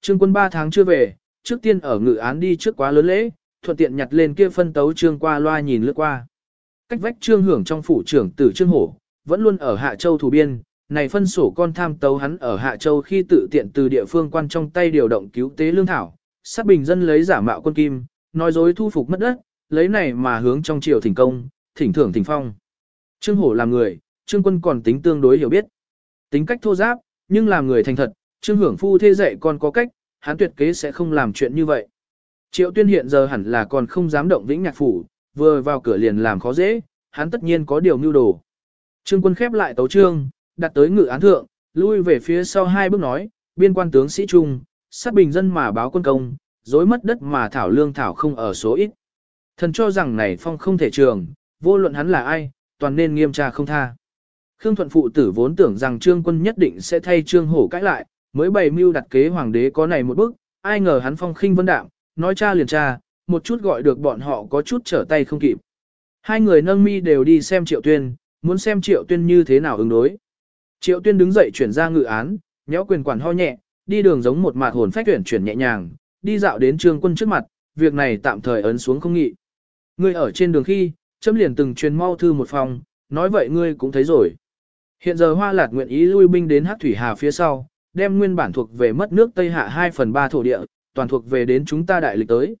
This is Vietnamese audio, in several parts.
Trương quân 3 tháng chưa về, trước tiên ở ngự án đi trước quá lớn lễ, thuận tiện nhặt lên kia phân tấu trương qua loa nhìn lướt qua. Cách vách trương hưởng trong phủ trưởng tử trương hổ, vẫn luôn ở Hạ Châu thủ biên, này phân sổ con tham tấu hắn ở Hạ Châu khi tự tiện từ địa phương quan trong tay điều động cứu tế lương thảo, sát bình dân lấy giả mạo quân kim, nói dối thu phục mất đất, lấy này mà hướng trong triều thỉnh công, thỉnh thưởng thỉnh phong. Trương Hổ làm người, Trương Quân còn tính tương đối hiểu biết. Tính cách thô giáp, nhưng làm người thành thật, Trương Hưởng Phu thê dạy con có cách, hắn tuyệt kế sẽ không làm chuyện như vậy. Triệu Tuyên hiện giờ hẳn là còn không dám động vĩnh nhạc phủ, vừa vào cửa liền làm khó dễ, hắn tất nhiên có điều mưu đồ. Trương Quân khép lại tấu trương, đặt tới ngự án thượng, lui về phía sau hai bước nói, biên quan tướng sĩ trung, sát bình dân mà báo quân công, dối mất đất mà thảo lương thảo không ở số ít. Thần cho rằng này phong không thể trường, vô luận hắn là ai, toàn nên nghiêm tra không tha. Khương Thuận phụ tử vốn tưởng rằng Trương Quân nhất định sẽ thay Trương Hổ cãi lại, mới bày mưu đặt kế hoàng đế có này một bước, ai ngờ hắn phong khinh vân đạm, nói cha liền cha, một chút gọi được bọn họ có chút trở tay không kịp. Hai người nâng mi đều đi xem Triệu Tuyên, muốn xem Triệu Tuyên như thế nào ứng đối. Triệu Tuyên đứng dậy chuyển ra ngự án, nhéo quyền quản ho nhẹ, đi đường giống một mạt hồn phách tuyển chuyển nhẹ nhàng, đi dạo đến Trương Quân trước mặt, việc này tạm thời ấn xuống không nghị. Ngươi ở trên đường khi, chấm liền từng truyền mau thư một phòng, nói vậy ngươi cũng thấy rồi. Hiện giờ Hoa Lạt nguyện ý lui binh đến Hắc Thủy Hà phía sau, đem nguyên bản thuộc về mất nước Tây Hạ 2 phần 3 thổ địa, toàn thuộc về đến chúng ta đại lịch tới.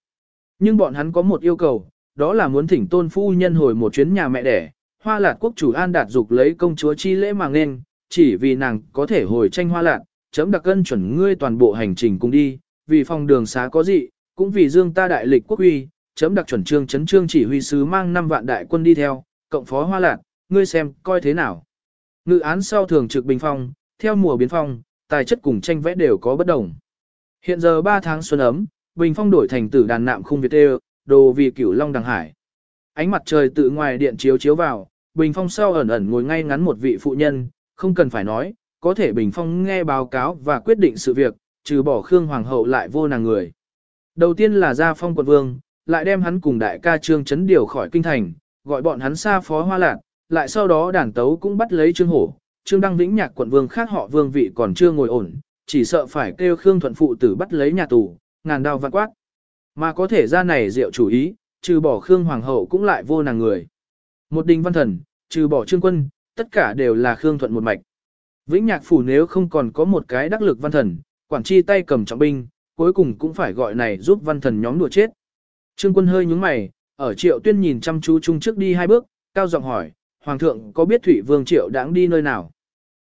Nhưng bọn hắn có một yêu cầu, đó là muốn thỉnh tôn phu nhân hồi một chuyến nhà mẹ đẻ, Hoa Lạt quốc chủ An Đạt dục lấy công chúa chi lễ mà nên, chỉ vì nàng có thể hồi tranh Hoa Lạt, chấm đặc cân chuẩn ngươi toàn bộ hành trình cùng đi, vì phòng đường xá có dị, cũng vì dương ta đại lịch quốc uy, chấm đặc chuẩn trương chấn trương chỉ huy sứ mang 5 vạn đại quân đi theo, cộng phó hoa lạc, ngươi xem, coi thế nào. Ngự án sau thường trực bình phong, theo mùa biến phong, tài chất cùng tranh vẽ đều có bất đồng. Hiện giờ 3 tháng xuân ấm, bình phong đổi thành tử đàn nạm khung Việt Tê, đồ vì cửu long đằng hải. Ánh mặt trời tự ngoài điện chiếu chiếu vào, bình phong sau ẩn ẩn ngồi ngay ngắn một vị phụ nhân, không cần phải nói, có thể bình phong nghe báo cáo và quyết định sự việc, trừ bỏ Khương Hoàng hậu lại vô nàng người. Đầu tiên là gia phong quận vương, lại đem hắn cùng đại ca trương chấn điều khỏi kinh thành, gọi bọn hắn xa phó hoa lạc, lại sau đó đàn tấu cũng bắt lấy trương hổ, trương đăng vĩnh nhạc quận vương khác họ vương vị còn chưa ngồi ổn, chỉ sợ phải kêu Khương thuận phụ tử bắt lấy nhà tù, ngàn đao vạn quát. Mà có thể ra này diệu chủ ý, trừ bỏ Khương Hoàng hậu cũng lại vô nàng người. Một đình văn thần, trừ bỏ trương quân, tất cả đều là Khương thuận một mạch. Vĩnh nhạc phủ nếu không còn có một cái đắc lực văn thần, quản chi tay cầm trọng binh, cuối cùng cũng phải gọi này giúp văn thần nhóm đùa chết. Trương quân hơi nhúng mày, ở triệu tuyên nhìn chăm chú chung trước đi hai bước, cao giọng hỏi, Hoàng thượng có biết Thủy Vương triệu đáng đi nơi nào?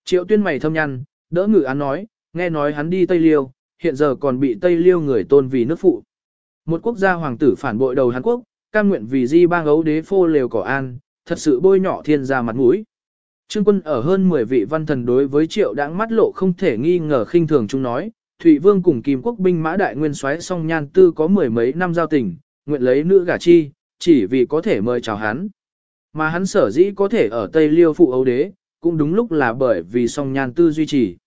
Triệu tuyên mày thâm nhăn, đỡ ngự án nói, nghe nói hắn đi Tây Liêu, hiện giờ còn bị Tây Liêu người tôn vì nước phụ. Một quốc gia hoàng tử phản bội đầu Hàn Quốc, cam nguyện vì di bang ấu đế phô lều cỏ an, thật sự bôi nhỏ thiên gia mặt mũi. Trương quân ở hơn 10 vị văn thần đối với triệu đáng mắt lộ không thể nghi ngờ khinh thường chúng nói, Thụy Vương cùng Kim Quốc binh mã đại nguyên soái song nhan tư có mười mấy năm giao tình, nguyện lấy nữ gả chi, chỉ vì có thể mời chào hắn. Mà hắn sở dĩ có thể ở Tây Liêu phụ ấu đế, cũng đúng lúc là bởi vì song nhan tư duy trì.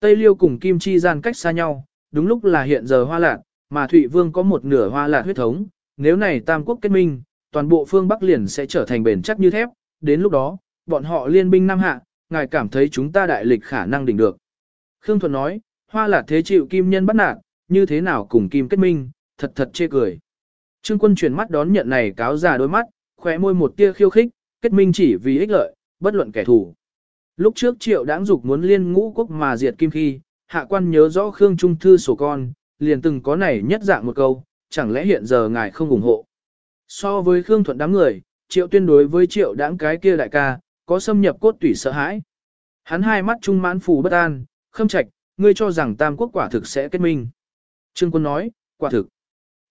Tây Liêu cùng Kim Chi gian cách xa nhau, đúng lúc là hiện giờ hoa lạc, mà Thụy Vương có một nửa hoa lạc huyết thống, nếu này tam quốc kết minh, toàn bộ phương Bắc liền sẽ trở thành bền chắc như thép, đến lúc đó, bọn họ liên binh Nam Hạ, ngài cảm thấy chúng ta đại lịch khả năng đỉnh được. Khương Thuận nói, hoa lạc thế chịu kim nhân bắt nạt, như thế nào cùng kim kết minh, thật thật chê cười. Trương quân chuyển mắt đón nhận này cáo già đôi mắt, khóe môi một tia khiêu khích, kết minh chỉ vì ích lợi, bất luận kẻ thù. Lúc trước triệu đáng dục muốn liên ngũ quốc mà diệt kim khi, hạ quan nhớ rõ Khương Trung Thư sổ con, liền từng có này nhất dạng một câu, chẳng lẽ hiện giờ ngài không ủng hộ. So với Khương Thuận đám người, triệu tuyên đối với triệu đáng cái kia đại ca, có xâm nhập cốt tủy sợ hãi. Hắn hai mắt trung mãn phù bất an, khâm trạch, ngươi cho rằng tam quốc quả thực sẽ kết minh. Trương quân nói, quả thực.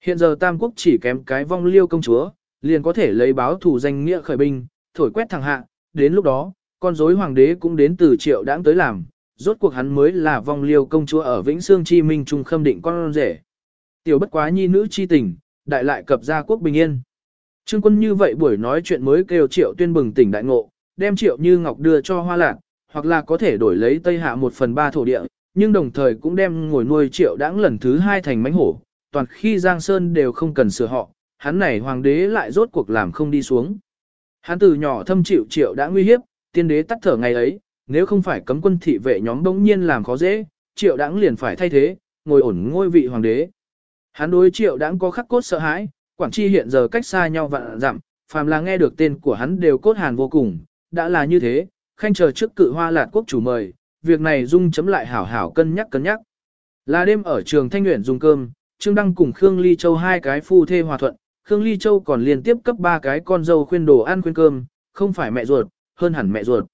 Hiện giờ tam quốc chỉ kém cái vong liêu công chúa, liền có thể lấy báo thủ danh nghĩa khởi binh, thổi quét thằng hạ, đến lúc đó, con rối hoàng đế cũng đến từ triệu đãng tới làm, rốt cuộc hắn mới là vong liêu công chúa ở Vĩnh Sương Chi Minh Trung khâm định con rể. Tiểu bất quá nhi nữ chi tình, đại lại cập gia quốc bình yên. Trương quân như vậy buổi nói chuyện mới kêu triệu tuyên bừng tỉnh đại ngộ, đem triệu như ngọc đưa cho hoa lạc, hoặc là có thể đổi lấy Tây Hạ một phần ba thổ địa, nhưng đồng thời cũng đem ngồi nuôi triệu đãng lần thứ hai thành mánh hổ, toàn khi Giang Sơn đều không cần sửa họ, hắn này hoàng đế lại rốt cuộc làm không đi xuống. Hắn từ nhỏ thâm chịu triệu đã nguy hiếp, tiên đế tắt thở ngày ấy, nếu không phải cấm quân thị vệ nhóm bỗng nhiên làm khó dễ, triệu đãng liền phải thay thế, ngồi ổn ngôi vị hoàng đế. Hắn đối triệu đãng có khắc cốt sợ hãi, Quảng Chi hiện giờ cách xa nhau vạn dặm, phàm là nghe được tên của hắn đều cốt hàn vô cùng, đã là như thế, khanh chờ trước cự hoa lạt quốc chủ mời, việc này dung chấm lại hảo hảo cân nhắc cân nhắc. Là đêm ở trường Thanh Nguyễn dùng cơm, Trương Đăng cùng Khương Ly Châu hai cái phu thê hòa thuận, Khương Ly Châu còn liên tiếp cấp ba cái con dâu khuyên đồ ăn khuyên cơm, không phải mẹ ruột, hơn hẳn mẹ ruột.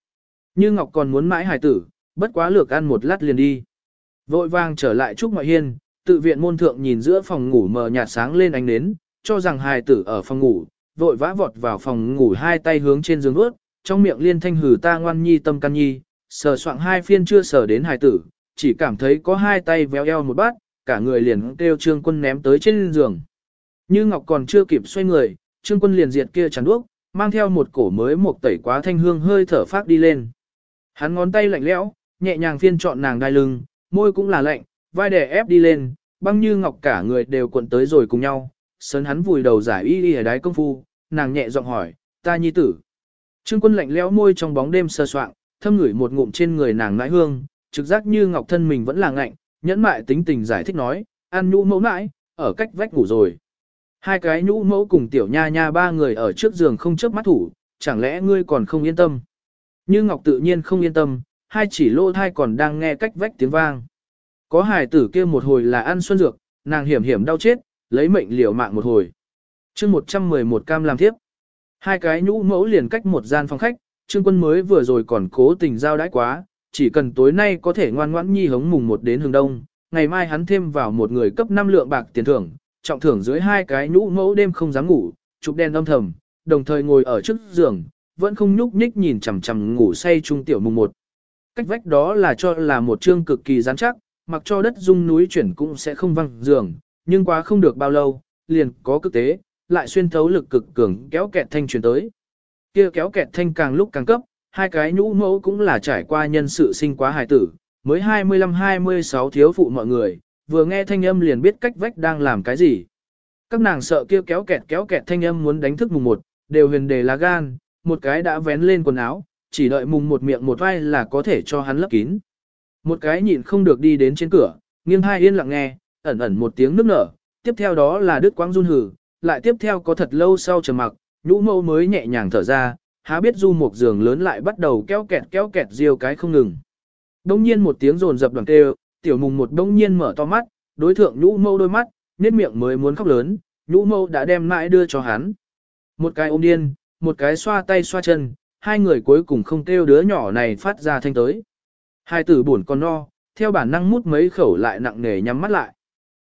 Như Ngọc còn muốn mãi hài tử, bất quá lược ăn một lát liền đi. Vội vàng trở lại Trúc Ngoại Hiên, tự viện môn thượng nhìn giữa phòng ngủ mờ nhạt sáng lên ánh nến, cho rằng hài tử ở phòng ngủ, vội vã vọt vào phòng ngủ hai tay hướng trên giường ướt, trong miệng liên thanh hử ta ngoan nhi tâm can nhi, sờ soạng hai phiên chưa sờ đến hài tử, chỉ cảm thấy có hai tay véo eo một bát, cả người liền kêu trương quân ném tới trên giường. Như Ngọc còn chưa kịp xoay người, trương quân liền diệt kia chắn đuốc, mang theo một cổ mới một tẩy quá thanh hương hơi thở phát đi lên. Hắn ngón tay lạnh lẽo, nhẹ nhàng phiên chọn nàng đai lưng, môi cũng là lạnh, vai đè ép đi lên, băng như ngọc cả người đều cuộn tới rồi cùng nhau, sớn hắn vùi đầu giải y y ở đáy công phu, nàng nhẹ giọng hỏi, ta nhi tử. Trương quân lạnh lẽo môi trong bóng đêm sơ soạng, thâm ngửi một ngụm trên người nàng nãi hương, trực giác như ngọc thân mình vẫn là ngạnh, nhẫn mại tính tình giải thích nói, ăn nhũ mẫu nãi, ở cách vách ngủ rồi. Hai cái nhũ mẫu cùng tiểu nha nha ba người ở trước giường không chớp mắt thủ, chẳng lẽ ngươi còn không yên tâm. Như ngọc tự nhiên không yên tâm, hai chỉ lô thai còn đang nghe cách vách tiếng vang. Có hài tử kia một hồi là ăn xuân dược, nàng hiểm hiểm đau chết, lấy mệnh liều mạng một hồi. chương 111 cam làm tiếp. Hai cái nhũ mẫu liền cách một gian phòng khách, trương quân mới vừa rồi còn cố tình giao đãi quá, chỉ cần tối nay có thể ngoan ngoãn nhi hống mùng một đến hướng đông, ngày mai hắn thêm vào một người cấp 5 lượng bạc tiền thưởng, trọng thưởng dưới hai cái nhũ mẫu đêm không dám ngủ, chụp đen âm thầm, đồng thời ngồi ở trước giường, vẫn không nhúc nhích nhìn chằm chằm ngủ say trung tiểu mùng một. Cách vách đó là cho là một chương cực kỳ rắn chắc, mặc cho đất rung núi chuyển cũng sẽ không văng giường, nhưng quá không được bao lâu, liền có cực tế, lại xuyên thấu lực cực cường kéo kẹt thanh truyền tới. Kia kéo kẹt thanh càng lúc càng cấp, hai cái nhũ mẫu cũng là trải qua nhân sự sinh quá hài tử, mới 25-26 thiếu phụ mọi người, vừa nghe thanh âm liền biết cách vách đang làm cái gì. Các nàng sợ kia kéo kẹt kéo kẹt thanh âm muốn đánh thức mùng một, đều huyền đề lá gan, một cái đã vén lên quần áo, chỉ đợi mùng một miệng một vai là có thể cho hắn lấp kín. Một cái nhịn không được đi đến trên cửa, nghiêng hai yên lặng nghe, ẩn ẩn một tiếng nước nở, tiếp theo đó là đứt quang run hử, lại tiếp theo có thật lâu sau trầm mặc, nhũ mâu mới nhẹ nhàng thở ra, há biết du một giường lớn lại bắt đầu kéo kẹt kéo kẹt riêu cái không ngừng. Đông nhiên một tiếng rồn dập đoàn kêu, tiểu mùng một đông nhiên mở to mắt, đối thượng nhũ mâu đôi mắt, nét miệng mới muốn khóc lớn, nhũ mâu đã đem mãi đưa cho hắn. Một cái ôm điên, một cái xoa tay xoa chân, hai người cuối cùng không kêu đứa nhỏ này phát ra thanh tới. Hai tử buồn con no, theo bản năng mút mấy khẩu lại nặng nề nhắm mắt lại.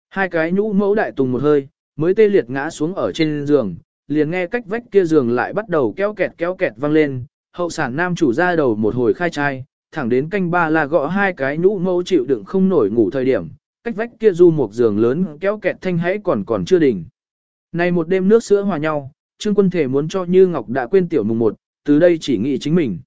Hai cái nhũ mẫu đại tùng một hơi, mới tê liệt ngã xuống ở trên giường, liền nghe cách vách kia giường lại bắt đầu kéo kẹt kéo kẹt vang lên, hậu sản nam chủ ra đầu một hồi khai trai, thẳng đến canh ba là gõ hai cái nhũ mẫu chịu đựng không nổi ngủ thời điểm, cách vách kia du một giường lớn kéo kẹt thanh hãy còn còn chưa đỉnh. Này một đêm nước sữa hòa nhau, Trương Quân Thể muốn cho Như Ngọc đã quên tiểu mùng một, từ đây chỉ nghĩ chính mình.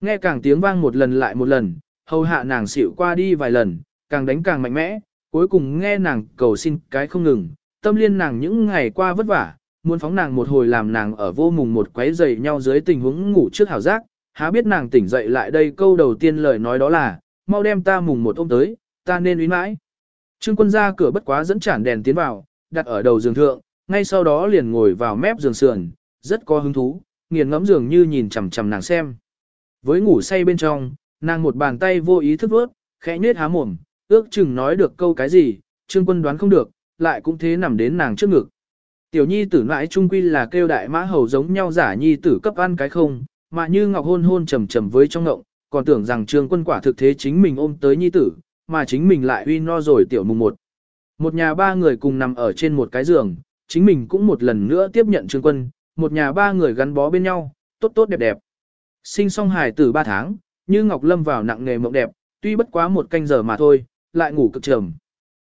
Nghe càng tiếng vang một lần lại một lần, hầu hạ nàng xịu qua đi vài lần, càng đánh càng mạnh mẽ, cuối cùng nghe nàng cầu xin cái không ngừng, tâm liên nàng những ngày qua vất vả, muốn phóng nàng một hồi làm nàng ở vô mùng một quấy dày nhau dưới tình huống ngủ trước hảo giác, há biết nàng tỉnh dậy lại đây câu đầu tiên lời nói đó là, mau đem ta mùng một ôm tới, ta nên uy mãi. Trương quân ra cửa bất quá dẫn chản đèn tiến vào, đặt ở đầu giường thượng, ngay sau đó liền ngồi vào mép giường sườn, rất có hứng thú, nghiền ngẫm giường như nhìn chằm chằm nàng xem. Với ngủ say bên trong, nàng một bàn tay vô ý thức vớt, khẽ nhếch há mồm, ước chừng nói được câu cái gì, trương quân đoán không được, lại cũng thế nằm đến nàng trước ngực. Tiểu nhi tử mãi trung quy là kêu đại mã hầu giống nhau giả nhi tử cấp ăn cái không, mà như ngọc hôn hôn trầm trầm với trong ngộng, còn tưởng rằng trương quân quả thực thế chính mình ôm tới nhi tử, mà chính mình lại uy no rồi tiểu mùng một. Một nhà ba người cùng nằm ở trên một cái giường, chính mình cũng một lần nữa tiếp nhận trương quân, một nhà ba người gắn bó bên nhau, tốt tốt đẹp đẹp. Sinh xong hài tử ba tháng, như Ngọc Lâm vào nặng nghề mộng đẹp, tuy bất quá một canh giờ mà thôi, lại ngủ cực trầm.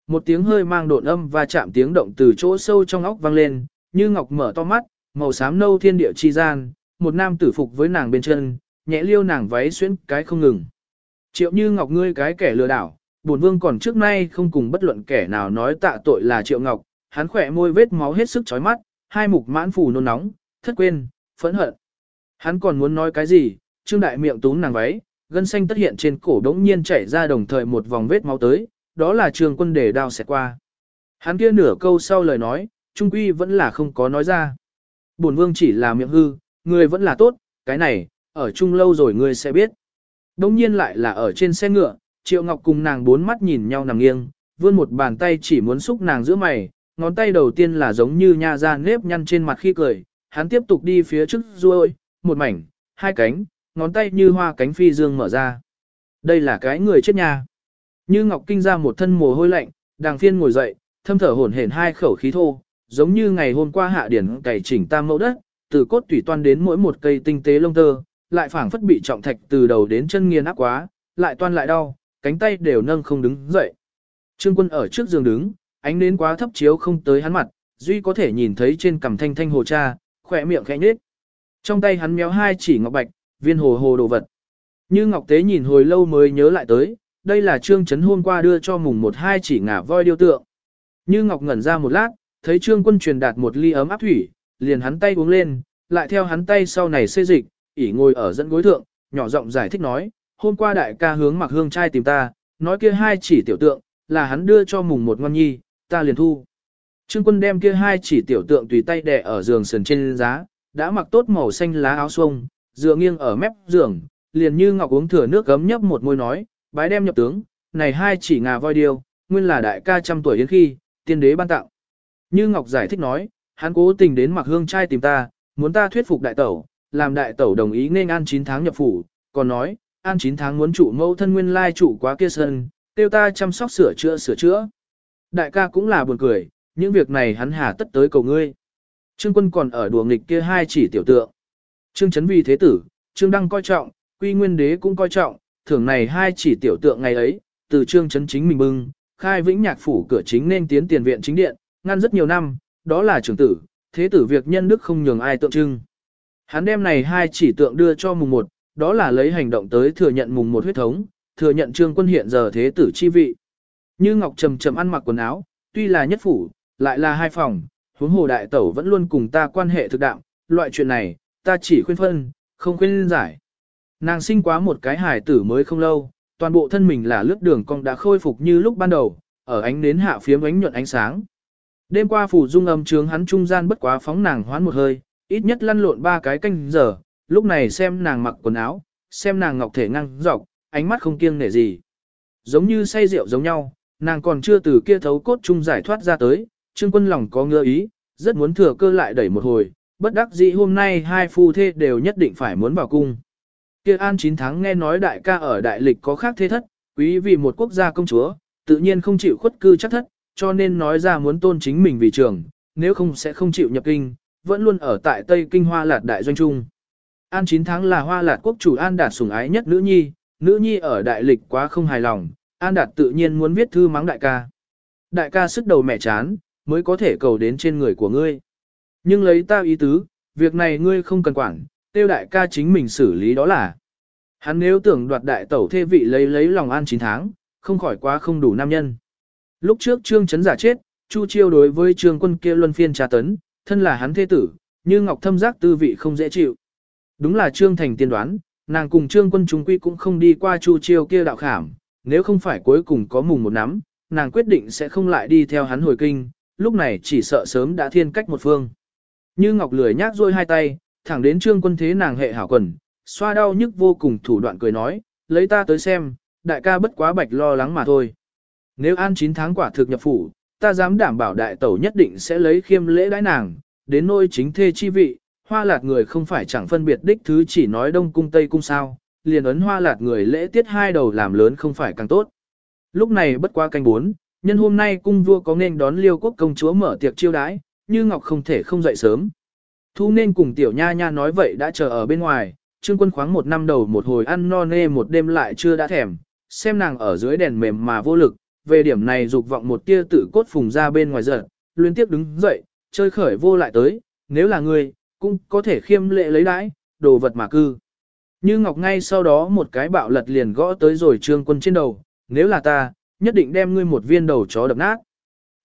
Một tiếng hơi mang độn âm và chạm tiếng động từ chỗ sâu trong óc vang lên, như Ngọc mở to mắt, màu xám nâu thiên địa chi gian, một nam tử phục với nàng bên chân, nhẹ liêu nàng váy xuyên cái không ngừng. Triệu như Ngọc ngươi cái kẻ lừa đảo, bổn vương còn trước nay không cùng bất luận kẻ nào nói tạ tội là Triệu Ngọc, hắn khỏe môi vết máu hết sức chói mắt, hai mục mãn phủ nôn nóng, thất quên, phẫn hận. Hắn còn muốn nói cái gì, trương đại miệng túm nàng váy, gân xanh tất hiện trên cổ đống nhiên chảy ra đồng thời một vòng vết máu tới, đó là trường quân để đao xẹt qua. Hắn kia nửa câu sau lời nói, trung quy vẫn là không có nói ra. Bổn vương chỉ là miệng hư, người vẫn là tốt, cái này, ở chung lâu rồi ngươi sẽ biết. Đông nhiên lại là ở trên xe ngựa, Triệu Ngọc cùng nàng bốn mắt nhìn nhau nằm nghiêng, vươn một bàn tay chỉ muốn xúc nàng giữa mày, ngón tay đầu tiên là giống như nha ra nếp nhăn trên mặt khi cười, hắn tiếp tục đi phía trước ruôi, một mảnh, hai cánh, ngón tay như hoa cánh phi dương mở ra. Đây là cái người chết nha. Như Ngọc Kinh ra một thân mồ hôi lạnh, đàng phiên ngồi dậy, thâm thở hổn hển hai khẩu khí thô, giống như ngày hôm qua hạ điển cày chỉnh tam mẫu đất, từ cốt tủy toan đến mỗi một cây tinh tế lông tơ, lại phảng phất bị trọng thạch từ đầu đến chân nghiền áp quá, lại toan lại đau, cánh tay đều nâng không đứng dậy. Trương quân ở trước giường đứng, ánh nến quá thấp chiếu không tới hắn mặt, duy có thể nhìn thấy trên cằm thanh thanh hồ cha, khỏe miệng khẽ nhếch. Trong tay hắn méo hai chỉ ngọc bạch, viên hồ hồ đồ vật. Như ngọc tế nhìn hồi lâu mới nhớ lại tới, đây là trương chấn hôm qua đưa cho mùng một hai chỉ ngả voi điêu tượng. Như ngọc ngẩn ra một lát, thấy trương quân truyền đạt một ly ấm áp thủy, liền hắn tay uống lên, lại theo hắn tay sau này xê dịch, ỉ ngồi ở dẫn gối thượng, nhỏ giọng giải thích nói, hôm qua đại ca hướng mặc hương trai tìm ta, nói kia hai chỉ tiểu tượng, là hắn đưa cho mùng một ngon nhi, ta liền thu. Trương quân đem kia hai chỉ tiểu tượng tùy tay đè ở giường sườn trên giá, đã mặc tốt màu xanh lá áo xuông, dựa nghiêng ở mép giường, liền như ngọc uống thừa nước gấm nhấp một môi nói, bái đem nhập tướng, này hai chỉ ngà voi điêu, nguyên là đại ca trăm tuổi đến khi, tiên đế ban tặng. Như ngọc giải thích nói, hắn cố tình đến mặc hương trai tìm ta, muốn ta thuyết phục đại tẩu, làm đại tẩu đồng ý nên an 9 tháng nhập phủ, còn nói, an 9 tháng muốn trụ mẫu thân nguyên lai trụ quá kia sân, tiêu ta chăm sóc sửa chữa sửa chữa. Đại ca cũng là buồn cười, những việc này hắn hà tất tới cầu ngươi. Trương quân còn ở đùa nghịch kia hai chỉ tiểu tượng. Trương chấn vì thế tử, Trương đăng coi trọng, quy nguyên đế cũng coi trọng, thưởng này hai chỉ tiểu tượng ngày ấy, từ Trương chấn chính mình bưng, khai vĩnh nhạc phủ cửa chính nên tiến tiền viện chính điện, ngăn rất nhiều năm, đó là trưởng tử, thế tử việc nhân đức không nhường ai tượng trưng. Hắn đem này hai chỉ tượng đưa cho mùng một, đó là lấy hành động tới thừa nhận mùng một huyết thống, thừa nhận trương quân hiện giờ thế tử chi vị. Như Ngọc trầm trầm ăn mặc quần áo, tuy là nhất phủ, lại là hai phòng, huống hồ đại tẩu vẫn luôn cùng ta quan hệ thực đạo, loại chuyện này, ta chỉ khuyên phân, không khuyên giải. Nàng sinh quá một cái hài tử mới không lâu, toàn bộ thân mình là lướt đường cong đã khôi phục như lúc ban đầu, ở ánh nến hạ phiếm ánh nhuận ánh sáng. Đêm qua phủ dung âm trướng hắn trung gian bất quá phóng nàng hoán một hơi, ít nhất lăn lộn ba cái canh giờ, lúc này xem nàng mặc quần áo, xem nàng ngọc thể ngăng dọc, ánh mắt không kiêng nể gì. Giống như say rượu giống nhau, nàng còn chưa từ kia thấu cốt trung giải thoát ra tới, trương quân lòng có ngơ ý, rất muốn thừa cơ lại đẩy một hồi, bất đắc dĩ hôm nay hai phu thê đều nhất định phải muốn vào cung. Kia an 9 tháng nghe nói đại ca ở đại lịch có khác thế thất, quý vì một quốc gia công chúa, tự nhiên không chịu khuất cư chắc thất, cho nên nói ra muốn tôn chính mình vì trường, nếu không sẽ không chịu nhập kinh, vẫn luôn ở tại Tây Kinh Hoa Lạt Đại Doanh Trung. An 9 tháng là Hoa Lạt quốc chủ An Đạt sủng ái nhất nữ nhi, nữ nhi ở đại lịch quá không hài lòng, An Đạt tự nhiên muốn viết thư mắng đại ca. Đại ca sức đầu mẹ chán, mới có thể cầu đến trên người của ngươi. Nhưng lấy ta ý tứ, việc này ngươi không cần quản, tiêu đại ca chính mình xử lý đó là. Hắn nếu tưởng đoạt đại tẩu thê vị lấy lấy lòng An 9 tháng, không khỏi quá không đủ nam nhân. Lúc trước Trương Chấn giả chết, Chu Chiêu đối với Trương Quân kia luân phiên tra tấn, thân là hắn thế tử, như Ngọc Thâm giác tư vị không dễ chịu. Đúng là Trương Thành tiên đoán, nàng cùng Trương Quân chúng quy cũng không đi qua Chu Chiêu kia đạo khảm, nếu không phải cuối cùng có mùng một nắm, nàng quyết định sẽ không lại đi theo hắn hồi kinh, lúc này chỉ sợ sớm đã thiên cách một phương. Như Ngọc lười nhác rôi hai tay, thẳng đến Trương Quân thế nàng hệ hảo quần, xoa đau nhức vô cùng thủ đoạn cười nói, lấy ta tới xem, đại ca bất quá bạch lo lắng mà thôi. Nếu an 9 tháng quả thực nhập phủ, ta dám đảm bảo đại tẩu nhất định sẽ lấy khiêm lễ đãi nàng, đến nôi chính thê chi vị, hoa lạt người không phải chẳng phân biệt đích thứ chỉ nói đông cung tây cung sao, liền ấn hoa lạt người lễ tiết hai đầu làm lớn không phải càng tốt. Lúc này bất qua canh bốn, nhân hôm nay cung vua có nên đón liêu quốc công chúa mở tiệc chiêu đãi, như ngọc không thể không dậy sớm. Thu nên cùng tiểu nha nha nói vậy đã chờ ở bên ngoài, trương quân khoáng một năm đầu một hồi ăn no nê một đêm lại chưa đã thèm, xem nàng ở dưới đèn mềm mà vô lực, về điểm này dục vọng một tia tử cốt phùng ra bên ngoài giận, liên tiếp đứng dậy, chơi khởi vô lại tới, nếu là người, cũng có thể khiêm lệ lấy đãi, đồ vật mà cư. Như Ngọc ngay sau đó một cái bạo lật liền gõ tới rồi trương quân trên đầu, nếu là ta, nhất định đem ngươi một viên đầu chó đập nát.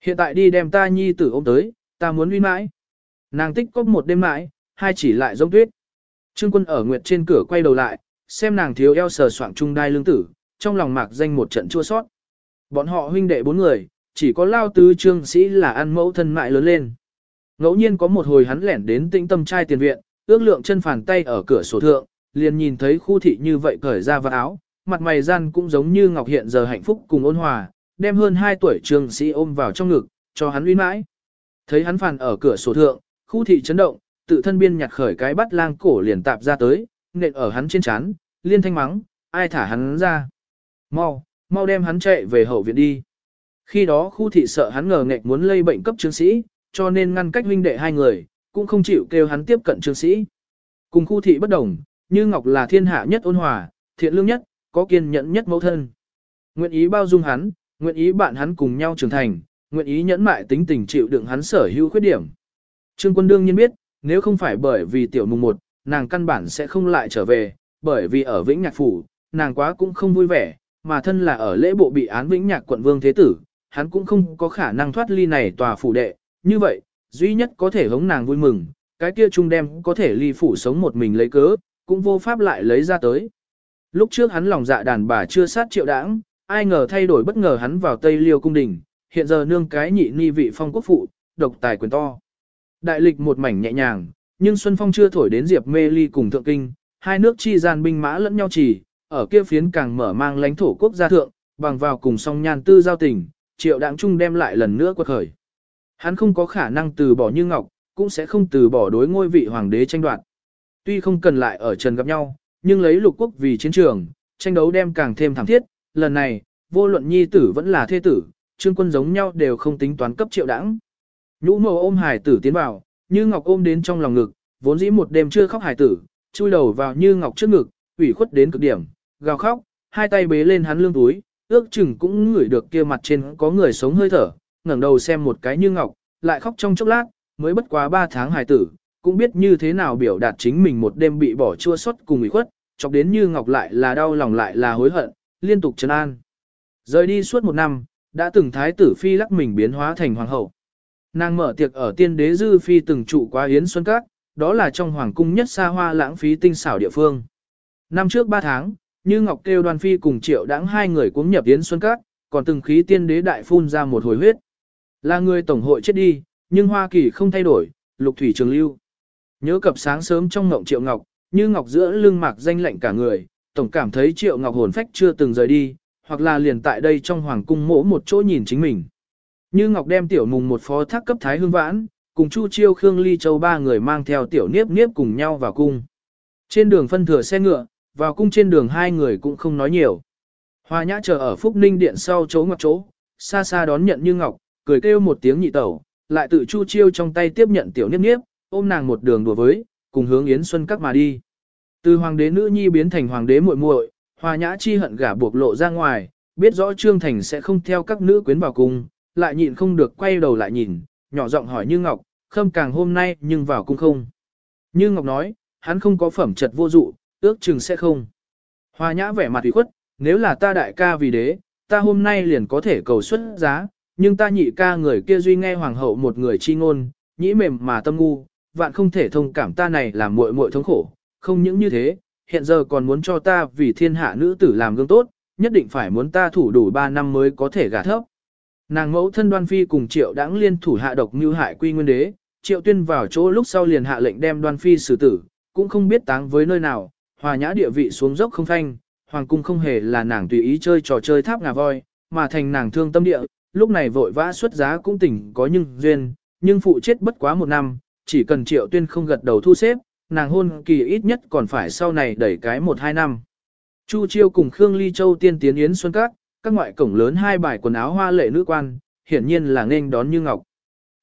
Hiện tại đi đem ta nhi tử ôm tới, ta muốn uy mãi. Nàng tích có một đêm mãi, hai chỉ lại giống tuyết. Trương quân ở nguyệt trên cửa quay đầu lại, xem nàng thiếu eo sờ soạng trung đai lương tử, trong lòng mạc danh một trận chua sót. Bọn họ huynh đệ bốn người, chỉ có lao tứ trương sĩ là ăn mẫu thân mại lớn lên. Ngẫu nhiên có một hồi hắn lẻn đến tĩnh tâm trai tiền viện, ước lượng chân phản tay ở cửa sổ thượng, liền nhìn thấy khu thị như vậy cởi ra vật áo, mặt mày gian cũng giống như Ngọc hiện giờ hạnh phúc cùng ôn hòa, đem hơn 2 tuổi trương sĩ ôm vào trong ngực, cho hắn uy mãi. Thấy hắn phản ở cửa sổ thượng, khu thị chấn động, tự thân biên nhặt khởi cái bắt lang cổ liền tạp ra tới, nện ở hắn trên chán, liên thanh mắng, ai thả hắn ra. Mau, mau đem hắn chạy về hậu viện đi. Khi đó khu thị sợ hắn ngờ nghệch muốn lây bệnh cấp trương sĩ, cho nên ngăn cách huynh đệ hai người, cũng không chịu kêu hắn tiếp cận trương sĩ. Cùng khu thị bất đồng, như Ngọc là thiên hạ nhất ôn hòa, thiện lương nhất, có kiên nhẫn nhất mẫu thân. Nguyện ý bao dung hắn, nguyện ý bạn hắn cùng nhau trưởng thành, nguyện ý nhẫn mại tính tình chịu đựng hắn sở hữu khuyết điểm. Trương quân đương nhiên biết, nếu không phải bởi vì tiểu mùng một, nàng căn bản sẽ không lại trở về, bởi vì ở Vĩnh Nhạc Phủ, nàng quá cũng không vui vẻ, mà thân là ở lễ bộ bị án Vĩnh Nhạc quận vương thế tử, hắn cũng không có khả năng thoát ly này tòa phủ đệ, như vậy, duy nhất có thể hống nàng vui mừng, cái kia trung đem có thể ly phủ sống một mình lấy cớ, cũng vô pháp lại lấy ra tới. Lúc trước hắn lòng dạ đàn bà chưa sát triệu đảng, ai ngờ thay đổi bất ngờ hắn vào Tây Liêu cung đình, hiện giờ nương cái nhị ni vị phong quốc phụ, độc tài quyền to. Đại lịch một mảnh nhẹ nhàng, nhưng Xuân Phong chưa thổi đến Diệp Mê Ly cùng Thượng Kinh, hai nước chi gian binh mã lẫn nhau chỉ, ở kia phiến càng mở mang lãnh thổ quốc gia thượng, bằng vào cùng song nhan tư giao tình, triệu đảng trung đem lại lần nữa quật khởi. Hắn không có khả năng từ bỏ như ngọc, cũng sẽ không từ bỏ đối ngôi vị hoàng đế tranh đoạt. Tuy không cần lại ở trần gặp nhau, nhưng lấy lục quốc vì chiến trường, tranh đấu đem càng thêm thảm thiết, lần này, vô luận nhi tử vẫn là thê tử, trương quân giống nhau đều không tính toán cấp triệu đảng. Nhũ mồ ôm hải tử tiến vào, như ngọc ôm đến trong lòng ngực, vốn dĩ một đêm chưa khóc hải tử, chui đầu vào như ngọc trước ngực, ủy khuất đến cực điểm, gào khóc, hai tay bế lên hắn lưng túi, ước chừng cũng ngửi được kia mặt trên có người sống hơi thở, ngẩng đầu xem một cái như ngọc, lại khóc trong chốc lát, mới bất quá ba tháng hài tử, cũng biết như thế nào biểu đạt chính mình một đêm bị bỏ chua xót cùng ủy khuất, chọc đến như ngọc lại là đau lòng lại là hối hận, liên tục trấn an. Rời đi suốt một năm, đã từng thái tử phi lắc mình biến hóa thành hoàng hậu. Nàng mở tiệc ở tiên đế dư phi từng trụ qua yến xuân các, đó là trong hoàng cung nhất xa hoa lãng phí tinh xảo địa phương. Năm trước ba tháng, như Ngọc kêu đoan phi cùng triệu đãng hai người cuống nhập yến xuân các, còn từng khí tiên đế đại phun ra một hồi huyết. Là người tổng hội chết đi, nhưng Hoa Kỳ không thay đổi, lục thủy trường lưu. Nhớ cập sáng sớm trong ngộng triệu ngọc, như ngọc giữa lưng mạc danh lạnh cả người, tổng cảm thấy triệu ngọc hồn phách chưa từng rời đi, hoặc là liền tại đây trong hoàng cung mỗ một chỗ nhìn chính mình. Như ngọc đem tiểu mùng một phó thác cấp thái hương vãn, cùng Chu Chiêu Khương Ly Châu ba người mang theo tiểu niếp niếp cùng nhau vào cung. Trên đường phân thừa xe ngựa, vào cung trên đường hai người cũng không nói nhiều. Hoa nhã chờ ở Phúc Ninh Điện sau chỗ ngoặc chỗ, xa xa đón nhận như ngọc, cười kêu một tiếng nhị tẩu, lại tự chu chiêu trong tay tiếp nhận tiểu niếp niếp, ôm nàng một đường đùa với, cùng hướng Yến Xuân các mà đi. Từ hoàng đế nữ nhi biến thành hoàng đế muội muội, Hoa Nhã chi hận gả buộc lộ ra ngoài, biết rõ Trương Thành sẽ không theo các nữ quyến vào cung, lại nhịn không được quay đầu lại nhìn, nhỏ giọng hỏi Như Ngọc, khâm càng hôm nay nhưng vào cung không. Như Ngọc nói, hắn không có phẩm trật vô dụ, ước chừng sẽ không. Hoa Nhã vẻ mặt ủy khuất, nếu là ta đại ca vì đế, ta hôm nay liền có thể cầu xuất giá, nhưng ta nhị ca người kia duy nghe hoàng hậu một người chi ngôn, nhĩ mềm mà tâm ngu, vạn không thể thông cảm ta này làm muội muội thống khổ, không những như thế, hiện giờ còn muốn cho ta vì thiên hạ nữ tử làm gương tốt, nhất định phải muốn ta thủ đủ 3 năm mới có thể gả thấp. Nàng mẫu thân đoan phi cùng triệu đãng liên thủ hạ độc như hại quy nguyên đế, triệu tuyên vào chỗ lúc sau liền hạ lệnh đem đoan phi xử tử, cũng không biết táng với nơi nào, hòa nhã địa vị xuống dốc không thanh, hoàng cung không hề là nàng tùy ý chơi trò chơi tháp ngà voi, mà thành nàng thương tâm địa, lúc này vội vã xuất giá cũng tỉnh có nhưng duyên, nhưng phụ chết bất quá một năm, chỉ cần triệu tuyên không gật đầu thu xếp, nàng hôn kỳ ít nhất còn phải sau này đẩy cái một hai năm. Chu Chiêu cùng Khương Ly Châu tiên tiến yến xuân các, các ngoại cổng lớn hai bài quần áo hoa lệ nữ quan, hiển nhiên là nên đón như ngọc.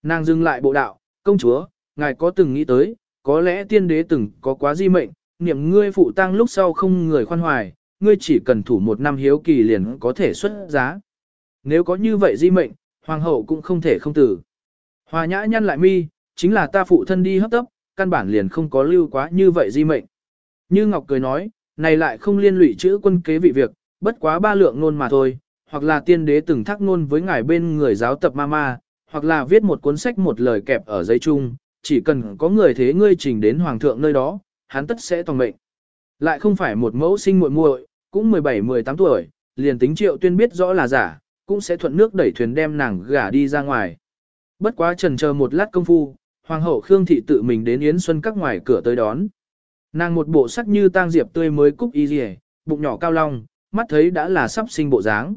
Nàng dừng lại bộ đạo, công chúa, ngài có từng nghĩ tới, có lẽ tiên đế từng có quá di mệnh, niệm ngươi phụ tang lúc sau không người khoan hoài, ngươi chỉ cần thủ một năm hiếu kỳ liền có thể xuất giá. Nếu có như vậy di mệnh, hoàng hậu cũng không thể không tử. Hòa nhã nhăn lại mi, chính là ta phụ thân đi hấp tấp, căn bản liền không có lưu quá như vậy di mệnh. Như Ngọc cười nói, này lại không liên lụy chữ quân kế vị việc, bất quá ba lượng ngôn mà thôi, hoặc là tiên đế từng thắc ngôn với ngài bên người giáo tập mama, hoặc là viết một cuốn sách một lời kẹp ở giấy chung, chỉ cần có người thế ngươi trình đến hoàng thượng nơi đó, hắn tất sẽ toàn mệnh. Lại không phải một mẫu sinh muội muội, cũng 17-18 tuổi, liền tính triệu tuyên biết rõ là giả, cũng sẽ thuận nước đẩy thuyền đem nàng gả đi ra ngoài. Bất quá trần chờ một lát công phu, hoàng hậu Khương thị tự mình đến Yến Xuân các ngoài cửa tới đón. Nàng một bộ sắc như tang diệp tươi mới cúc y rìa, bụng nhỏ cao long, mắt thấy đã là sắp sinh bộ dáng.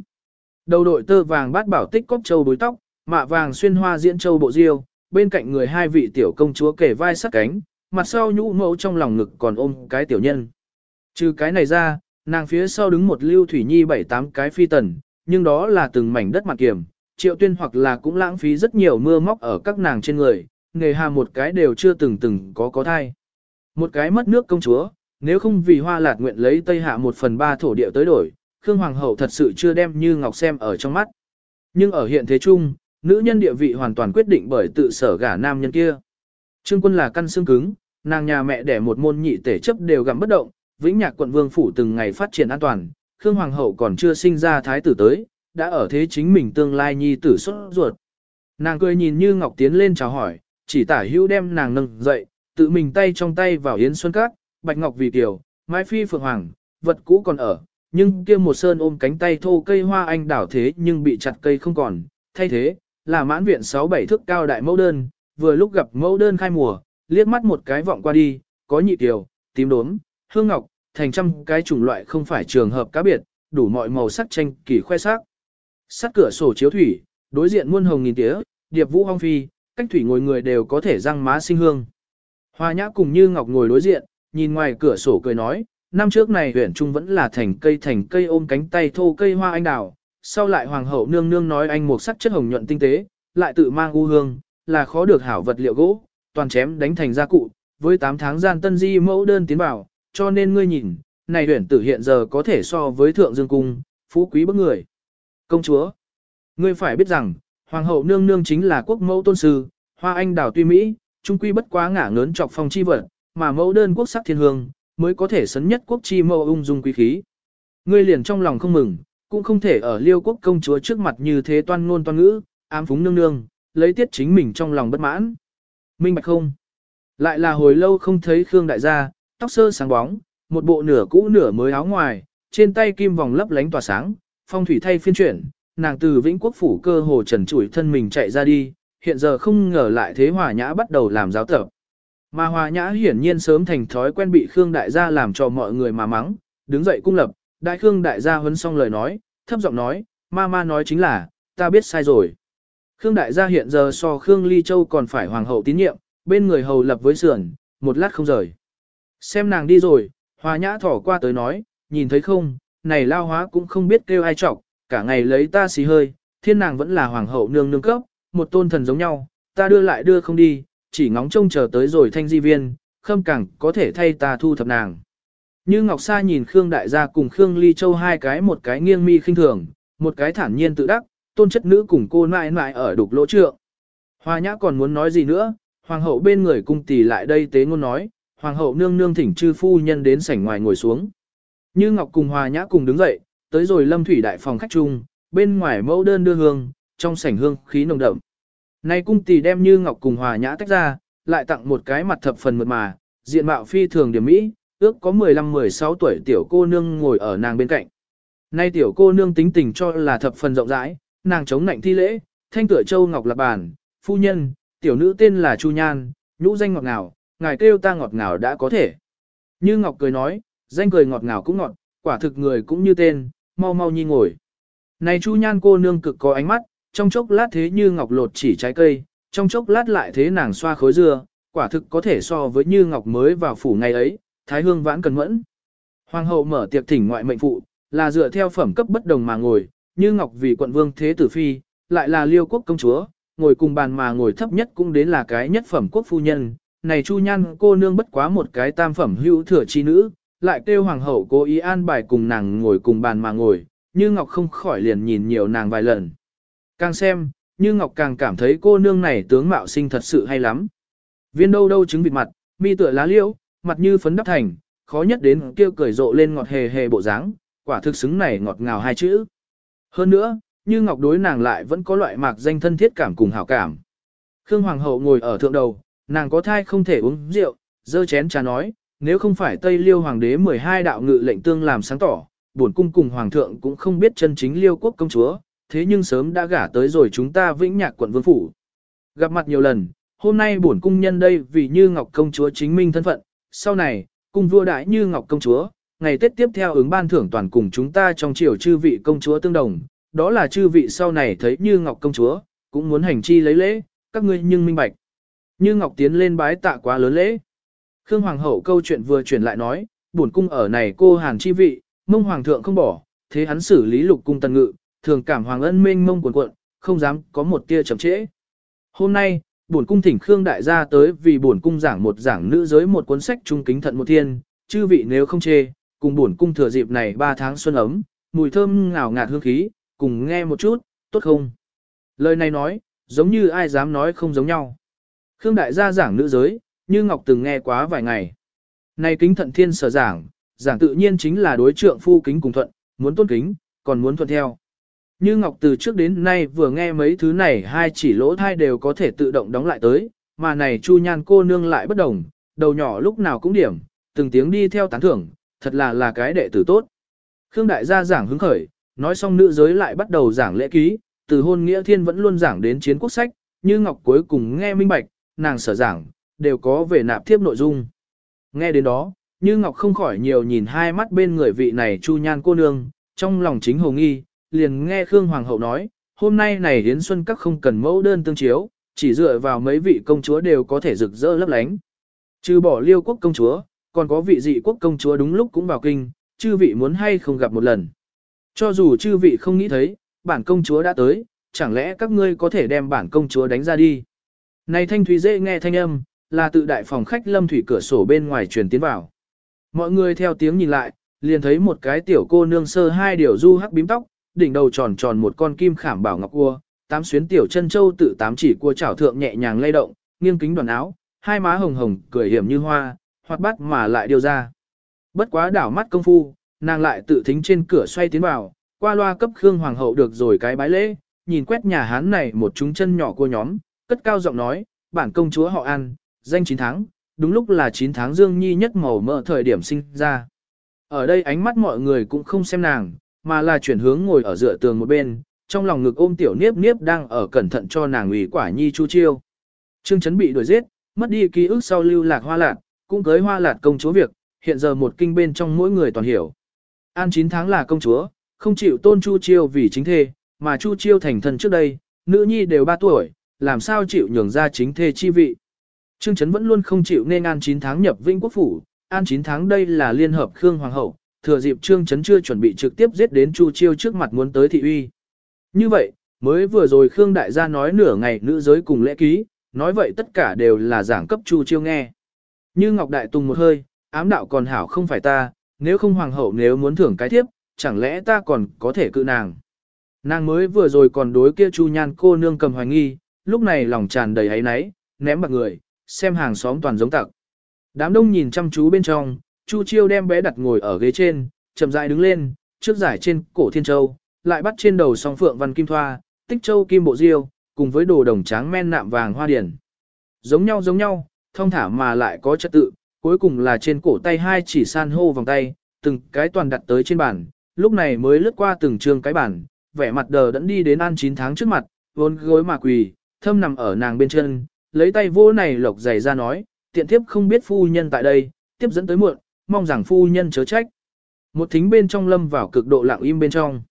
Đầu đội tơ vàng bát bảo tích cốc châu bối tóc, mạ vàng xuyên hoa diễn châu bộ diêu, bên cạnh người hai vị tiểu công chúa kể vai sát cánh, mặt sau nhũ mẫu trong lòng ngực còn ôm cái tiểu nhân. Trừ cái này ra, nàng phía sau đứng một lưu thủy nhi bảy tám cái phi tần, nhưng đó là từng mảnh đất mặt kiểm, triệu tuyên hoặc là cũng lãng phí rất nhiều mưa móc ở các nàng trên người, nghề hà một cái đều chưa từng từng có có thai. Một cái mất nước công chúa, nếu không vì hoa lạt nguyện lấy Tây Hạ một phần ba thổ địa tới đổi, Khương Hoàng hậu thật sự chưa đem như ngọc xem ở trong mắt. Nhưng ở hiện thế chung, nữ nhân địa vị hoàn toàn quyết định bởi tự sở gả nam nhân kia. Trương quân là căn xương cứng, nàng nhà mẹ đẻ một môn nhị tể chấp đều gặm bất động, vĩnh nhạc quận vương phủ từng ngày phát triển an toàn, Khương Hoàng hậu còn chưa sinh ra thái tử tới, đã ở thế chính mình tương lai nhi tử xuất ruột. Nàng cười nhìn như ngọc tiến lên chào hỏi, chỉ tả hữu đem nàng nâng dậy, tự mình tay trong tay vào yến xuân cát, bạch ngọc vì tiểu, mai phi phượng hoàng, vật cũ còn ở, nhưng kia một sơn ôm cánh tay thô cây hoa anh đảo thế nhưng bị chặt cây không còn, thay thế, là mãn viện 6-7 thước cao đại mẫu đơn, vừa lúc gặp mẫu đơn khai mùa, liếc mắt một cái vọng qua đi, có nhị tiểu, tím đốm, hương ngọc, thành trăm cái chủng loại không phải trường hợp cá biệt, đủ mọi màu sắc tranh kỳ khoe sắc. Sắt cửa sổ chiếu thủy, đối diện muôn hồng nghìn tía, điệp vũ hong phi, cách thủy ngồi người đều có thể răng má sinh hương. Hoa nhã cùng như ngọc ngồi đối diện, nhìn ngoài cửa sổ cười nói, năm trước này huyện trung vẫn là thành cây thành cây ôm cánh tay thô cây hoa anh đào, sau lại hoàng hậu nương nương nói anh một sắc chất hồng nhuận tinh tế, lại tự mang u hương, là khó được hảo vật liệu gỗ, toàn chém đánh thành gia cụ, với 8 tháng gian tân di mẫu đơn tiến bảo, cho nên ngươi nhìn, này huyển tử hiện giờ có thể so với thượng dương cung, phú quý bức người. Công chúa, ngươi phải biết rằng, hoàng hậu nương nương chính là quốc mẫu tôn sư, hoa anh đào tuy Mỹ, trung quy bất quá ngả ngớn trọc phong chi vật, mà mẫu đơn quốc sắc thiên hương, mới có thể sấn nhất quốc chi mẫu ung dung quý khí. Ngươi liền trong lòng không mừng, cũng không thể ở liêu quốc công chúa trước mặt như thế toan ngôn toan ngữ, ám phúng nương nương, lấy tiết chính mình trong lòng bất mãn. Minh bạch không? Lại là hồi lâu không thấy Khương đại gia, tóc sơ sáng bóng, một bộ nửa cũ nửa mới áo ngoài, trên tay kim vòng lấp lánh tỏa sáng, phong thủy thay phiên chuyển, nàng từ vĩnh quốc phủ cơ hồ trần trụi thân mình chạy ra đi, hiện giờ không ngờ lại thế hòa nhã bắt đầu làm giáo tập. Mà hòa nhã hiển nhiên sớm thành thói quen bị Khương đại gia làm cho mọi người mà mắng, đứng dậy cung lập, đại Khương đại gia huấn xong lời nói, thấp giọng nói, ma ma nói chính là, ta biết sai rồi. Khương đại gia hiện giờ so Khương Ly Châu còn phải hoàng hậu tín nhiệm, bên người hầu lập với sườn, một lát không rời. Xem nàng đi rồi, hòa nhã thỏ qua tới nói, nhìn thấy không, này lao hóa cũng không biết kêu ai chọc, cả ngày lấy ta xì hơi, thiên nàng vẫn là hoàng hậu nương nương cấp, một tôn thần giống nhau, ta đưa lại đưa không đi, chỉ ngóng trông chờ tới rồi thanh di viên, khâm càng có thể thay ta thu thập nàng. Như Ngọc Sa nhìn Khương Đại gia cùng Khương Ly Châu hai cái một cái nghiêng mi khinh thường, một cái thản nhiên tự đắc, tôn chất nữ cùng cô nãi nãi ở đục lỗ trượng. Hoa nhã còn muốn nói gì nữa, hoàng hậu bên người cung tỷ lại đây tế ngôn nói, hoàng hậu nương nương thỉnh chư phu nhân đến sảnh ngoài ngồi xuống. Như Ngọc cùng Hoa nhã cùng đứng dậy, tới rồi lâm thủy đại phòng khách chung, bên ngoài mẫu đơn đưa hương, trong sảnh hương khí nồng đậm. Nay cung tỷ đem Như Ngọc cùng Hòa nhã tách ra, lại tặng một cái mặt thập phần mượt mà, diện mạo phi thường điểm mỹ, ước có 15-16 tuổi tiểu cô nương ngồi ở nàng bên cạnh. Nay tiểu cô nương tính tình cho là thập phần rộng rãi, nàng chống nạnh thi lễ, thanh tựa châu ngọc lạc bàn, phu nhân, tiểu nữ tên là Chu Nhan, nhũ danh ngọt ngào, ngài kêu ta ngọt ngào đã có thể. Như Ngọc cười nói, danh cười ngọt ngào cũng ngọt, quả thực người cũng như tên, mau mau nhi ngồi. Này Chu Nhan cô nương cực có ánh mắt, trong chốc lát thế như Ngọc lột chỉ trái cây, trong chốc lát lại thế nàng xoa khối dưa, quả thực có thể so với như Ngọc mới vào phủ ngày ấy, thái hương vãn cần mẫn. Hoàng hậu mở tiệc thỉnh ngoại mệnh phụ, là dựa theo phẩm cấp bất đồng mà ngồi, như Ngọc vì quận vương thế tử phi, lại là liêu quốc công chúa, ngồi cùng bàn mà ngồi thấp nhất cũng đến là cái nhất phẩm quốc phu nhân. Này Chu Nhan cô nương bất quá một cái tam phẩm hữu thừa chi nữ, lại kêu hoàng hậu cố ý an bài cùng nàng ngồi cùng bàn mà ngồi, như Ngọc không khỏi liền nhìn nhiều nàng vài lần. Càng xem, như Ngọc càng cảm thấy cô nương này tướng mạo sinh thật sự hay lắm. Viên đâu đâu chứng vịt mặt, mi tựa lá liễu, mặt như phấn đắp thành, khó nhất đến kêu cười rộ lên ngọt hề hề bộ dáng, quả thực xứng này ngọt ngào hai chữ. Hơn nữa, như Ngọc đối nàng lại vẫn có loại mạc danh thân thiết cảm cùng hảo cảm. Khương Hoàng hậu ngồi ở thượng đầu, nàng có thai không thể uống rượu, dơ chén trà nói, nếu không phải Tây Liêu Hoàng đế 12 đạo ngự lệnh tương làm sáng tỏ, bổn cung cùng Hoàng thượng cũng không biết chân chính Liêu quốc công chúa, thế nhưng sớm đã gả tới rồi chúng ta vĩnh nhạc quận vương phủ. Gặp mặt nhiều lần, hôm nay bổn cung nhân đây vì như ngọc công chúa chính minh thân phận, sau này, cung vua đại như ngọc công chúa, ngày Tết tiếp theo ứng ban thưởng toàn cùng chúng ta trong triều chư vị công chúa tương đồng, đó là chư vị sau này thấy như ngọc công chúa, cũng muốn hành chi lấy lễ, các ngươi nhưng minh bạch. Như ngọc tiến lên bái tạ quá lớn lễ. Khương Hoàng hậu câu chuyện vừa chuyển lại nói, bổn cung ở này cô hàn chi vị, mông hoàng thượng không bỏ, thế hắn xử lý lục cung tần ngự, thường cảm hoàng ân minh mông cuộn cuộn, không dám có một tia chậm trễ. Hôm nay, bổn cung thỉnh Khương đại gia tới vì bổn cung giảng một giảng nữ giới một cuốn sách trung kính thận một thiên, chư vị nếu không chê, cùng buồn cung thừa dịp này ba tháng xuân ấm, mùi thơm ngào ngạt hương khí, cùng nghe một chút, tốt không? Lời này nói, giống như ai dám nói không giống nhau. Khương đại gia giảng nữ giới, như Ngọc từng nghe quá vài ngày. Này kính thận thiên sở giảng, giảng tự nhiên chính là đối trượng phu kính cùng thuận, muốn tôn kính, còn muốn thuận theo. Như Ngọc từ trước đến nay vừa nghe mấy thứ này hai chỉ lỗ thai đều có thể tự động đóng lại tới, mà này Chu Nhan cô nương lại bất đồng, đầu nhỏ lúc nào cũng điểm, từng tiếng đi theo tán thưởng, thật là là cái đệ tử tốt. Khương đại gia giảng hứng khởi, nói xong nữ giới lại bắt đầu giảng lễ ký, từ hôn nghĩa thiên vẫn luôn giảng đến chiến quốc sách, như Ngọc cuối cùng nghe minh bạch, nàng sở giảng, đều có về nạp thiếp nội dung. Nghe đến đó, như Ngọc không khỏi nhiều nhìn hai mắt bên người vị này Chu Nhan cô nương, trong lòng chính hồ nghi, liền nghe Khương Hoàng hậu nói, hôm nay này Hiến Xuân các không cần mẫu đơn tương chiếu, chỉ dựa vào mấy vị công chúa đều có thể rực rỡ lấp lánh. Trừ bỏ liêu quốc công chúa, còn có vị dị quốc công chúa đúng lúc cũng vào kinh, chư vị muốn hay không gặp một lần. Cho dù chư vị không nghĩ thấy, bản công chúa đã tới, chẳng lẽ các ngươi có thể đem bản công chúa đánh ra đi. Này thanh thúy dễ nghe thanh âm, là tự đại phòng khách lâm thủy cửa sổ bên ngoài truyền tiến vào. Mọi người theo tiếng nhìn lại, liền thấy một cái tiểu cô nương sơ hai điều du hắc bím tóc, đỉnh đầu tròn tròn một con kim khảm bảo ngọc cua, tám xuyến tiểu chân châu tự tám chỉ cua chảo thượng nhẹ nhàng lay động, nghiêng kính đoàn áo, hai má hồng hồng, cười hiểm như hoa, hoạt bát mà lại điều ra. Bất quá đảo mắt công phu, nàng lại tự thính trên cửa xoay tiến vào, qua loa cấp Khương Hoàng hậu được rồi cái bái lễ, nhìn quét nhà hán này một chúng chân nhỏ cô nhóm, cất cao giọng nói, bản công chúa họ ăn, danh 9 tháng, đúng lúc là 9 tháng Dương Nhi nhất màu mỡ thời điểm sinh ra. Ở đây ánh mắt mọi người cũng không xem nàng, mà là chuyển hướng ngồi ở dựa tường một bên, trong lòng ngực ôm tiểu niếp niếp đang ở cẩn thận cho nàng ủy quả nhi chu chiêu. Trương Chấn bị đuổi giết, mất đi ký ức sau lưu lạc hoa lạc, cũng cưới hoa lạt công chúa việc, hiện giờ một kinh bên trong mỗi người toàn hiểu. An 9 tháng là công chúa, không chịu tôn Chu Chiêu vì chính thê, mà Chu Chiêu thành thân trước đây, nữ nhi đều 3 tuổi, làm sao chịu nhường ra chính thê chi vị. Trương Trấn vẫn luôn không chịu nên An 9 tháng nhập Vinh Quốc Phủ, An 9 tháng đây là liên hợp Khương Hoàng hậu, thừa dịp Trương Trấn chưa chuẩn bị trực tiếp giết đến Chu Chiêu trước mặt muốn tới thị uy. Như vậy, mới vừa rồi Khương Đại gia nói nửa ngày nữ giới cùng lễ ký, nói vậy tất cả đều là giảng cấp Chu Chiêu nghe. Như Ngọc Đại Tùng một hơi, ám đạo còn hảo không phải ta, nếu không Hoàng hậu nếu muốn thưởng cái thiếp, chẳng lẽ ta còn có thể cự nàng. Nàng mới vừa rồi còn đối kia Chu Nhan cô nương cầm hoài nghi, lúc này lòng tràn đầy ấy náy, ném bạc người, xem hàng xóm toàn giống tặc. Đám đông nhìn chăm chú bên trong, Chu Chiêu đem bé đặt ngồi ở ghế trên, chậm rãi đứng lên, trước giải trên cổ thiên châu, lại bắt trên đầu song phượng văn kim thoa, tích châu kim bộ diêu, cùng với đồ đồng tráng men nạm vàng hoa điển. Giống nhau giống nhau, thông thả mà lại có trật tự, cuối cùng là trên cổ tay hai chỉ san hô vòng tay, từng cái toàn đặt tới trên bàn, lúc này mới lướt qua từng trường cái bàn, vẻ mặt đờ đẫn đi đến an 9 tháng trước mặt, vốn gối mà quỳ, thâm nằm ở nàng bên chân, lấy tay vô này lộc giày ra nói, tiện tiếp không biết phu nhân tại đây, tiếp dẫn tới muộn, mong rằng phu nhân chớ trách. Một thính bên trong lâm vào cực độ lặng im bên trong.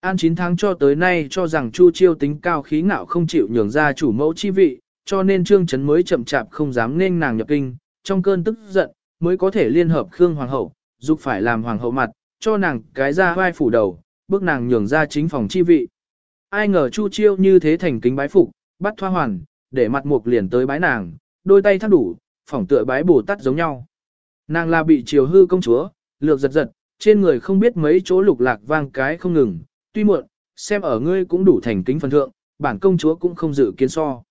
An 9 tháng cho tới nay cho rằng Chu Chiêu tính cao khí ngạo không chịu nhường ra chủ mẫu chi vị, cho nên Trương Trấn mới chậm chạp không dám nên nàng nhập kinh, trong cơn tức giận, mới có thể liên hợp Khương Hoàng hậu, dục phải làm Hoàng hậu mặt, cho nàng cái ra vai phủ đầu, bước nàng nhường ra chính phòng chi vị. Ai ngờ Chu Chiêu như thế thành kính bái phục, bắt thoa hoàn, để mặt mục liền tới bái nàng, đôi tay thắt đủ, phỏng tựa bái bồ tát giống nhau. Nàng là bị chiều hư công chúa, lược giật giật, trên người không biết mấy chỗ lục lạc vang cái không ngừng, tuy muộn, xem ở ngươi cũng đủ thành kính phần thượng, bản công chúa cũng không dự kiến so.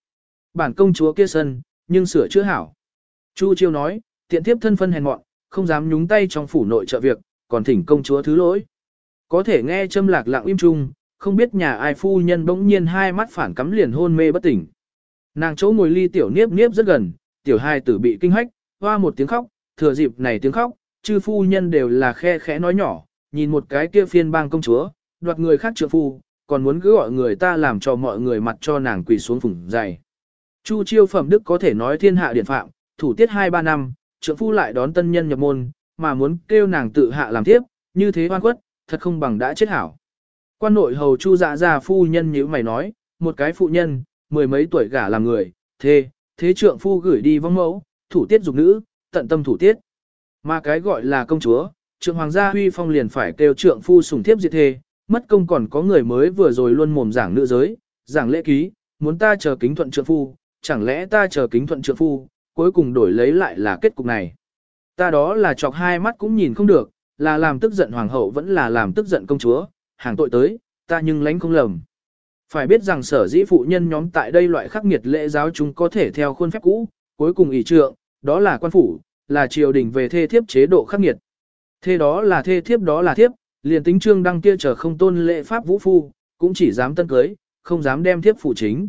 Bản công chúa kia sân, nhưng sửa chữa hảo. Chu Chiêu nói, tiện tiếp thân phân hèn mọn, không dám nhúng tay trong phủ nội trợ việc, còn thỉnh công chúa thứ lỗi. Có thể nghe châm lạc lặng im chung, không biết nhà ai phu nhân bỗng nhiên hai mắt phản cắm liền hôn mê bất tỉnh. Nàng chỗ ngồi ly tiểu niếp niếp rất gần, tiểu hai tử bị kinh hách, hoa một tiếng khóc, thừa dịp này tiếng khóc, chư phu nhân đều là khe khẽ nói nhỏ, nhìn một cái kia phiên bang công chúa, đoạt người khác trượng phu, còn muốn cứ gọi người ta làm cho mọi người mặt cho nàng quỳ xuống phủng dày. Chu chiêu phẩm đức có thể nói thiên hạ điển phạm, thủ tiết 2-3 năm, trưởng phu lại đón tân nhân nhập môn, mà muốn kêu nàng tự hạ làm tiếp, như thế oan quất, thật không bằng đã chết hảo. Quan nội hầu chu dạ gia phu nhân như mày nói, một cái phụ nhân, mười mấy tuổi gả làm người, thế thế trượng phu gửi đi vong mẫu, thủ tiết dục nữ, tận tâm thủ tiết. Mà cái gọi là công chúa, trượng hoàng gia huy phong liền phải kêu trượng phu sủng thiếp diệt thê, mất công còn có người mới vừa rồi luôn mồm giảng nữ giới, giảng lễ ký, muốn ta chờ kính thuận trượng phu, chẳng lẽ ta chờ kính thuận trượng phu, cuối cùng đổi lấy lại là kết cục này. Ta đó là chọc hai mắt cũng nhìn không được, là làm tức giận hoàng hậu vẫn là làm tức giận công chúa, hàng tội tới, ta nhưng lánh không lầm. Phải biết rằng sở dĩ phụ nhân nhóm tại đây loại khắc nghiệt lễ giáo chúng có thể theo khuôn phép cũ, cuối cùng ý trượng, đó là quan phủ, là triều đình về thê thiếp chế độ khắc nghiệt. Thê đó là thê thiếp đó là thiếp, liền tính trương đăng kia chờ không tôn lễ pháp vũ phu, cũng chỉ dám tân cưới, không dám đem thiếp phụ chính.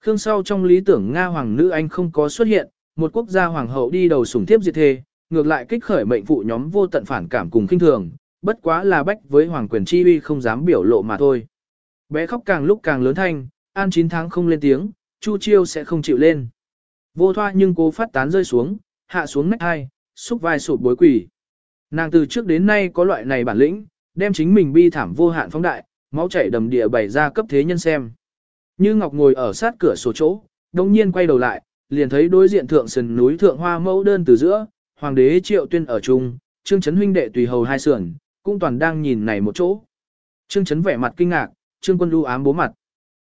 Khương sau trong lý tưởng Nga hoàng nữ anh không có xuất hiện, một quốc gia hoàng hậu đi đầu sủng thiếp diệt thê, ngược lại kích khởi mệnh phụ nhóm vô tận phản cảm cùng kinh thường, bất quá là bách với hoàng quyền chi uy không dám biểu lộ mà thôi. Bé khóc càng lúc càng lớn thanh, an 9 tháng không lên tiếng, Chu Chiêu sẽ không chịu lên. Vô thoa nhưng cố phát tán rơi xuống, hạ xuống nách hai, xúc vai sụp bối quỷ. Nàng từ trước đến nay có loại này bản lĩnh, đem chính mình bi thảm vô hạn phóng đại, máu chảy đầm địa bày ra cấp thế nhân xem. Như Ngọc ngồi ở sát cửa sổ chỗ, đồng nhiên quay đầu lại, liền thấy đối diện thượng sườn núi thượng hoa mẫu đơn từ giữa, hoàng đế triệu tuyên ở chung, trương chấn huynh đệ tùy hầu hai sườn, cũng toàn đang nhìn này một chỗ. Trương chấn vẻ mặt kinh ngạc, trương quân lưu ám bố mặt.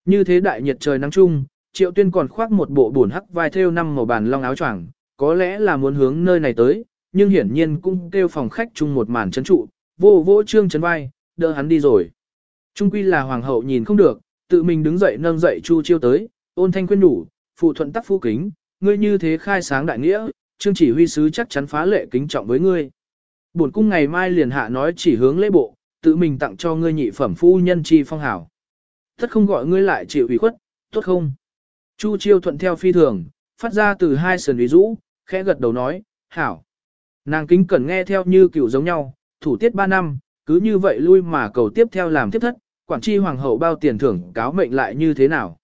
Như thế đại nhiệt trời nắng chung, triệu tuyên còn khoác một bộ buồn hắc vai thêu năm màu bàn long áo choàng, có lẽ là muốn hướng nơi này tới, nhưng hiển nhiên cũng kêu phòng khách chung một màn chấn trụ, vô vô trương chấn vai, đỡ hắn đi rồi. Trung quy là hoàng hậu nhìn không được, tự mình đứng dậy nâng dậy chu chiêu tới, ôn thanh khuyên nhủ, phụ thuận tắc phu kính, ngươi như thế khai sáng đại nghĩa, trương chỉ huy sứ chắc chắn phá lệ kính trọng với ngươi. Bổn cung ngày mai liền hạ nói chỉ hướng lễ bộ, tự mình tặng cho ngươi nhị phẩm phu nhân chi phong hảo. Tất không gọi ngươi lại chịu ủy khuất, tốt không? Chu chiêu thuận theo phi thường, phát ra từ hai sườn ví rũ, khẽ gật đầu nói, hảo. Nàng kính cẩn nghe theo như cựu giống nhau, thủ tiết ba năm, cứ như vậy lui mà cầu tiếp theo làm tiếp thất, quản chi hoàng hậu bao tiền thưởng cáo mệnh lại như thế nào.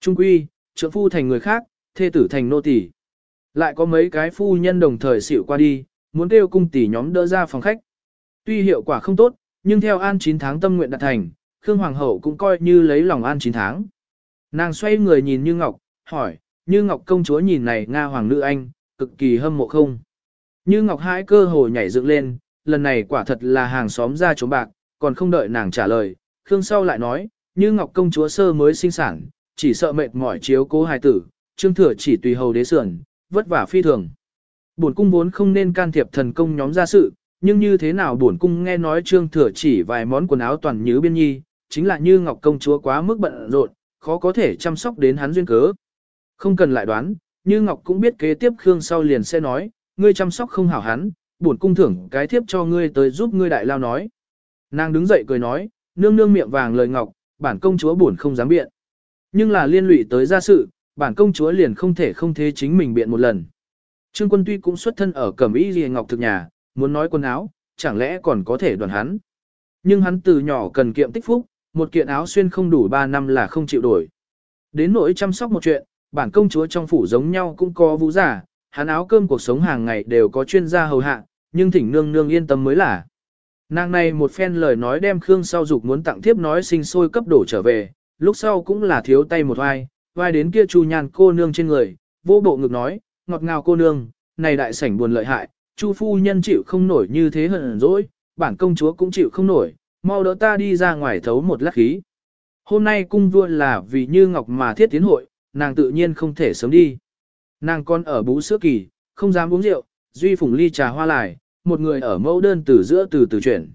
Trung quy, trượng phu thành người khác, thê tử thành nô tỳ. Lại có mấy cái phu nhân đồng thời xỉu qua đi, muốn kêu cung tỷ nhóm đỡ ra phòng khách. Tuy hiệu quả không tốt, nhưng theo an 9 tháng tâm nguyện đạt thành, Khương Hoàng hậu cũng coi như lấy lòng an 9 tháng. Nàng xoay người nhìn Như Ngọc, hỏi, Như Ngọc công chúa nhìn này Nga Hoàng nữ anh, cực kỳ hâm mộ không? Như Ngọc hãi cơ hồ nhảy dựng lên, lần này quả thật là hàng xóm ra trốn bạc, còn không đợi nàng trả lời, Khương sau lại nói, Như Ngọc công chúa sơ mới sinh sản, chỉ sợ mệt mỏi chiếu cố hài tử, Trương Thừa chỉ tùy hầu đế sườn, vất vả phi thường. Bổn cung vốn không nên can thiệp thần công nhóm ra sự, nhưng như thế nào bổn cung nghe nói Trương Thừa chỉ vài món quần áo toàn nhứ biên nhi, chính là như Ngọc công chúa quá mức bận rộn, khó có thể chăm sóc đến hắn duyên cớ. Không cần lại đoán, như Ngọc cũng biết kế tiếp Khương sau liền sẽ nói, ngươi chăm sóc không hảo hắn, bổn cung thưởng cái thiếp cho ngươi tới giúp ngươi đại lao nói. Nàng đứng dậy cười nói, nương nương miệng vàng lời ngọc, bản công chúa buồn không dám biện. Nhưng là liên lụy tới gia sự, bản công chúa liền không thể không thế chính mình biện một lần. Trương quân tuy cũng xuất thân ở cẩm y ghi ngọc thực nhà, muốn nói quần áo, chẳng lẽ còn có thể đoàn hắn. Nhưng hắn từ nhỏ cần kiệm tích phúc, một kiện áo xuyên không đủ 3 năm là không chịu đổi. Đến nỗi chăm sóc một chuyện, bản công chúa trong phủ giống nhau cũng có vũ giả, hắn áo cơm cuộc sống hàng ngày đều có chuyên gia hầu hạ, nhưng thỉnh nương nương yên tâm mới là. Nàng này một phen lời nói đem Khương sau dục muốn tặng thiếp nói sinh sôi cấp đổ trở về, lúc sau cũng là thiếu tay một vai, vai đến kia chu nhàn cô nương trên người, vô bộ ngực nói, ngọt ngào cô nương, này đại sảnh buồn lợi hại, chu phu nhân chịu không nổi như thế hận dỗi, bản công chúa cũng chịu không nổi, mau đỡ ta đi ra ngoài thấu một lát khí. Hôm nay cung vua là vì như ngọc mà thiết tiến hội, nàng tự nhiên không thể sớm đi. Nàng con ở bú sữa kỳ, không dám uống rượu, duy phùng ly trà hoa lại, một người ở mẫu đơn từ giữa từ từ chuyển.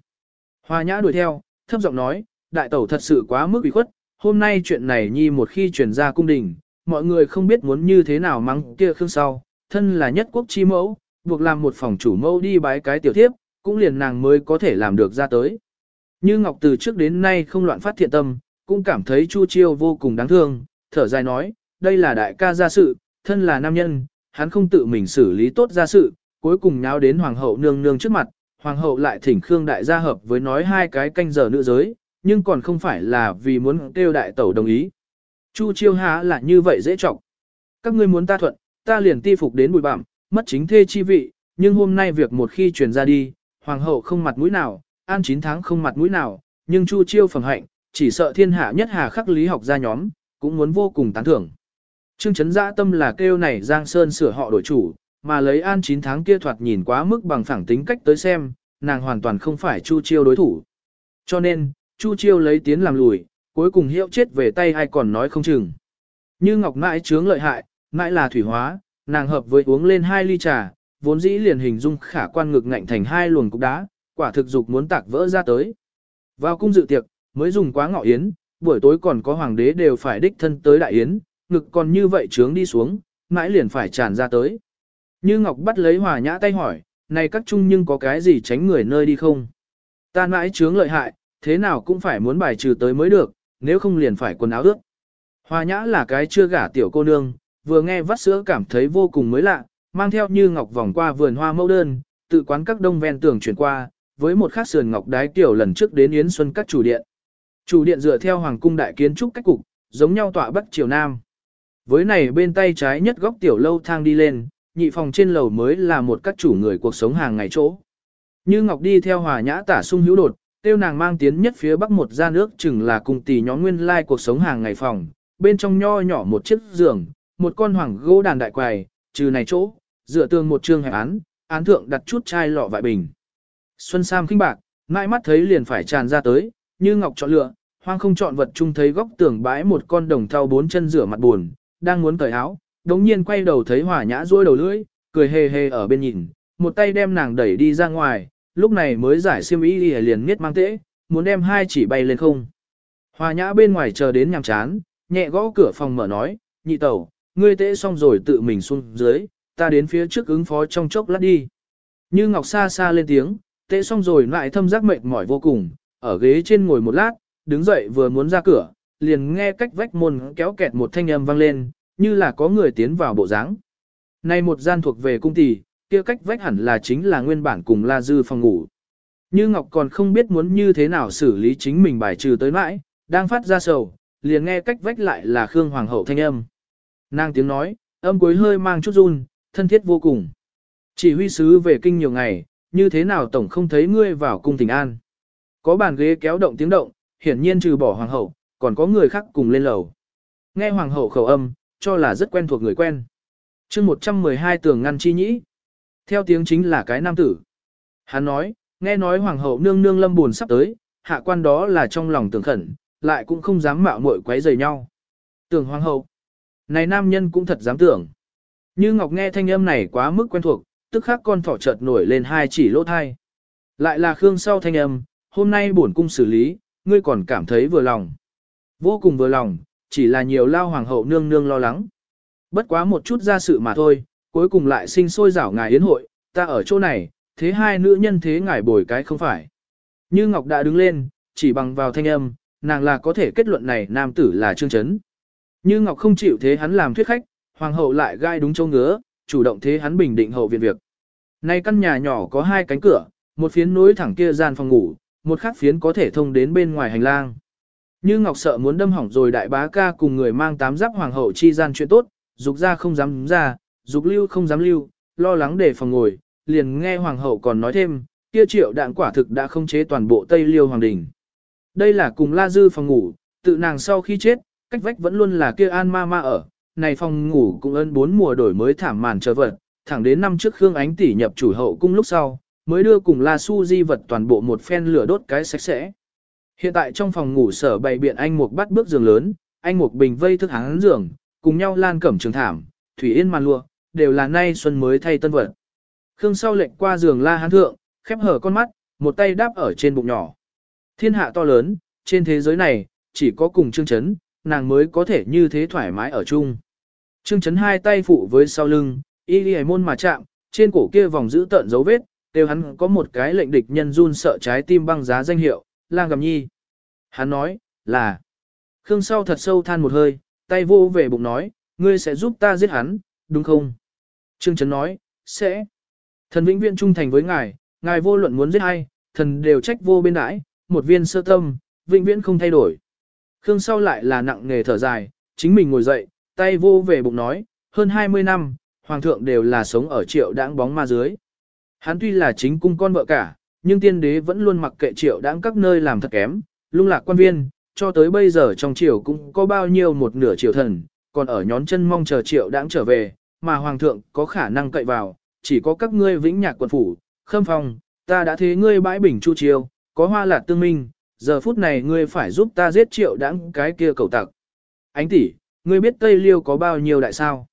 Hoa nhã đuổi theo, thấp giọng nói, đại tẩu thật sự quá mức bị khuất, hôm nay chuyện này nhi một khi truyền ra cung đình, mọi người không biết muốn như thế nào mắng kia khương sau, thân là nhất quốc chi mẫu, buộc làm một phòng chủ mẫu đi bái cái tiểu thiếp, cũng liền nàng mới có thể làm được ra tới. Như Ngọc từ trước đến nay không loạn phát thiện tâm, cũng cảm thấy Chu Chiêu vô cùng đáng thương, thở dài nói, đây là đại ca gia sự, thân là nam nhân, hắn không tự mình xử lý tốt gia sự, cuối cùng nháo đến hoàng hậu nương nương trước mặt, hoàng hậu lại thỉnh Khương đại gia hợp với nói hai cái canh giờ nữ giới, nhưng còn không phải là vì muốn kêu đại tẩu đồng ý. Chu chiêu há là như vậy dễ trọng. Các ngươi muốn ta thuận, ta liền ti phục đến bụi bặm, mất chính thê chi vị, nhưng hôm nay việc một khi truyền ra đi, hoàng hậu không mặt mũi nào, an 9 tháng không mặt mũi nào, nhưng Chu chiêu phẩm hạnh, chỉ sợ thiên hạ nhất hà khắc lý học gia nhóm, cũng muốn vô cùng tán thưởng. Trương Trấn Dã tâm là kêu này Giang Sơn sửa họ đổi chủ, mà lấy an 9 tháng kia thoạt nhìn quá mức bằng phẳng tính cách tới xem, nàng hoàn toàn không phải Chu Chiêu đối thủ. Cho nên, Chu Chiêu lấy tiến làm lùi, cuối cùng hiệu chết về tay ai còn nói không chừng. Như Ngọc mãi chướng lợi hại, mãi là thủy hóa, nàng hợp với uống lên hai ly trà, vốn dĩ liền hình dung khả quan ngực ngạnh thành hai luồng cục đá, quả thực dục muốn tạc vỡ ra tới. Vào cung dự tiệc, mới dùng quá ngọ yến, buổi tối còn có hoàng đế đều phải đích thân tới đại yến, ngực còn như vậy trướng đi xuống, mãi liền phải tràn ra tới. Như Ngọc bắt lấy hòa nhã tay hỏi, này các trung nhưng có cái gì tránh người nơi đi không? Ta mãi chướng lợi hại, thế nào cũng phải muốn bài trừ tới mới được, nếu không liền phải quần áo ướt. Hòa nhã là cái chưa gả tiểu cô nương, vừa nghe vắt sữa cảm thấy vô cùng mới lạ, mang theo như ngọc vòng qua vườn hoa mẫu đơn, tự quán các đông ven tường chuyển qua, với một khắc sườn ngọc đái tiểu lần trước đến Yến Xuân các chủ điện. Chủ điện dựa theo hoàng cung đại kiến trúc cách cục, giống nhau tọa bắc triều nam. Với này bên tay trái nhất góc tiểu lâu thang đi lên, nhị phòng trên lầu mới là một các chủ người cuộc sống hàng ngày chỗ. Như Ngọc đi theo hòa nhã tả sung hữu đột, tiêu nàng mang tiến nhất phía bắc một gian nước chừng là cùng tỷ nhóm nguyên lai cuộc sống hàng ngày phòng, bên trong nho nhỏ một chiếc giường, một con hoàng gỗ đàn đại quài, trừ này chỗ, dựa tường một trương hẹp án, án thượng đặt chút chai lọ vại bình. Xuân Sam khinh bạc, ngại mắt thấy liền phải tràn ra tới, như ngọc chọn lựa, hoang không chọn vật chung thấy góc tường bãi một con đồng thau bốn chân rửa mặt buồn, đang muốn cởi áo, đống nhiên quay đầu thấy hỏa nhã rôi đầu lưỡi, cười hề hề ở bên nhìn, một tay đem nàng đẩy đi ra ngoài, lúc này mới giải xiêm y đi liền miết mang tễ, muốn đem hai chỉ bay lên không. Hòa nhã bên ngoài chờ đến nhằm chán, nhẹ gõ cửa phòng mở nói, nhị tẩu, ngươi tễ xong rồi tự mình xuống dưới, ta đến phía trước ứng phó trong chốc lát đi. Như Ngọc xa xa lên tiếng, tễ xong rồi lại thâm giác mệt mỏi vô cùng, ở ghế trên ngồi một lát, đứng dậy vừa muốn ra cửa, liền nghe cách vách môn kéo kẹt một thanh âm vang lên, như là có người tiến vào bộ dáng. Nay một gian thuộc về cung tỷ, kia cách vách hẳn là chính là nguyên bản cùng La Dư phòng ngủ. Như Ngọc còn không biết muốn như thế nào xử lý chính mình bài trừ tới mãi, đang phát ra sầu, liền nghe cách vách lại là Khương Hoàng hậu thanh âm. Nàng tiếng nói, âm cuối hơi mang chút run, thân thiết vô cùng. Chỉ huy sứ về kinh nhiều ngày, như thế nào tổng không thấy ngươi vào cung tỉnh an. Có bàn ghế kéo động tiếng động, hiển nhiên trừ bỏ hoàng hậu, còn có người khác cùng lên lầu. Nghe hoàng hậu khẩu âm, cho là rất quen thuộc người quen. chương 112 tường ngăn chi nhĩ. Theo tiếng chính là cái nam tử. Hắn nói, nghe nói hoàng hậu nương nương lâm buồn sắp tới, hạ quan đó là trong lòng tưởng khẩn, lại cũng không dám mạo muội quấy rầy nhau. Tưởng hoàng hậu. Này nam nhân cũng thật dám tưởng. Như Ngọc nghe thanh âm này quá mức quen thuộc, tức khắc con thỏ chợt nổi lên hai chỉ lỗ thai. Lại là Khương sau thanh âm, hôm nay bổn cung xử lý, ngươi còn cảm thấy vừa lòng. Vô cùng vừa lòng, chỉ là nhiều lao hoàng hậu nương nương lo lắng. Bất quá một chút ra sự mà thôi, cuối cùng lại sinh sôi rảo ngài yến hội, ta ở chỗ này, thế hai nữ nhân thế ngài bồi cái không phải. Như Ngọc đã đứng lên, chỉ bằng vào thanh âm, nàng là có thể kết luận này nam tử là Trương Chấn. Như Ngọc không chịu thế hắn làm thuyết khách, hoàng hậu lại gai đúng châu ngứa, chủ động thế hắn bình định hậu viện việc. Nay căn nhà nhỏ có hai cánh cửa, một phiến nối thẳng kia gian phòng ngủ, một khác phiến có thể thông đến bên ngoài hành lang. Như Ngọc sợ muốn đâm hỏng rồi đại bá ca cùng người mang tám giáp hoàng hậu chi gian chuyện tốt, dục ra không dám ra, dục lưu không dám lưu, lo lắng để phòng ngồi, liền nghe hoàng hậu còn nói thêm, kia triệu đạn quả thực đã không chế toàn bộ Tây Liêu hoàng đình. Đây là cùng La Dư phòng ngủ, tự nàng sau khi chết, cách vách vẫn luôn là kia An Ma Ma ở, này phòng ngủ cũng ơn bốn mùa đổi mới thảm màn trở vật, thẳng đến năm trước Khương Ánh tỷ nhập chủ hậu cung lúc sau, mới đưa cùng La Su di vật toàn bộ một phen lửa đốt cái sạch sẽ. Hiện tại trong phòng ngủ sở bày biện anh mục bắt bước giường lớn, anh mục bình vây thức hắn giường, cùng nhau lan cẩm trường thảm, thủy yên màn lụa, đều là nay xuân mới thay tân vật. Khương sau lệnh qua giường la hán thượng, khép hở con mắt, một tay đáp ở trên bụng nhỏ. Thiên hạ to lớn, trên thế giới này, chỉ có cùng Trương Chấn, nàng mới có thể như thế thoải mái ở chung. Trương Chấn hai tay phụ với sau lưng, y lì môn mà chạm, trên cổ kia vòng giữ tợn dấu vết, đều hắn có một cái lệnh địch nhân run sợ trái tim băng giá danh hiệu, lang gầm nhi. Hắn nói, là. Khương sau thật sâu than một hơi, tay vô về bụng nói, ngươi sẽ giúp ta giết hắn, đúng không? Trương Trấn nói, sẽ. Thần vĩnh viễn trung thành với ngài, ngài vô luận muốn giết ai, thần đều trách vô bên đãi, một viên sơ tâm, vĩnh viễn không thay đổi. Khương sau lại là nặng nghề thở dài, chính mình ngồi dậy, tay vô về bụng nói, hơn 20 năm, hoàng thượng đều là sống ở triệu đãng bóng ma dưới. Hắn tuy là chính cung con vợ cả, nhưng tiên đế vẫn luôn mặc kệ triệu đãng các nơi làm thật kém, lung lạc quan viên, cho tới bây giờ trong triều cũng có bao nhiêu một nửa triều thần, còn ở nhón chân mong chờ triệu đãng trở về, mà hoàng thượng có khả năng cậy vào, chỉ có các ngươi vĩnh nhạc quận phủ, khâm phong, ta đã thế ngươi bãi bình chu triều, có hoa lạc tương minh, giờ phút này ngươi phải giúp ta giết triệu đãng cái kia cầu tặc. Ánh tỷ, ngươi biết Tây Liêu có bao nhiêu đại sao?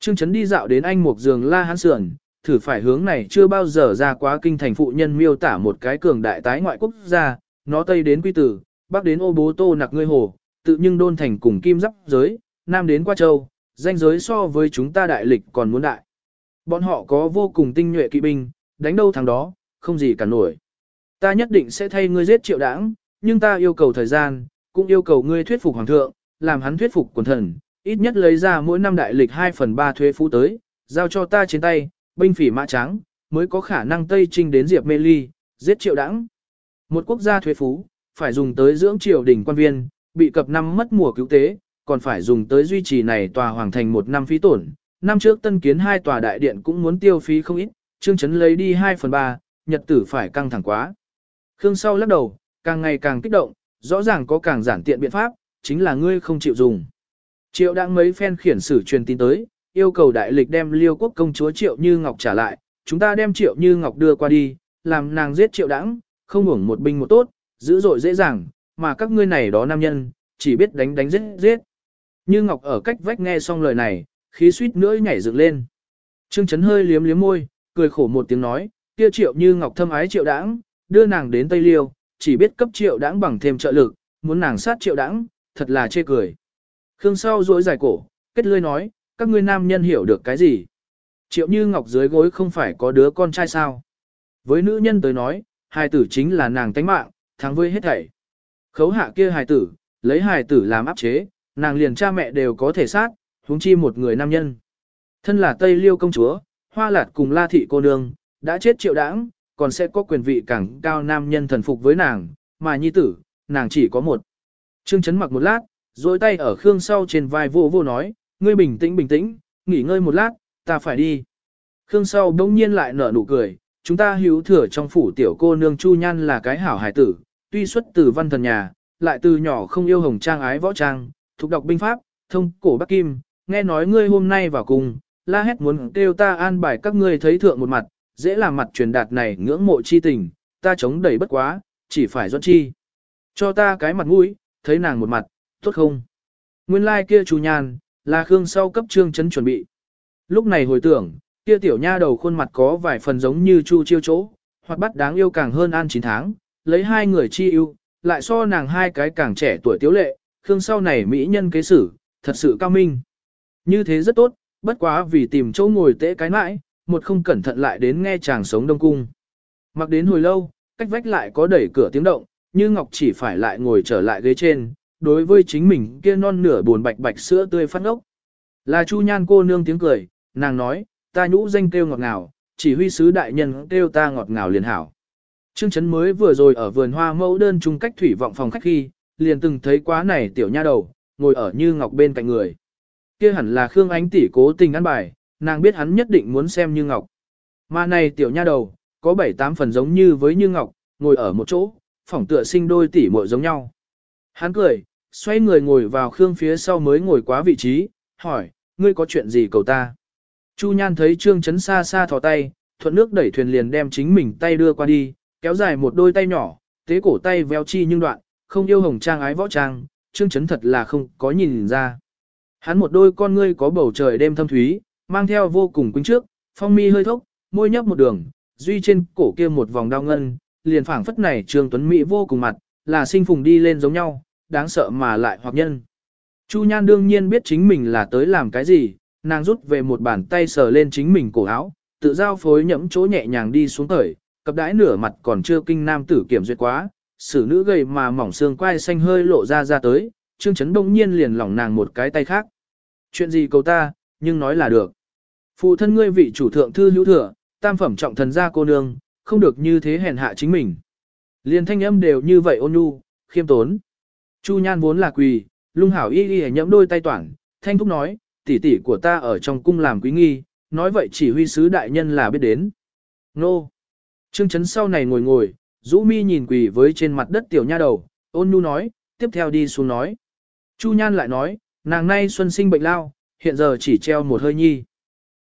Trương Trấn đi dạo đến anh một giường la hán sườn, thử phải hướng này chưa bao giờ ra quá kinh thành phụ nhân miêu tả một cái cường đại tái ngoại quốc gia, nó Tây đến Quy Tử, Bắc đến ô bố tô nặc ngươi hồ, tự nhưng đôn thành cùng kim giáp giới, Nam đến qua châu, danh giới so với chúng ta đại lịch còn muốn đại. Bọn họ có vô cùng tinh nhuệ kỵ binh, đánh đâu thằng đó, không gì cả nổi. Ta nhất định sẽ thay ngươi giết triệu đảng, nhưng ta yêu cầu thời gian, cũng yêu cầu ngươi thuyết phục hoàng thượng, làm hắn thuyết phục quần thần, ít nhất lấy ra mỗi năm đại lịch 2 phần 3 thuế phú tới, giao cho ta trên tay, binh phỉ mã trắng, mới có khả năng Tây Trinh đến Diệp Mê Ly, giết triệu đãng. Một quốc gia thuế phú, phải dùng tới dưỡng triều đình quan viên, bị cập năm mất mùa cứu tế, còn phải dùng tới duy trì này tòa hoàng thành một năm phí tổn. Năm trước tân kiến hai tòa đại điện cũng muốn tiêu phí không ít, Trương Chấn lấy đi 2 phần 3, nhật tử phải căng thẳng quá. Khương sau lắc đầu, càng ngày càng kích động, rõ ràng có càng giản tiện biện pháp, chính là ngươi không chịu dùng. Triệu đang mấy phen khiển sử truyền tin tới, yêu cầu đại lịch đem liêu quốc công chúa Triệu Như Ngọc trả lại, chúng ta đem Triệu Như Ngọc đưa qua đi, làm nàng giết Triệu đãng, không hưởng một binh một tốt, dữ dội dễ dàng, mà các ngươi này đó nam nhân, chỉ biết đánh đánh giết giết. Như Ngọc ở cách vách nghe xong lời này, khí suýt nữa nhảy dựng lên. Trương Chấn hơi liếm liếm môi, cười khổ một tiếng nói, kia Triệu Như Ngọc thâm ái Triệu đãng, đưa nàng đến Tây Liêu, chỉ biết cấp Triệu đãng bằng thêm trợ lực, muốn nàng sát Triệu đãng, thật là chê cười. Khương sau duỗi dài cổ, kết lươi nói, các ngươi nam nhân hiểu được cái gì? Triệu Như Ngọc dưới gối không phải có đứa con trai sao? Với nữ nhân tới nói, hài tử chính là nàng tánh mạng, thắng với hết thảy. Khấu hạ kia hài tử, lấy hài tử làm áp chế, nàng liền cha mẹ đều có thể sát, huống chi một người nam nhân. Thân là Tây Liêu công chúa, Hoa Lạt cùng La Thị cô nương, đã chết triệu đãng, còn sẽ có quyền vị càng cao nam nhân thần phục với nàng, mà nhi tử, nàng chỉ có một. Trương Chấn mặc một lát, rồi tay ở Khương sau trên vai vô vô nói, ngươi bình tĩnh bình tĩnh, nghỉ ngơi một lát, ta phải đi. Khương sau đông nhiên lại nở nụ cười, chúng ta hữu thừa trong phủ tiểu cô nương Chu Nhan là cái hảo hải tử, tuy xuất từ văn thần nhà, lại từ nhỏ không yêu hồng trang ái võ trang, thuộc đọc binh pháp, thông cổ bắc kim, nghe nói ngươi hôm nay vào cùng, la hét muốn kêu ta an bài các ngươi thấy thượng một mặt, dễ làm mặt truyền đạt này ngưỡng mộ chi tình, ta chống đẩy bất quá, chỉ phải doan chi. Cho ta cái mặt mũi, thấy nàng một mặt, tốt không? Nguyên lai like kia Chu Nhan, là Khương sau cấp trương chấn chuẩn bị. Lúc này hồi tưởng, kia tiểu nha đầu khuôn mặt có vài phần giống như Chu chiêu chỗ, hoặc bắt đáng yêu càng hơn an 9 tháng, lấy hai người chi yêu, lại so nàng hai cái càng trẻ tuổi tiếu lệ, Khương sau này mỹ nhân kế sử, thật sự cao minh. Như thế rất tốt, bất quá vì tìm chỗ ngồi tễ cái mãi, một không cẩn thận lại đến nghe chàng sống đông cung. Mặc đến hồi lâu, cách vách lại có đẩy cửa tiếng động, như Ngọc chỉ phải lại ngồi trở lại ghế trên, đối với chính mình kia non nửa buồn bạch bạch sữa tươi phát ốc. Là Chu Nhan cô nương tiếng cười, nàng nói, ta nhũ danh kêu ngọt ngào, chỉ huy sứ đại nhân kêu ta ngọt ngào liền hảo. Trương Chấn mới vừa rồi ở vườn hoa mẫu đơn chung cách thủy vọng phòng khách khi, liền từng thấy quá này tiểu nha đầu, ngồi ở như ngọc bên cạnh người. kia hẳn là Khương Ánh tỷ cố tình ăn bài, nàng biết hắn nhất định muốn xem như ngọc. Mà này tiểu nha đầu, có bảy tám phần giống như với như ngọc, ngồi ở một chỗ, phỏng tựa sinh đôi tỷ muội giống nhau. Hắn cười, xoay người ngồi vào Khương phía sau mới ngồi quá vị trí, hỏi, ngươi có chuyện gì cầu ta? Chu Nhan thấy Trương Chấn xa xa thò tay, thuận nước đẩy thuyền liền đem chính mình tay đưa qua đi, kéo dài một đôi tay nhỏ, tế cổ tay véo chi nhưng đoạn, không yêu hồng trang ái võ trang, Trương Chấn thật là không có nhìn ra. Hắn một đôi con ngươi có bầu trời đêm thâm thúy, mang theo vô cùng quýnh trước, phong mi hơi thốc, môi nhấp một đường, duy trên cổ kia một vòng đau ngân, liền phảng phất này Trương Tuấn Mỹ vô cùng mặt, là sinh phùng đi lên giống nhau, đáng sợ mà lại hoặc nhân. Chu Nhan đương nhiên biết chính mình là tới làm cái gì, nàng rút về một bàn tay sờ lên chính mình cổ áo, tự giao phối nhẫm chỗ nhẹ nhàng đi xuống thời, cặp đãi nửa mặt còn chưa kinh nam tử kiểm duyệt quá, xử nữ gầy mà mỏng xương quai xanh hơi lộ ra ra tới, Trương Chấn đông nhiên liền lỏng nàng một cái tay khác. Chuyện gì cầu ta, nhưng nói là được. Phụ thân ngươi vị chủ thượng thư hữu thừa, tam phẩm trọng thần gia cô nương, không được như thế hèn hạ chính mình. Liền thanh âm đều như vậy ôn nhu, khiêm tốn. Chu Nhan vốn là quỳ, lung hảo y y nhẫm đôi tay toản, thanh thúc nói, tỷ tỷ của ta ở trong cung làm quý nghi, nói vậy chỉ huy sứ đại nhân là biết đến. Nô! Trương Trấn sau này ngồi ngồi, rũ mi nhìn quỳ với trên mặt đất tiểu nha đầu, ôn nhu nói, tiếp theo đi xuống nói. Chu Nhan lại nói, nàng nay xuân sinh bệnh lao, hiện giờ chỉ treo một hơi nhi.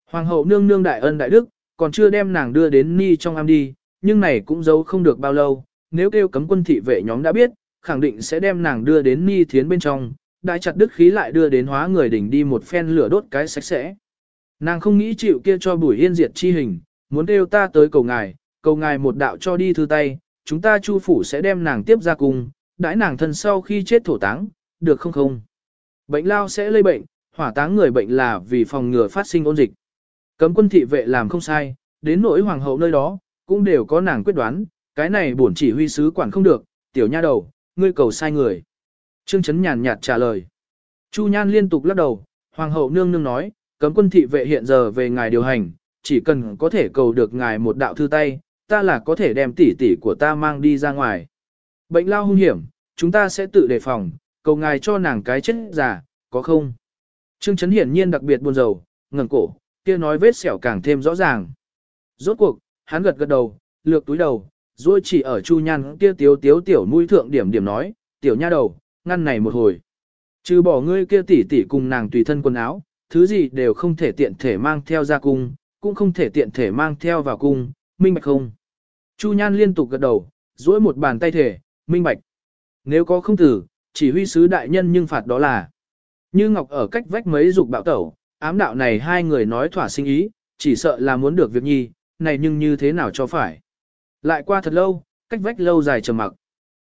Hoàng hậu nương nương đại ân đại đức, còn chưa đem nàng đưa đến ni trong am đi, nhưng này cũng giấu không được bao lâu, nếu kêu cấm quân thị vệ nhóm đã biết, khẳng định sẽ đem nàng đưa đến ni thiến bên trong, đại chặt đức khí lại đưa đến hóa người đỉnh đi một phen lửa đốt cái sạch sẽ. Nàng không nghĩ chịu kia cho bùi yên diệt chi hình, muốn kêu ta tới cầu ngài, cầu ngài một đạo cho đi thư tay, chúng ta chu phủ sẽ đem nàng tiếp ra cùng, đãi nàng thân sau khi chết thổ táng, được không không? Bệnh lao sẽ lây bệnh, hỏa táng người bệnh là vì phòng ngừa phát sinh ôn dịch. Cấm quân thị vệ làm không sai, đến nỗi hoàng hậu nơi đó, cũng đều có nàng quyết đoán, cái này bổn chỉ huy sứ quản không được, tiểu nha đầu, ngươi cầu sai người. Trương Chấn nhàn nhạt trả lời. Chu Nhan liên tục lắc đầu, hoàng hậu nương nương nói, cấm quân thị vệ hiện giờ về ngài điều hành, chỉ cần có thể cầu được ngài một đạo thư tay, ta là có thể đem tỷ tỷ của ta mang đi ra ngoài. Bệnh lao hung hiểm, chúng ta sẽ tự đề phòng, cầu ngài cho nàng cái chết giả, có không? Trương Chấn hiển nhiên đặc biệt buồn rầu, ngẩng cổ, kia nói vết sẹo càng thêm rõ ràng. Rốt cuộc, hắn gật gật đầu, lược túi đầu, rồi chỉ ở Chu Nhan kia tiếu tiếu tiểu mũi thượng điểm điểm nói, tiểu nha đầu, ngăn này một hồi. Trừ bỏ ngươi kia tỷ tỷ cùng nàng tùy thân quần áo, thứ gì đều không thể tiện thể mang theo ra cung, cũng không thể tiện thể mang theo vào cung, minh bạch không? Chu Nhan liên tục gật đầu, duỗi một bàn tay thể, minh bạch. Nếu có không tử, chỉ huy sứ đại nhân nhưng phạt đó là. Như Ngọc ở cách vách mấy dục bạo tẩu, ám đạo này hai người nói thỏa sinh ý, chỉ sợ là muốn được việc nhi, này nhưng như thế nào cho phải. Lại qua thật lâu, cách vách lâu dài trầm mặc.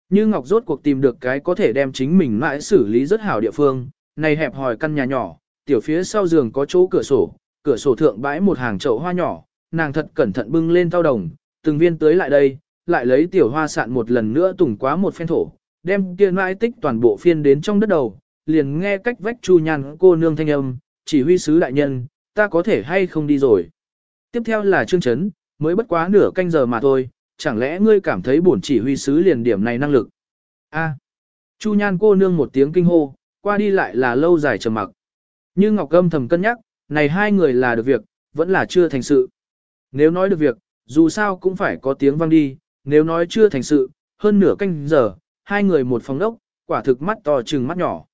Như Ngọc rốt cuộc tìm được cái có thể đem chính mình mãi xử lý rất hảo địa phương, này hẹp hòi căn nhà nhỏ, tiểu phía sau giường có chỗ cửa sổ, cửa sổ thượng bãi một hàng chậu hoa nhỏ, nàng thật cẩn thận bưng lên tao đồng, từng viên tới lại đây, lại lấy tiểu hoa sạn một lần nữa tùng quá một phen thổ, đem kia mãi tích toàn bộ phiên đến trong đất đầu, liền nghe cách vách chu nhàn cô nương thanh âm, chỉ huy sứ đại nhân, ta có thể hay không đi rồi. Tiếp theo là trương chấn, mới bất quá nửa canh giờ mà thôi, chẳng lẽ ngươi cảm thấy bổn chỉ huy sứ liền điểm này năng lực? A. Chu Nhan cô nương một tiếng kinh hô, qua đi lại là lâu dài trầm mặc. Như Ngọc Âm thầm cân nhắc, này hai người là được việc, vẫn là chưa thành sự. Nếu nói được việc, dù sao cũng phải có tiếng vang đi, nếu nói chưa thành sự, hơn nửa canh giờ, hai người một phòng đốc, quả thực mắt to trừng mắt nhỏ.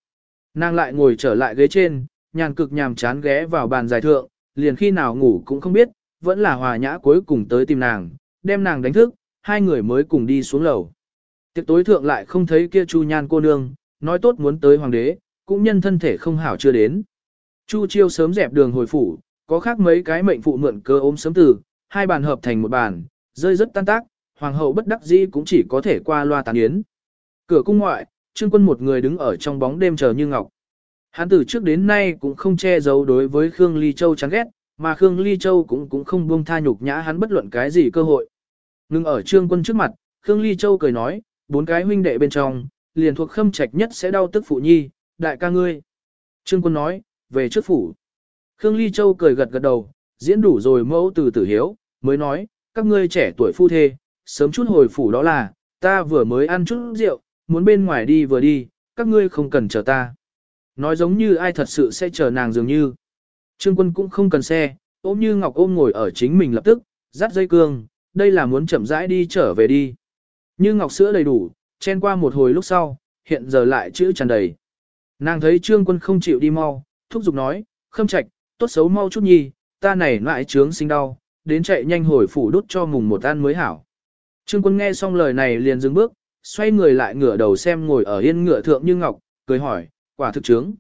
Nàng lại ngồi trở lại ghế trên, nhàn cực nhàm chán ghé vào bàn giải thượng, liền khi nào ngủ cũng không biết, vẫn là hòa nhã cuối cùng tới tìm nàng, đem nàng đánh thức, hai người mới cùng đi xuống lầu. Tiệc tối thượng lại không thấy kia Chu Nhan cô nương, nói tốt muốn tới hoàng đế, cũng nhân thân thể không hảo chưa đến. Chu Chiêu sớm dẹp đường hồi phủ, có khác mấy cái mệnh phụ mượn cơ ốm sớm từ, hai bàn hợp thành một bàn, rơi rất tan tác, hoàng hậu bất đắc dĩ cũng chỉ có thể qua loa tàn yến. Cửa cung ngoại, Trương Quân một người đứng ở trong bóng đêm chờ như ngọc. Hắn từ trước đến nay cũng không che giấu đối với Khương Ly Châu chán ghét, mà Khương Ly Châu cũng cũng không buông tha nhục nhã hắn bất luận cái gì cơ hội. Ngưng ở Trương Quân trước mặt, Khương Ly Châu cười nói, bốn cái huynh đệ bên trong, liền thuộc khâm trạch nhất sẽ đau tức phụ nhi, đại ca ngươi. Trương Quân nói, về trước phủ. Khương Ly Châu cười gật gật đầu, diễn đủ rồi mẫu từ tử hiếu, mới nói, các ngươi trẻ tuổi phu thê, sớm chút hồi phủ đó là, ta vừa mới ăn chút rượu, muốn bên ngoài đi vừa đi, các ngươi không cần chờ ta. Nói giống như ai thật sự sẽ chờ nàng dường như. Trương quân cũng không cần xe, ôm như ngọc ôm ngồi ở chính mình lập tức, dắt dây cương, đây là muốn chậm rãi đi trở về đi. Như ngọc sữa đầy đủ, chen qua một hồi lúc sau, hiện giờ lại chữ tràn đầy. Nàng thấy trương quân không chịu đi mau, thúc giục nói, khâm trạch, tốt xấu mau chút nhi, ta này lại trướng sinh đau, đến chạy nhanh hồi phủ đút cho mùng một ăn mới hảo. Trương quân nghe xong lời này liền dừng bước, xoay người lại ngửa đầu xem ngồi ở yên ngựa thượng như ngọc, cười hỏi, quả thực trướng.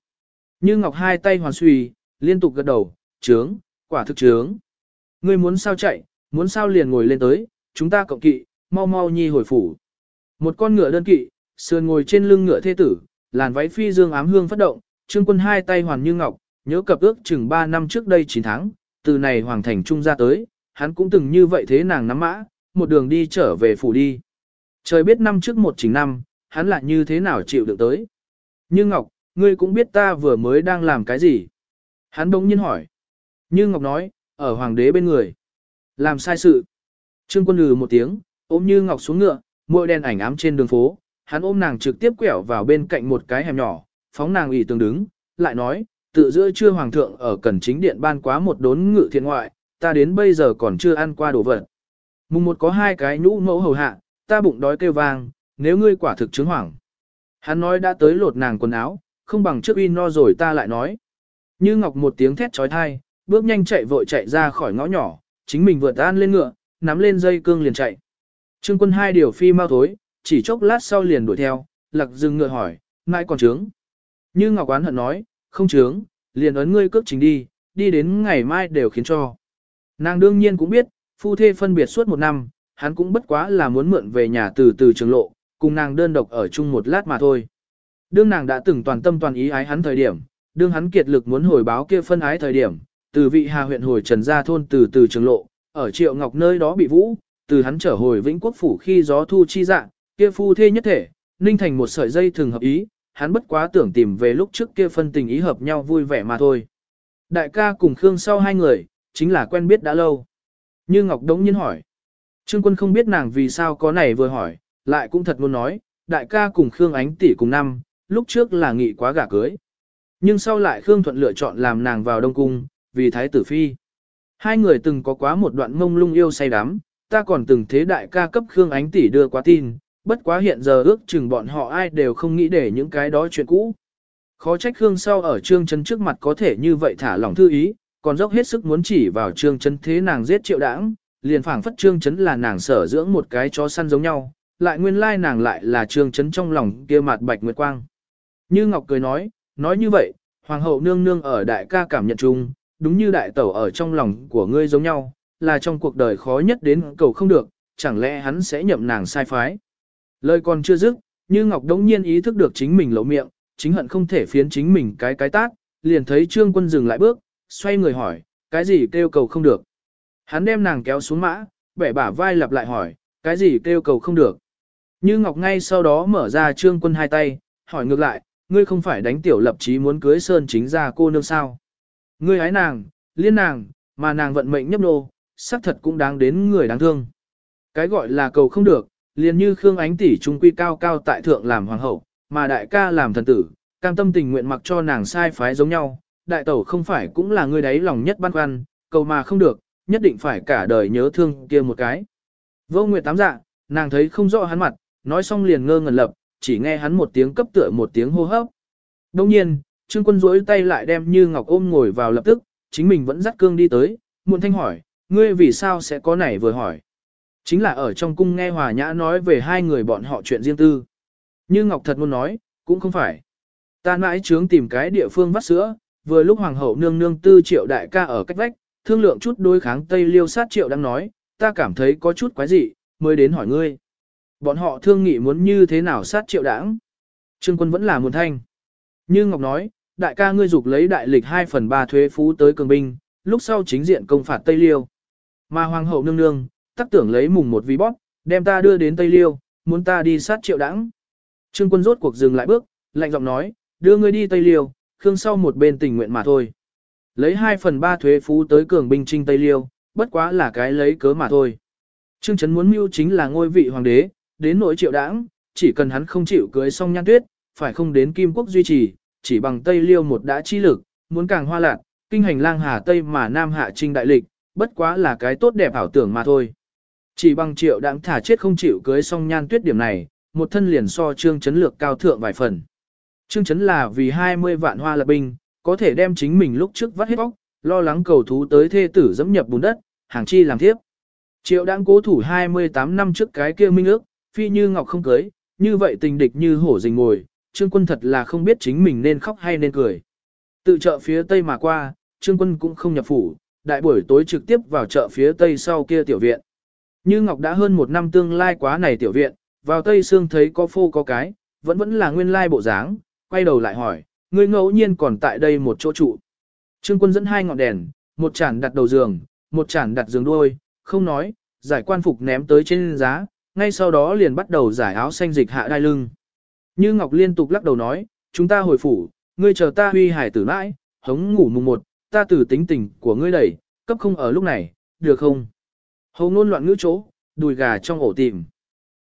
Như ngọc hai tay hoàn suy, liên tục gật đầu, trướng, quả thực trướng. Ngươi muốn sao chạy, muốn sao liền ngồi lên tới, chúng ta cộng kỵ, mau mau nhi hồi phủ. Một con ngựa đơn kỵ, sườn ngồi trên lưng ngựa thế tử, làn váy phi dương ám hương phát động, trương quân hai tay hoàn như ngọc, nhớ cập ước chừng 3 năm trước đây 9 tháng, từ này hoàng thành trung ra tới, hắn cũng từng như vậy thế nàng nắm mã, một đường đi trở về phủ đi. Trời biết năm trước một chính năm, hắn lại như thế nào chịu được tới. Như Ngọc, ngươi cũng biết ta vừa mới đang làm cái gì. Hắn bỗng nhiên hỏi. Như Ngọc nói, ở hoàng đế bên người. Làm sai sự. Trương quân lừ một tiếng, ôm Như Ngọc xuống ngựa, môi đen ảnh ám trên đường phố, hắn ôm nàng trực tiếp quẹo vào bên cạnh một cái hẻm nhỏ, phóng nàng ủy tường đứng, lại nói, tự giữa trưa hoàng thượng ở cẩn chính điện ban quá một đốn ngự thiện ngoại, ta đến bây giờ còn chưa ăn qua đồ vật. Mùng một có hai cái nhũ mẫu hầu hạ, ta bụng đói kêu vang, nếu ngươi quả thực chứng hoảng. Hắn nói đã tới lột nàng quần áo, không bằng trước uy no rồi ta lại nói. Như Ngọc một tiếng thét trói thai, bước nhanh chạy vội chạy ra khỏi ngõ nhỏ, chính mình vượt an lên ngựa, nắm lên dây cương liền chạy. Trương quân hai điều phi mau thối, chỉ chốc lát sau liền đuổi theo, lạc dừng ngựa hỏi, mãi còn trướng. Như Ngọc Quán hận nói, không trướng, liền ấn ngươi cước chính đi, đi đến ngày mai đều khiến cho. Nàng đương nhiên cũng biết, phu thê phân biệt suốt một năm, hắn cũng bất quá là muốn mượn về nhà từ từ trường lộ, cùng nàng đơn độc ở chung một lát mà thôi. Đương nàng đã từng toàn tâm toàn ý ái hắn thời điểm, đương hắn kiệt lực muốn hồi báo kia phân ái thời điểm, từ vị Hà huyện hồi Trần Gia thôn từ từ trường lộ, ở Triệu Ngọc nơi đó bị vũ, từ hắn trở hồi Vĩnh Quốc phủ khi gió thu chi dạng, kia phu thê nhất thể, ninh thành một sợi dây thường hợp ý, hắn bất quá tưởng tìm về lúc trước kia phân tình ý hợp nhau vui vẻ mà thôi. Đại ca cùng Khương sau hai người, chính là quen biết đã lâu. Như Ngọc đống nhiên hỏi. Trương quân không biết nàng vì sao có này vừa hỏi, lại cũng thật muốn nói, đại ca cùng Khương ánh tỷ cùng năm, lúc trước là nghị quá gả cưới. Nhưng sau lại Khương Thuận lựa chọn làm nàng vào Đông Cung, vì Thái tử Phi. Hai người từng có quá một đoạn mông lung yêu say đắm, ta còn từng thế đại ca cấp Khương Ánh tỷ đưa quá tin, bất quá hiện giờ ước chừng bọn họ ai đều không nghĩ để những cái đó chuyện cũ. Khó trách Khương sau ở trương Trấn trước mặt có thể như vậy thả lỏng thư ý, còn dốc hết sức muốn chỉ vào trương Trấn thế nàng giết triệu đảng, liền phảng phất trương chấn là nàng sở dưỡng một cái chó săn giống nhau, lại nguyên lai nàng lại là trương chấn trong lòng kia mặt bạch nguyệt quang. Như Ngọc cười nói, nói như vậy, hoàng hậu nương nương ở đại ca cảm nhận chung, đúng như đại tẩu ở trong lòng của ngươi giống nhau, là trong cuộc đời khó nhất đến cầu không được, chẳng lẽ hắn sẽ nhậm nàng sai phái. Lời còn chưa dứt, như Ngọc đống nhiên ý thức được chính mình lỗ miệng, chính hận không thể phiến chính mình cái cái tát, liền thấy trương quân dừng lại bước, xoay người hỏi, cái gì kêu cầu không được. Hắn đem nàng kéo xuống mã, bẻ bả vai lặp lại hỏi, cái gì kêu cầu không được. Như Ngọc ngay sau đó mở ra trương quân hai tay, hỏi ngược lại, ngươi không phải đánh tiểu lập chí muốn cưới sơn chính ra cô nương sao. Ngươi ái nàng, liên nàng, mà nàng vận mệnh nhấp nô, xác thật cũng đáng đến người đáng thương. Cái gọi là cầu không được, liền như Khương Ánh tỷ trung quy cao cao tại thượng làm hoàng hậu, mà đại ca làm thần tử, cam tâm tình nguyện mặc cho nàng sai phái giống nhau, đại tẩu không phải cũng là người đấy lòng nhất băn khoăn, cầu mà không được, nhất định phải cả đời nhớ thương kia một cái. Vô Nguyệt tám dạ, nàng thấy không rõ hắn mặt, nói xong liền ngơ ngẩn lập, chỉ nghe hắn một tiếng cấp tựa một tiếng hô hấp. Đông nhiên, Trương Quân duỗi tay lại đem Như Ngọc ôm ngồi vào lập tức, chính mình vẫn dắt cương đi tới, muộn thanh hỏi, ngươi vì sao sẽ có này vừa hỏi. Chính là ở trong cung nghe Hòa Nhã nói về hai người bọn họ chuyện riêng tư. Như Ngọc thật muốn nói, cũng không phải. Ta mãi trướng tìm cái địa phương vắt sữa, vừa lúc Hoàng hậu nương nương tư triệu đại ca ở cách vách, thương lượng chút đối kháng Tây Liêu sát triệu đang nói, ta cảm thấy có chút quái dị, mới đến hỏi ngươi. Bọn họ thương nghị muốn như thế nào sát triệu đảng. Trương quân vẫn là muôn thanh. Như Ngọc nói, đại ca ngươi dục lấy đại lịch 2 phần 3 thuế phú tới cường binh, lúc sau chính diện công phạt Tây Liêu. Mà Hoàng hậu nương nương, tắc tưởng lấy mùng một vi bóp, đem ta đưa đến Tây Liêu, muốn ta đi sát triệu đãng. Trương quân rốt cuộc dừng lại bước, lạnh giọng nói, đưa ngươi đi Tây Liêu, khương sau một bên tình nguyện mà thôi. Lấy 2 phần 3 thuế phú tới cường binh trinh Tây Liêu, bất quá là cái lấy cớ mà thôi. Trương Trấn muốn mưu chính là ngôi vị hoàng đế, đến nỗi triệu đãng, chỉ cần hắn không chịu cưới xong nhan tuyết, phải không đến Kim Quốc duy trì, chỉ bằng Tây Liêu một đã chi lực, muốn càng hoa lạc, kinh hành lang hà Tây mà Nam hạ trinh đại lịch, bất quá là cái tốt đẹp ảo tưởng mà thôi. Chỉ bằng triệu đãng thả chết không chịu cưới song nhan tuyết điểm này, một thân liền so trương chấn lược cao thượng vài phần. Trương chấn là vì 20 vạn hoa lập binh, có thể đem chính mình lúc trước vắt hết bóc, lo lắng cầu thú tới thê tử dẫm nhập bùn đất, hàng chi làm thiếp. Triệu đãng cố thủ 28 năm trước cái kia minh ước, phi như ngọc không cưới, như vậy tình địch như hổ rình ngồi, trương quân thật là không biết chính mình nên khóc hay nên cười. Tự chợ phía tây mà qua, trương quân cũng không nhập phủ, đại buổi tối trực tiếp vào chợ phía tây sau kia tiểu viện. Như ngọc đã hơn một năm tương lai quá này tiểu viện, vào tây xương thấy có phô có cái, vẫn vẫn là nguyên lai bộ dáng, quay đầu lại hỏi, người ngẫu nhiên còn tại đây một chỗ trụ. Trương quân dẫn hai ngọn đèn, một chản đặt đầu giường, một chản đặt giường đuôi, không nói, giải quan phục ném tới trên giá, ngay sau đó liền bắt đầu giải áo xanh dịch hạ đai lưng. Như Ngọc liên tục lắc đầu nói, chúng ta hồi phủ, ngươi chờ ta huy hải tử mãi, hống ngủ mùng một, ta tử tính tình của ngươi đẩy, cấp không ở lúc này, được không? Hầu ngôn loạn ngữ chỗ, đùi gà trong ổ tìm.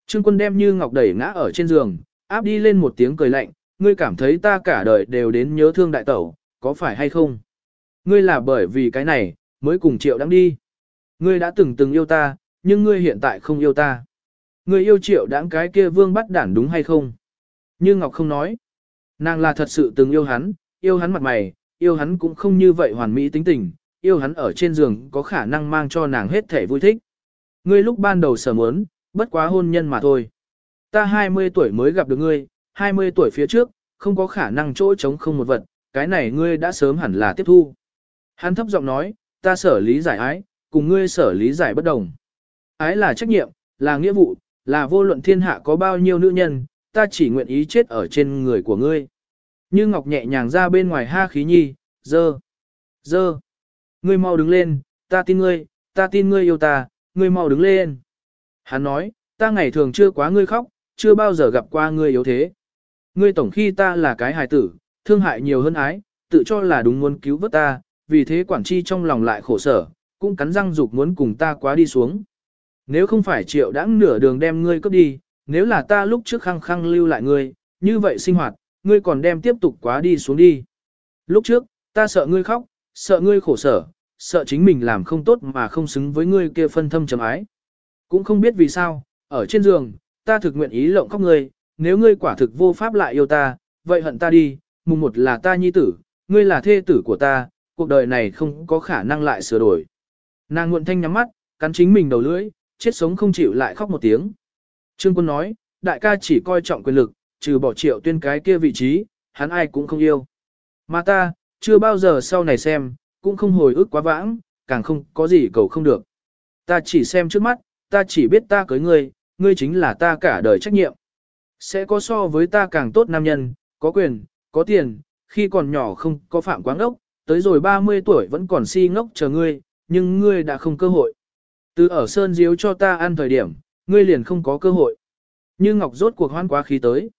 Trương quân đem Như Ngọc đẩy ngã ở trên giường, áp đi lên một tiếng cười lạnh, ngươi cảm thấy ta cả đời đều đến nhớ thương đại tẩu, có phải hay không? Ngươi là bởi vì cái này, mới cùng triệu đắng đi. Ngươi đã từng từng yêu ta, nhưng ngươi hiện tại không yêu ta. Ngươi yêu triệu đãng cái kia vương bắt đản đúng hay không? Như Ngọc không nói. Nàng là thật sự từng yêu hắn, yêu hắn mặt mày, yêu hắn cũng không như vậy hoàn mỹ tính tình, yêu hắn ở trên giường có khả năng mang cho nàng hết thể vui thích. Ngươi lúc ban đầu sở muốn, bất quá hôn nhân mà thôi. Ta 20 tuổi mới gặp được ngươi, 20 tuổi phía trước, không có khả năng chỗ trống không một vật, cái này ngươi đã sớm hẳn là tiếp thu. Hắn thấp giọng nói, ta sở lý giải ái, cùng ngươi sở lý giải bất đồng. Ái là trách nhiệm, là nghĩa vụ, là vô luận thiên hạ có bao nhiêu nữ nhân, ta chỉ nguyện ý chết ở trên người của ngươi. Như Ngọc nhẹ nhàng ra bên ngoài ha khí nhi, dơ, dơ. Ngươi mau đứng lên, ta tin ngươi, ta tin ngươi yêu ta, ngươi mau đứng lên. Hắn nói, ta ngày thường chưa quá ngươi khóc, chưa bao giờ gặp qua ngươi yếu thế. Ngươi tổng khi ta là cái hài tử, thương hại nhiều hơn ái, tự cho là đúng muốn cứu vớt ta, vì thế quản chi trong lòng lại khổ sở, cũng cắn răng dục muốn cùng ta quá đi xuống. Nếu không phải triệu đã nửa đường đem ngươi cướp đi, nếu là ta lúc trước khăng khăng lưu lại ngươi, như vậy sinh hoạt, ngươi còn đem tiếp tục quá đi xuống đi. Lúc trước, ta sợ ngươi khóc, sợ ngươi khổ sở, sợ chính mình làm không tốt mà không xứng với ngươi kia phân thâm trầm ái. Cũng không biết vì sao, ở trên giường, ta thực nguyện ý lộng khóc ngươi, nếu ngươi quả thực vô pháp lại yêu ta, vậy hận ta đi, mùng một là ta nhi tử, ngươi là thê tử của ta, cuộc đời này không có khả năng lại sửa đổi. Nàng nguộn thanh nhắm mắt, cắn chính mình đầu lưỡi, chết sống không chịu lại khóc một tiếng. Trương quân nói, đại ca chỉ coi trọng quyền lực, trừ bỏ triệu tuyên cái kia vị trí, hắn ai cũng không yêu. Mà ta, chưa bao giờ sau này xem, cũng không hồi ức quá vãng, càng không có gì cầu không được. Ta chỉ xem trước mắt, ta chỉ biết ta cưới ngươi, ngươi chính là ta cả đời trách nhiệm. Sẽ có so với ta càng tốt nam nhân, có quyền, có tiền, khi còn nhỏ không có phạm quáng ốc, tới rồi 30 tuổi vẫn còn si ngốc chờ ngươi, nhưng ngươi đã không cơ hội. Từ ở Sơn Diếu cho ta ăn thời điểm, ngươi liền không có cơ hội. Như Ngọc rốt cuộc hoan quá khí tới.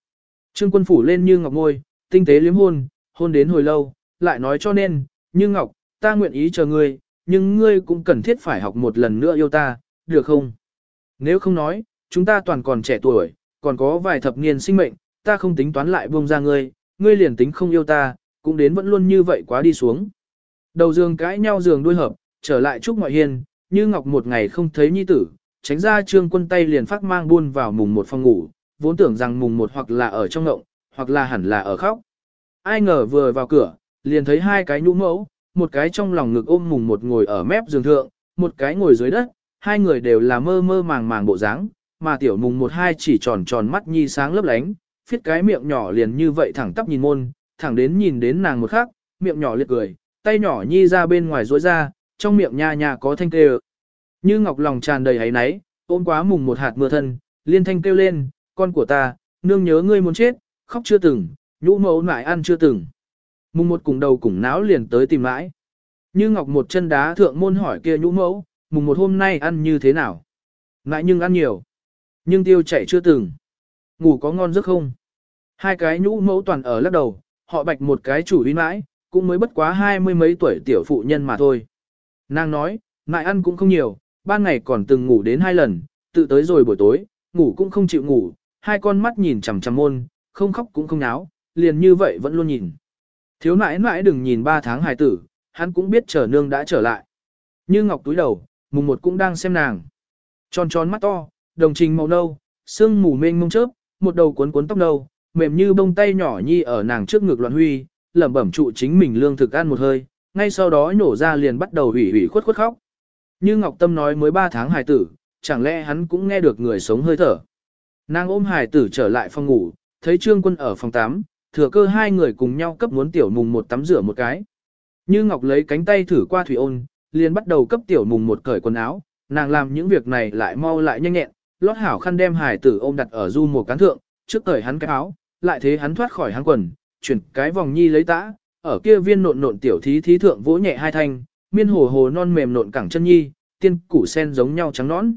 Trương quân phủ lên Như Ngọc ngôi, tinh tế liếm hôn, hôn đến hồi lâu, lại nói cho nên, Như Ngọc, ta nguyện ý chờ ngươi, nhưng ngươi cũng cần thiết phải học một lần nữa yêu ta, được không? Nếu không nói, chúng ta toàn còn trẻ tuổi, còn có vài thập niên sinh mệnh, ta không tính toán lại buông ra ngươi, ngươi liền tính không yêu ta, cũng đến vẫn luôn như vậy quá đi xuống. Đầu giường cãi nhau giường đuôi hợp, trở lại Trúc Ngoại Hiên, như Ngọc một ngày không thấy nhi tử, tránh ra trương quân tay liền phát mang buôn vào mùng một phòng ngủ, vốn tưởng rằng mùng một hoặc là ở trong ngộng, hoặc là hẳn là ở khóc. Ai ngờ vừa vào cửa, liền thấy hai cái nhũ mẫu, một cái trong lòng ngực ôm mùng một ngồi ở mép giường thượng, một cái ngồi dưới đất, hai người đều là mơ mơ màng màng bộ dáng, mà tiểu mùng một hai chỉ tròn tròn mắt nhi sáng lấp lánh, phiết cái miệng nhỏ liền như vậy thẳng tắp nhìn môn, thẳng đến nhìn đến nàng một khắc, miệng nhỏ liệt cười, tay nhỏ nhi ra bên ngoài rối ra, trong miệng nha nha có thanh kêu. Như ngọc lòng tràn đầy hấy náy, ôm quá mùng một hạt mưa thân, liên thanh kêu lên, con của ta, nương nhớ ngươi muốn chết, khóc chưa từng, nhũ mẫu nại ăn chưa từng. Mùng một cùng đầu cùng náo liền tới tìm mãi. Như ngọc một chân đá thượng môn hỏi kia nhũ mẫu, mùng một hôm nay ăn như thế nào? Ngại nhưng ăn nhiều. Nhưng tiêu chảy chưa từng. Ngủ có ngon giấc không? Hai cái nhũ mẫu toàn ở lắc đầu, họ bạch một cái chủ uy mãi, cũng mới bất quá hai mươi mấy tuổi tiểu phụ nhân mà thôi. Nàng nói, ngại ăn cũng không nhiều, ban ngày còn từng ngủ đến hai lần, tự tới rồi buổi tối, ngủ cũng không chịu ngủ, hai con mắt nhìn chằm chằm môn, không khóc cũng không náo, liền như vậy vẫn luôn nhìn. Thiếu nãi nãi đừng nhìn ba tháng hài tử, hắn cũng biết trở nương đã trở lại. Như ngọc túi đầu, mùng một cũng đang xem nàng. Tròn tròn mắt to, đồng trình màu nâu, sương mù mênh mông chớp, một đầu cuốn cuốn tóc nâu, mềm như bông tay nhỏ nhi ở nàng trước ngực loạn huy, lẩm bẩm trụ chính mình lương thực ăn một hơi, ngay sau đó nổ ra liền bắt đầu hủy hủy khuất khuất khóc. Như Ngọc Tâm nói mới 3 tháng hài tử, chẳng lẽ hắn cũng nghe được người sống hơi thở. Nàng ôm hài tử trở lại phòng ngủ, thấy Trương Quân ở phòng 8, thừa cơ hai người cùng nhau cấp muốn tiểu mùng một tắm rửa một cái. Như Ngọc lấy cánh tay thử qua thủy ôn, liền bắt đầu cấp tiểu mùng một cởi quần áo, nàng làm những việc này lại mau lại nhanh nhẹn, lót hảo khăn đem hài tử ôm đặt ở du một cán thượng, trước cởi hắn cái áo, lại thế hắn thoát khỏi hắn quần, chuyển cái vòng nhi lấy tã, ở kia viên nộn nộn tiểu thí thí thượng vỗ nhẹ hai thanh, miên hồ hồ non mềm nộn cẳng chân nhi, tiên củ sen giống nhau trắng nõn.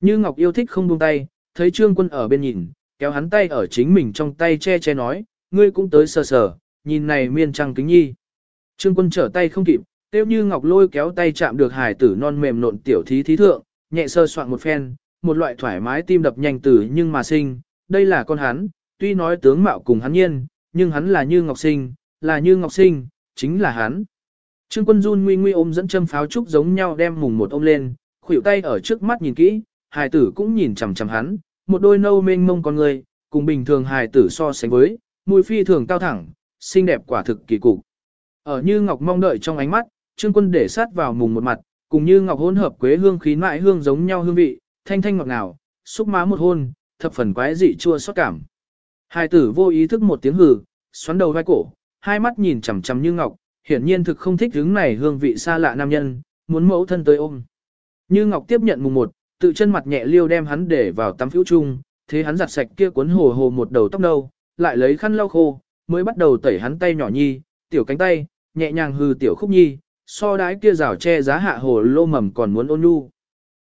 Như Ngọc yêu thích không buông tay, thấy Trương Quân ở bên nhìn, kéo hắn tay ở chính mình trong tay che che nói, ngươi cũng tới sờ sờ, nhìn này miên trăng kính nhi. Trương Quân trở tay không kịp, tiêu như Ngọc lôi kéo tay chạm được hải tử non mềm nộn tiểu thí thí thượng, nhẹ sơ soạn một phen, một loại thoải mái tim đập nhanh tử nhưng mà sinh, đây là con hắn, tuy nói tướng mạo cùng hắn nhiên, nhưng hắn là như ngọc sinh, là như ngọc sinh, chính là hắn. Trương quân run nguy nguy ôm dẫn châm pháo trúc giống nhau đem mùng một ôm lên, khuỷu tay ở trước mắt nhìn kỹ, hài tử cũng nhìn chằm chằm hắn, một đôi nâu mênh mông con người, cùng bình thường hài tử so sánh với, mùi phi thường cao thẳng, xinh đẹp quả thực kỳ cục. Ở như ngọc mong đợi trong ánh mắt, trương quân để sát vào mùng một mặt, cùng như ngọc hỗn hợp quế hương khí mại hương giống nhau hương vị, thanh thanh ngọt ngào, xúc má một hôn, thập phần quái dị chua xót cảm. Hài tử vô ý thức một tiếng hừ, xoắn đầu vai cổ, hai mắt nhìn chằm chằm như ngọc, hiển nhiên thực không thích hướng này hương vị xa lạ nam nhân, muốn mẫu thân tới ôm. Như ngọc tiếp nhận mùng một, tự chân mặt nhẹ liêu đem hắn để vào tắm phiếu chung, thế hắn giặt sạch kia cuốn hồ hồ một đầu tóc nâu, lại lấy khăn lau khô, mới bắt đầu tẩy hắn tay nhỏ nhi, tiểu cánh tay, nhẹ nhàng hư tiểu khúc nhi, so đái kia rào che giá hạ hồ lô mầm còn muốn ôn nhu.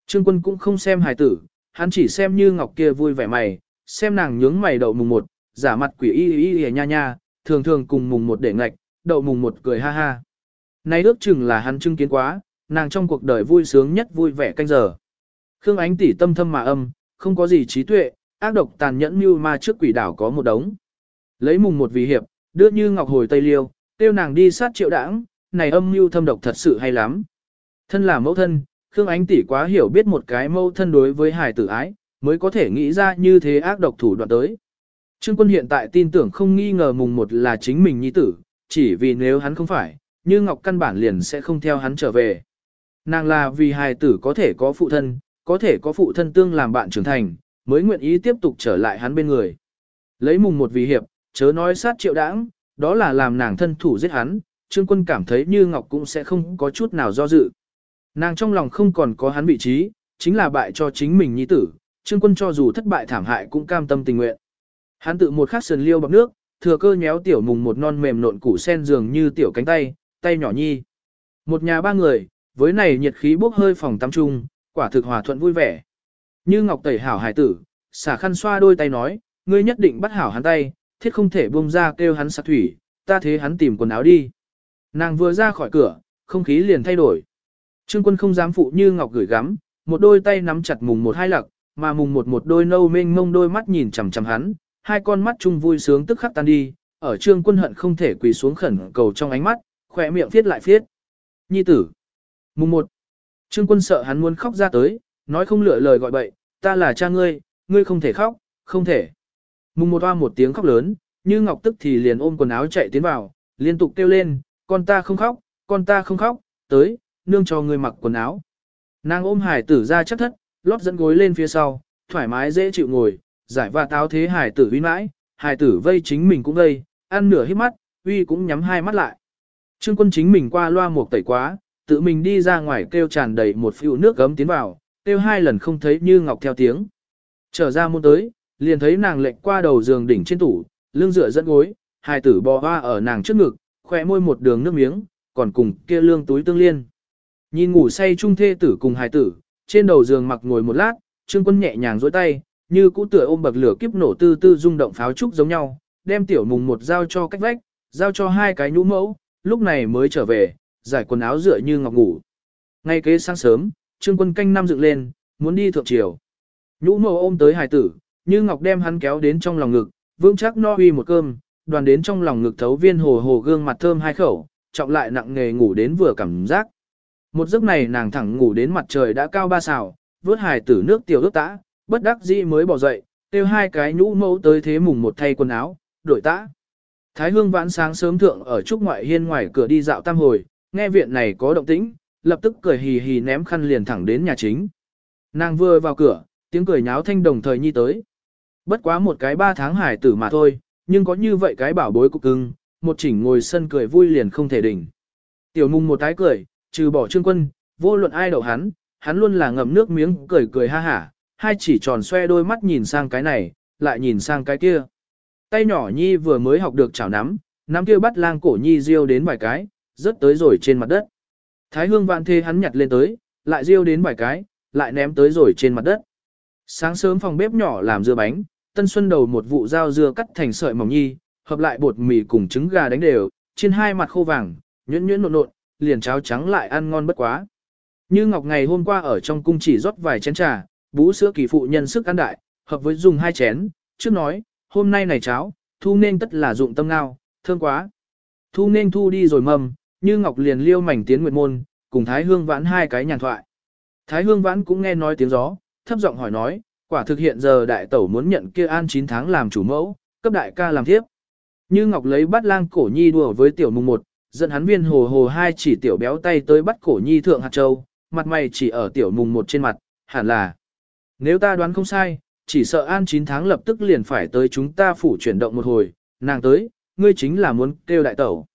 Trương quân cũng không xem hài tử, hắn chỉ xem như ngọc kia vui vẻ mày, xem nàng nhướng mày đậu mùng một, giả mặt quỷ y y y nha nha, thường thường cùng mùng một để ngạch, đậu mùng một cười ha ha. Nay ước chừng là hắn chứng kiến quá, nàng trong cuộc đời vui sướng nhất vui vẻ canh giờ. Khương ánh tỉ tâm thâm mà âm, không có gì trí tuệ, ác độc tàn nhẫn như ma trước quỷ đảo có một đống. Lấy mùng một vì hiệp, đưa như ngọc hồi tây liêu, tiêu nàng đi sát triệu đảng, này âm mưu thâm độc thật sự hay lắm. Thân là mẫu thân, Khương Ánh tỷ quá hiểu biết một cái mẫu thân đối với hài tử ái, mới có thể nghĩ ra như thế ác độc thủ đoạn tới. Trương quân hiện tại tin tưởng không nghi ngờ mùng một là chính mình nhi tử, chỉ vì nếu hắn không phải, như Ngọc căn bản liền sẽ không theo hắn trở về. Nàng là vì hài tử có thể có phụ thân, có thể có phụ thân tương làm bạn trưởng thành, mới nguyện ý tiếp tục trở lại hắn bên người. Lấy mùng một vì hiệp, chớ nói sát triệu đãng, đó là làm nàng thân thủ giết hắn, Trương Quân cảm thấy như Ngọc cũng sẽ không có chút nào do dự. Nàng trong lòng không còn có hắn vị trí, chính là bại cho chính mình nhi tử, Trương Quân cho dù thất bại thảm hại cũng cam tâm tình nguyện. Hắn tự một khắc sườn liêu bọc nước, thừa cơ nhéo tiểu mùng một non mềm nộn củ sen dường như tiểu cánh tay, tay nhỏ nhi. Một nhà ba người, với này nhiệt khí bốc hơi phòng tắm chung, quả thực hòa thuận vui vẻ. Như Ngọc tẩy hảo hải tử, xả khăn xoa đôi tay nói, ngươi nhất định bắt hảo hắn tay, thiết không thể buông ra kêu hắn sạc thủy, ta thế hắn tìm quần áo đi. Nàng vừa ra khỏi cửa, không khí liền thay đổi. Trương quân không dám phụ như ngọc gửi gắm, một đôi tay nắm chặt mùng một hai lặc, mà mùng một một đôi nâu mênh mông đôi mắt nhìn chằm chằm hắn, hai con mắt chung vui sướng tức khắc tan đi, ở trương quân hận không thể quỳ xuống khẩn cầu trong ánh mắt, khỏe miệng viết lại viết. Nhi tử. Mùng một. Trương quân sợ hắn muốn khóc ra tới, nói không lựa lời gọi bậy, ta là cha ngươi, ngươi không thể khóc, không thể. Mùng một hoa một tiếng khóc lớn, như ngọc tức thì liền ôm quần áo chạy tiến vào, liên tục kêu lên, con ta không khóc, con ta không khóc, tới, nương cho ngươi mặc quần áo. Nàng ôm hải tử ra chắc thất, lót dẫn gối lên phía sau, thoải mái dễ chịu ngồi, giải và táo thế hải tử uy mãi, hải tử vây chính mình cũng vây, ăn nửa hít mắt, uy cũng nhắm hai mắt lại. Trương quân chính mình qua loa một tẩy quá, tự mình đi ra ngoài kêu tràn đầy một phiêu nước gấm tiến vào, kêu hai lần không thấy như ngọc theo tiếng. Trở ra môn tới, liền thấy nàng lệnh qua đầu giường đỉnh trên tủ, lưng dựa dẫn gối, hài tử bò hoa ở nàng trước ngực, khỏe môi một đường nước miếng, còn cùng kia lương túi tương liên. Nhìn ngủ say trung thê tử cùng hài tử, trên đầu giường mặc ngồi một lát, trương quân nhẹ nhàng dối tay, như cũ tựa ôm bậc lửa kiếp nổ tư tư rung động pháo trúc giống nhau, đem tiểu mùng một giao cho cách vách, giao cho hai cái nhũ mẫu, lúc này mới trở về, giải quần áo dựa như ngọc ngủ. Ngay kế sáng sớm, trương quân canh năm dựng lên, muốn đi thượng triều. Nhũ mẫu ôm tới hài tử, như ngọc đem hắn kéo đến trong lòng ngực, vững chắc no uy một cơm, đoàn đến trong lòng ngực thấu viên hồ hồ gương mặt thơm hai khẩu, trọng lại nặng nghề ngủ đến vừa cảm giác. Một giấc này nàng thẳng ngủ đến mặt trời đã cao ba xào, vớt hài tử nước tiểu ướt tã, bất đắc dĩ mới bỏ dậy, tiêu hai cái nhũ mẫu tới thế mùng một thay quần áo, đổi tã. Thái hương vãn sáng sớm thượng ở trúc ngoại hiên ngoài cửa đi dạo tam hồi, nghe viện này có động tĩnh, lập tức cười hì hì ném khăn liền thẳng đến nhà chính. Nàng vừa vào cửa, tiếng cười nháo thanh đồng thời nhi tới. Bất quá một cái ba tháng hải tử mà thôi, nhưng có như vậy cái bảo bối cục cưng, một chỉnh ngồi sân cười vui liền không thể đỉnh. Tiểu mùng một tái cười, trừ bỏ trương quân, vô luận ai đậu hắn, hắn luôn là ngậm nước miếng cười cười ha hả, hai chỉ tròn xoe đôi mắt nhìn sang cái này, lại nhìn sang cái kia. Tay nhỏ nhi vừa mới học được chảo nắm, nắm kia bắt lang cổ nhi riêu đến vài cái, rớt tới rồi trên mặt đất. Thái hương vạn thê hắn nhặt lên tới, lại riêu đến vài cái, lại ném tới rồi trên mặt đất. Sáng sớm phòng bếp nhỏ làm dưa bánh, tân xuân đầu một vụ dao dưa cắt thành sợi mỏng nhi, hợp lại bột mì cùng trứng gà đánh đều, trên hai mặt khô vàng, nhuyễn nhuyễn nộn nộn, liền cháo trắng lại ăn ngon bất quá. Như Ngọc ngày hôm qua ở trong cung chỉ rót vài chén trà, bú sữa kỳ phụ nhân sức ăn đại, hợp với dùng hai chén, trước nói, hôm nay này cháo, thu nên tất là dụng tâm ngao, thương quá. Thu nên thu đi rồi mầm, như ngọc liền liêu mảnh tiến nguyệt môn, cùng Thái Hương vãn hai cái nhàn thoại. Thái Hương vãn cũng nghe nói tiếng gió, thấp giọng hỏi nói, quả thực hiện giờ đại tẩu muốn nhận kia an 9 tháng làm chủ mẫu, cấp đại ca làm thiếp. Như Ngọc lấy bắt lang cổ nhi đùa với tiểu mùng một, dẫn hắn viên hồ hồ hai chỉ tiểu béo tay tới bắt cổ nhi thượng hạt châu, mặt mày chỉ ở tiểu mùng một trên mặt, hẳn là. Nếu ta đoán không sai, chỉ sợ an 9 tháng lập tức liền phải tới chúng ta phủ chuyển động một hồi, nàng tới, ngươi chính là muốn kêu đại tẩu.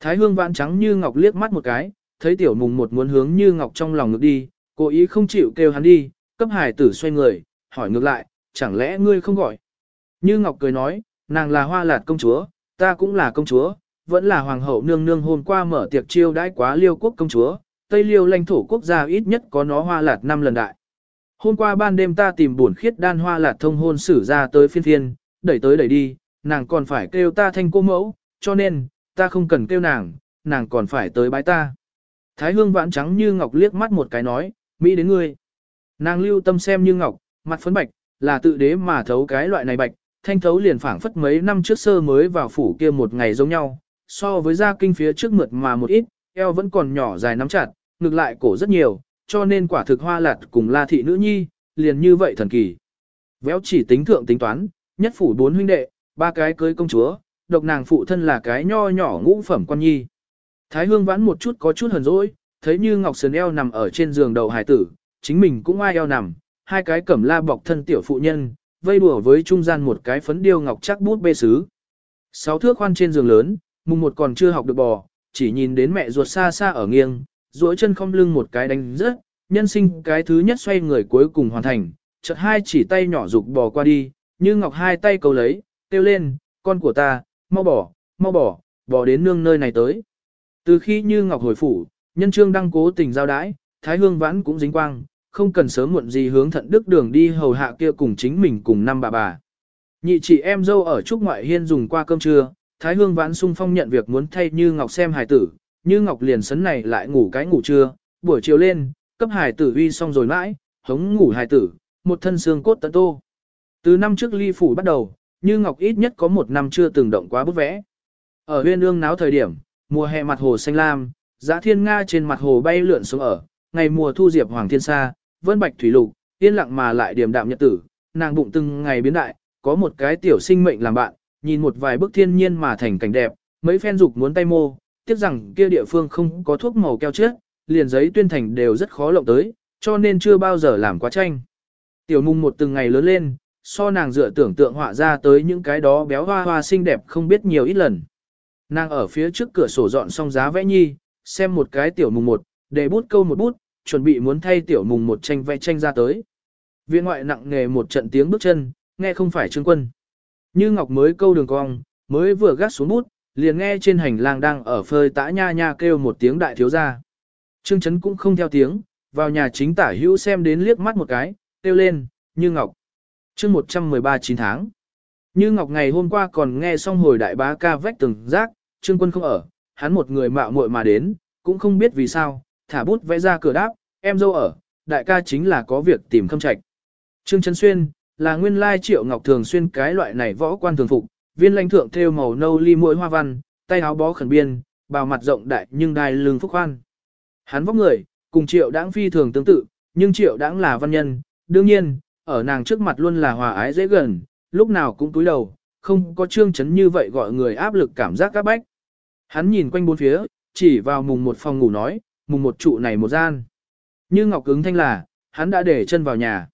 Thái hương vãn trắng như ngọc liếc mắt một cái, thấy tiểu mùng một muốn hướng như ngọc trong lòng ngực đi, cố ý không chịu kêu hắn đi, cấp hải tử xoay người, hỏi ngược lại, chẳng lẽ ngươi không gọi. Như ngọc cười nói, nàng là hoa lạt công chúa, ta cũng là công chúa, vẫn là hoàng hậu nương nương hôm qua mở tiệc chiêu đãi quá liêu quốc công chúa, Tây liêu lãnh thổ quốc gia ít nhất có nó hoa lạt năm lần đại. Hôm qua ban đêm ta tìm buồn khiết đan hoa lạt thông hôn xử ra tới phiên phiên, đẩy tới đẩy đi, nàng còn phải kêu ta thanh cô mẫu, cho nên, ta không cần kêu nàng, nàng còn phải tới bái ta. Thái hương vãn trắng như ngọc liếc mắt một cái nói, Mỹ đến ngươi. Nàng lưu tâm xem như ngọc, mặt phấn bạch, là tự đế mà thấu cái loại này bạch, thanh thấu liền phảng phất mấy năm trước sơ mới vào phủ kia một ngày giống nhau, so với da kinh phía trước mượt mà một ít, eo vẫn còn nhỏ dài nắm chặt, ngược lại cổ rất nhiều, cho nên quả thực hoa lạt cùng la thị nữ nhi, liền như vậy thần kỳ. Véo chỉ tính thượng tính toán, nhất phủ bốn huynh đệ, ba cái cưới công chúa, độc nàng phụ thân là cái nho nhỏ ngũ phẩm quan nhi. Thái hương vãn một chút có chút hờn dỗi, thấy như ngọc sườn eo nằm ở trên giường đầu hải tử, chính mình cũng ai eo nằm, hai cái cẩm la bọc thân tiểu phụ nhân, vây đùa với trung gian một cái phấn điêu ngọc chắc bút bê sứ. Sáu thước khoan trên giường lớn, mùng một còn chưa học được bò, chỉ nhìn đến mẹ ruột xa xa ở nghiêng, duỗi chân không lưng một cái đánh rớt, nhân sinh cái thứ nhất xoay người cuối cùng hoàn thành, chợt hai chỉ tay nhỏ dục bò qua đi, như ngọc hai tay cầu lấy, kêu lên, con của ta, mau bỏ, mau bỏ, bỏ đến nương nơi này tới. Từ khi như ngọc hồi phủ, nhân trương đăng cố tình giao đãi, thái hương vãn cũng dính quang, không cần sớm muộn gì hướng thận đức đường đi hầu hạ kia cùng chính mình cùng năm bà bà. Nhị chị em dâu ở trúc ngoại hiên dùng qua cơm trưa, thái hương vãn sung phong nhận việc muốn thay như ngọc xem hài tử, như ngọc liền sấn này lại ngủ cái ngủ trưa, buổi chiều lên, cấp hải tử uy xong rồi mãi, hống ngủ hải tử, một thân xương cốt tận tô. Từ năm trước ly phủ bắt đầu, như ngọc ít nhất có một năm chưa từng động quá bút vẽ. Ở huyên ương náo thời điểm, mùa hè mặt hồ xanh lam, giá thiên nga trên mặt hồ bay lượn xuống ở, ngày mùa thu diệp hoàng thiên sa, vân bạch thủy lục, yên lặng mà lại điềm đạm nhật tử, nàng bụng từng ngày biến đại, có một cái tiểu sinh mệnh làm bạn, nhìn một vài bức thiên nhiên mà thành cảnh đẹp, mấy phen dục muốn tay mô, tiếc rằng kia địa phương không có thuốc màu keo chết, liền giấy tuyên thành đều rất khó lộng tới, cho nên chưa bao giờ làm quá tranh. Tiểu mùng một từng ngày lớn lên, so nàng dựa tưởng tượng họa ra tới những cái đó béo hoa hoa xinh đẹp không biết nhiều ít lần. Nàng ở phía trước cửa sổ dọn xong giá vẽ nhi, xem một cái tiểu mùng một, để bút câu một bút, chuẩn bị muốn thay tiểu mùng một tranh vẽ tranh ra tới. Viện ngoại nặng nghề một trận tiếng bước chân, nghe không phải trương quân. Như Ngọc mới câu đường cong, mới vừa gác xuống bút, liền nghe trên hành lang đang ở phơi tã nha nha kêu một tiếng đại thiếu gia. Trương Chấn cũng không theo tiếng, vào nhà chính tả hữu xem đến liếc mắt một cái, kêu lên, Như Ngọc. chương 113 9 tháng. Như Ngọc ngày hôm qua còn nghe xong hồi đại bá ca vách từng rác, Trương Quân không ở, hắn một người mạo muội mà đến, cũng không biết vì sao, thả bút vẽ ra cửa đáp, em dâu ở, đại ca chính là có việc tìm khâm trạch. Trương Trấn Xuyên, là nguyên lai triệu ngọc thường xuyên cái loại này võ quan thường phục, viên lãnh thượng thêu màu nâu ly mũi hoa văn, tay áo bó khẩn biên, bào mặt rộng đại nhưng đai lưng phúc khoan. Hắn vóc người, cùng triệu đãng phi thường tương tự, nhưng triệu đãng là văn nhân, đương nhiên, ở nàng trước mặt luôn là hòa ái dễ gần, lúc nào cũng túi đầu, không có trương chấn như vậy gọi người áp lực cảm giác các bách. Hắn nhìn quanh bốn phía, chỉ vào mùng một phòng ngủ nói, mùng một trụ này một gian. Như Ngọc ứng thanh là, hắn đã để chân vào nhà.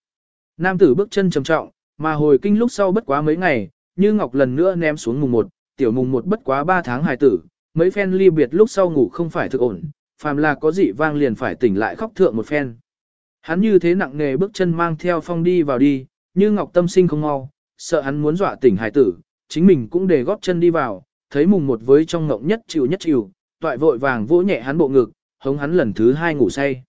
Nam tử bước chân trầm trọng, mà hồi kinh lúc sau bất quá mấy ngày, như Ngọc lần nữa ném xuống mùng một, tiểu mùng một bất quá ba tháng hài tử, mấy phen ly biệt lúc sau ngủ không phải thực ổn, phàm là có dị vang liền phải tỉnh lại khóc thượng một phen. Hắn như thế nặng nề bước chân mang theo phong đi vào đi, như Ngọc tâm sinh không mau, sợ hắn muốn dọa tỉnh hài tử, chính mình cũng để góp chân đi vào, thấy mùng một với trong ngộng nhất chịu nhất chịu, toại vội vàng vỗ nhẹ hắn bộ ngực, hống hắn lần thứ hai ngủ say.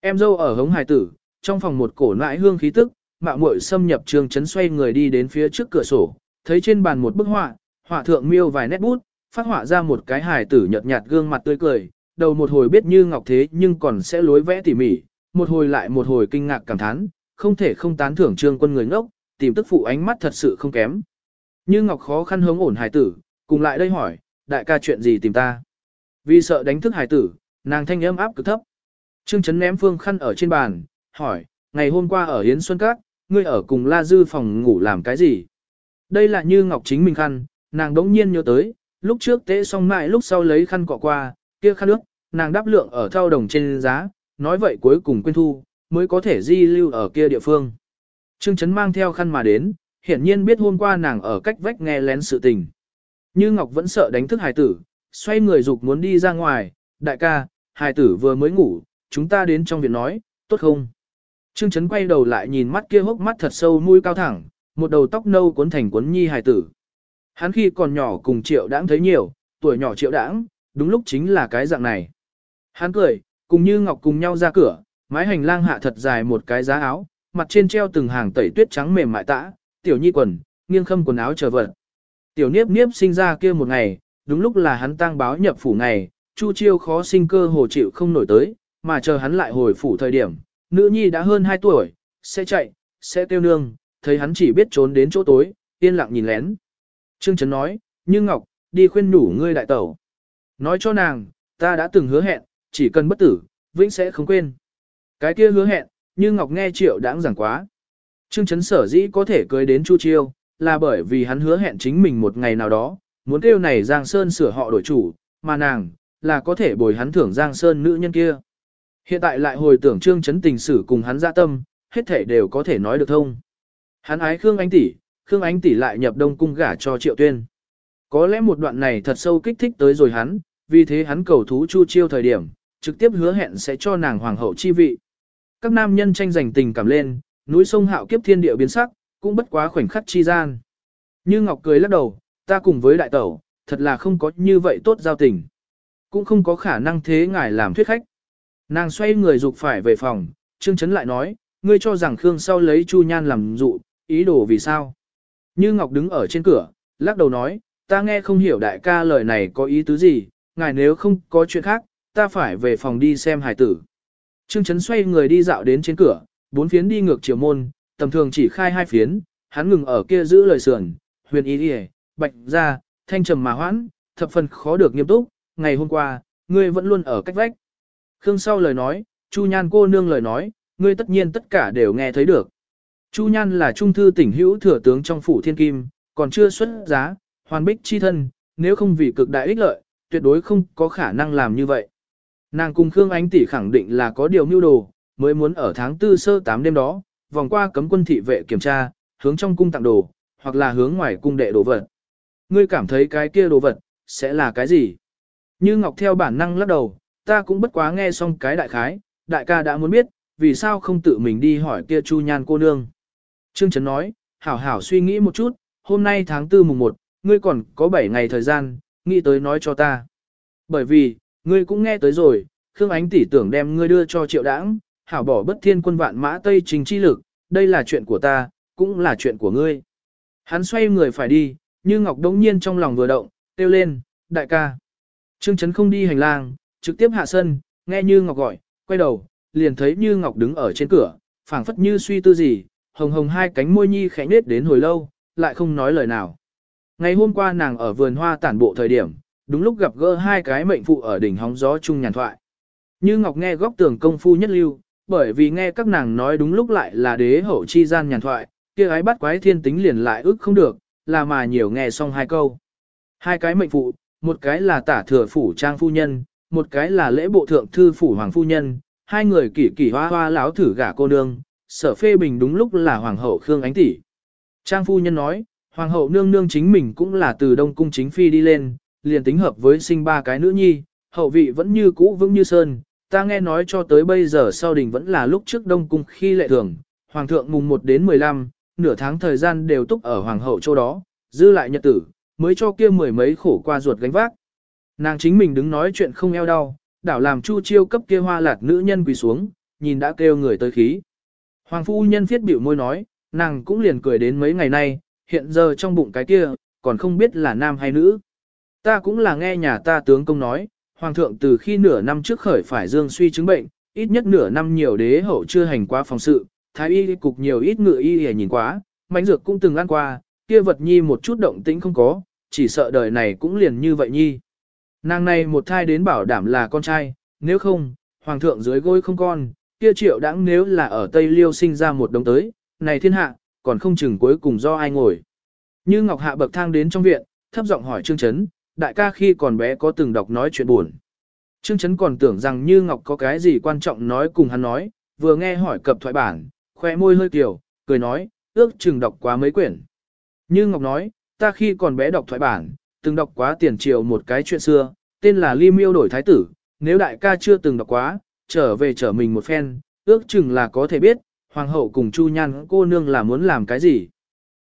Em dâu ở hống hài tử, trong phòng một cổ nãi hương khí tức, mạo muội xâm nhập trường chấn xoay người đi đến phía trước cửa sổ, thấy trên bàn một bức họa, họa thượng miêu vài nét bút, phát họa ra một cái hài tử nhợt nhạt gương mặt tươi cười, đầu một hồi biết như ngọc thế nhưng còn sẽ lối vẽ tỉ mỉ, một hồi lại một hồi kinh ngạc cảm thán, không thể không tán thưởng trương quân người ngốc, tìm tức phụ ánh mắt thật sự không kém. Như Ngọc khó khăn hướng ổn hài tử, cùng lại đây hỏi, đại ca chuyện gì tìm ta. Vì sợ đánh thức hài tử, nàng thanh âm áp cực thấp. Trương Chấn ném phương khăn ở trên bàn, hỏi, ngày hôm qua ở Hiến Xuân Các, ngươi ở cùng La Dư phòng ngủ làm cái gì? Đây là như Ngọc chính mình khăn, nàng đống nhiên nhớ tới, lúc trước tế xong mãi lúc sau lấy khăn cọ qua, kia khăn nước, nàng đáp lượng ở thao đồng trên giá, nói vậy cuối cùng quên thu, mới có thể di lưu ở kia địa phương. Trương Chấn mang theo khăn mà đến, hiển nhiên biết hôm qua nàng ở cách vách nghe lén sự tình. Như Ngọc vẫn sợ đánh thức hài tử, xoay người dục muốn đi ra ngoài, đại ca, hài tử vừa mới ngủ, chúng ta đến trong viện nói, tốt không? Trương Chấn quay đầu lại nhìn mắt kia hốc mắt thật sâu mũi cao thẳng, một đầu tóc nâu cuốn thành cuốn nhi hài tử. Hắn khi còn nhỏ cùng triệu đãng thấy nhiều, tuổi nhỏ triệu đãng, đúng lúc chính là cái dạng này. Hắn cười, cùng như Ngọc cùng nhau ra cửa, mái hành lang hạ thật dài một cái giá áo, mặt trên treo từng hàng tẩy tuyết trắng mềm mại tã, tiểu nhi quần, nghiêng khâm quần áo chờ vật. Tiểu niếp niếp sinh ra kia một ngày, đúng lúc là hắn tang báo nhập phủ ngày, Chu Chiêu khó sinh cơ hồ chịu không nổi tới, mà chờ hắn lại hồi phủ thời điểm, nữ nhi đã hơn 2 tuổi, sẽ chạy, sẽ tiêu nương, thấy hắn chỉ biết trốn đến chỗ tối, yên lặng nhìn lén. Trương Trấn nói, như Ngọc, đi khuyên nhủ ngươi đại tẩu. Nói cho nàng, ta đã từng hứa hẹn, chỉ cần bất tử, vĩnh sẽ không quên. Cái kia hứa hẹn, như Ngọc nghe triệu đáng giảng quá. Trương Trấn sở dĩ có thể cưới đến Chu Chiêu, là bởi vì hắn hứa hẹn chính mình một ngày nào đó, muốn kêu này Giang Sơn sửa họ đổi chủ, mà nàng, là có thể bồi hắn thưởng Giang Sơn nữ nhân kia. Hiện tại lại hồi tưởng Trương Trấn tình sử cùng hắn dạ tâm, hết thể đều có thể nói được thông. Hắn ái Khương Ánh Tỷ, Khương Ánh Tỷ lại nhập đông cung gả cho Triệu Tuyên. Có lẽ một đoạn này thật sâu kích thích tới rồi hắn, vì thế hắn cầu thú Chu Chiêu thời điểm, trực tiếp hứa hẹn sẽ cho nàng hoàng hậu chi vị. Các nam nhân tranh giành tình cảm lên, núi sông hạo kiếp thiên địa biến sắc, cũng bất quá khoảnh khắc chi gian. Như Ngọc cười lắc đầu, ta cùng với đại tẩu, thật là không có như vậy tốt giao tình. Cũng không có khả năng thế ngài làm thuyết khách. Nàng xoay người dục phải về phòng, Trương Chấn lại nói, ngươi cho rằng Khương sau lấy Chu Nhan làm dụ, ý đồ vì sao? Như Ngọc đứng ở trên cửa, lắc đầu nói, ta nghe không hiểu đại ca lời này có ý tứ gì, ngài nếu không có chuyện khác, ta phải về phòng đi xem hài tử. Trương Chấn xoay người đi dạo đến trên cửa, bốn phiến đi ngược chiều môn, tầm thường chỉ khai hai phiến, hắn ngừng ở kia giữ lời sườn, huyền ý đi bạch ra, thanh trầm mà hoãn, thập phần khó được nghiêm túc, ngày hôm qua, ngươi vẫn luôn ở cách vách. Khương sau lời nói, Chu Nhan cô nương lời nói, ngươi tất nhiên tất cả đều nghe thấy được. Chu Nhan là trung thư tỉnh hữu thừa tướng trong phủ thiên kim, còn chưa xuất giá, hoàn bích chi thân, nếu không vì cực đại ích lợi, tuyệt đối không có khả năng làm như vậy. Nàng cùng Khương Ánh tỷ khẳng định là có điều mưu đồ, mới muốn ở tháng tư sơ 8 đêm đó, vòng qua cấm quân thị vệ kiểm tra, hướng trong cung tặng đồ, hoặc là hướng ngoài cung đệ đồ vật. Ngươi cảm thấy cái kia đồ vật, sẽ là cái gì? Như Ngọc theo bản năng lắc đầu, ta cũng bất quá nghe xong cái đại khái, đại ca đã muốn biết, vì sao không tự mình đi hỏi kia Chu Nhan cô nương. Trương Trấn nói, hảo hảo suy nghĩ một chút, hôm nay tháng tư mùng 1, ngươi còn có 7 ngày thời gian, nghĩ tới nói cho ta. Bởi vì, ngươi cũng nghe tới rồi, Khương Ánh tỷ tưởng đem ngươi đưa cho triệu đãng, hảo bỏ bất thiên quân vạn mã Tây trình chi lực, đây là chuyện của ta, cũng là chuyện của ngươi. Hắn xoay người phải đi, như Ngọc đống nhiên trong lòng vừa động, kêu lên, đại ca. Trương Trấn không đi hành lang, trực tiếp hạ sân, nghe Như Ngọc gọi, quay đầu, liền thấy Như Ngọc đứng ở trên cửa, phảng phất như suy tư gì, hồng hồng hai cánh môi nhi khẽ nết đến hồi lâu, lại không nói lời nào. Ngày hôm qua nàng ở vườn hoa tản bộ thời điểm, đúng lúc gặp gỡ hai cái mệnh phụ ở đỉnh hóng gió chung nhàn thoại. Như Ngọc nghe góc tường công phu nhất lưu, bởi vì nghe các nàng nói đúng lúc lại là đế hậu chi gian nhàn thoại, kia ái bắt quái thiên tính liền lại ức không được, là mà nhiều nghe xong hai câu. Hai cái mệnh phụ, một cái là tả thừa phủ trang phu nhân, một cái là lễ bộ thượng thư phủ hoàng phu nhân, hai người kỷ kỷ hoa hoa láo thử gả cô nương, sở phê bình đúng lúc là hoàng hậu Khương Ánh Tỷ. Trang phu nhân nói, hoàng hậu nương nương chính mình cũng là từ đông cung chính phi đi lên, liền tính hợp với sinh ba cái nữ nhi, hậu vị vẫn như cũ vững như sơn, ta nghe nói cho tới bây giờ sau đình vẫn là lúc trước đông cung khi lệ thường, hoàng thượng mùng 1 đến 15, nửa tháng thời gian đều túc ở hoàng hậu châu đó, dư lại nhật tử, mới cho kia mười mấy khổ qua ruột gánh vác. Nàng chính mình đứng nói chuyện không eo đau, đảo làm chu chiêu cấp kia hoa lạt nữ nhân quỳ xuống, nhìn đã kêu người tới khí. Hoàng phu nhân viết biểu môi nói, nàng cũng liền cười đến mấy ngày nay, hiện giờ trong bụng cái kia, còn không biết là nam hay nữ. Ta cũng là nghe nhà ta tướng công nói, hoàng thượng từ khi nửa năm trước khởi phải dương suy chứng bệnh, ít nhất nửa năm nhiều đế hậu chưa hành qua phòng sự, thái y cục nhiều ít ngựa y để nhìn quá, mánh dược cũng từng ăn qua, kia vật nhi một chút động tĩnh không có, chỉ sợ đời này cũng liền như vậy nhi. Nàng này một thai đến bảo đảm là con trai, nếu không, hoàng thượng dưới gối không con, kia triệu đãng nếu là ở Tây Liêu sinh ra một đống tới, này thiên hạ, còn không chừng cuối cùng do ai ngồi. Như Ngọc Hạ bậc thang đến trong viện, thấp giọng hỏi Trương Chấn, đại ca khi còn bé có từng đọc nói chuyện buồn. Trương Chấn còn tưởng rằng Như Ngọc có cái gì quan trọng nói cùng hắn nói, vừa nghe hỏi cập thoại bản, khoe môi hơi kiểu, cười nói, ước chừng đọc quá mấy quyển. Như Ngọc nói, ta khi còn bé đọc thoại bản, từng đọc quá tiền triều một cái chuyện xưa, tên là Ly Miêu đổi thái tử, nếu đại ca chưa từng đọc quá, trở về trở mình một phen, ước chừng là có thể biết, hoàng hậu cùng Chu Nhan cô nương là muốn làm cái gì.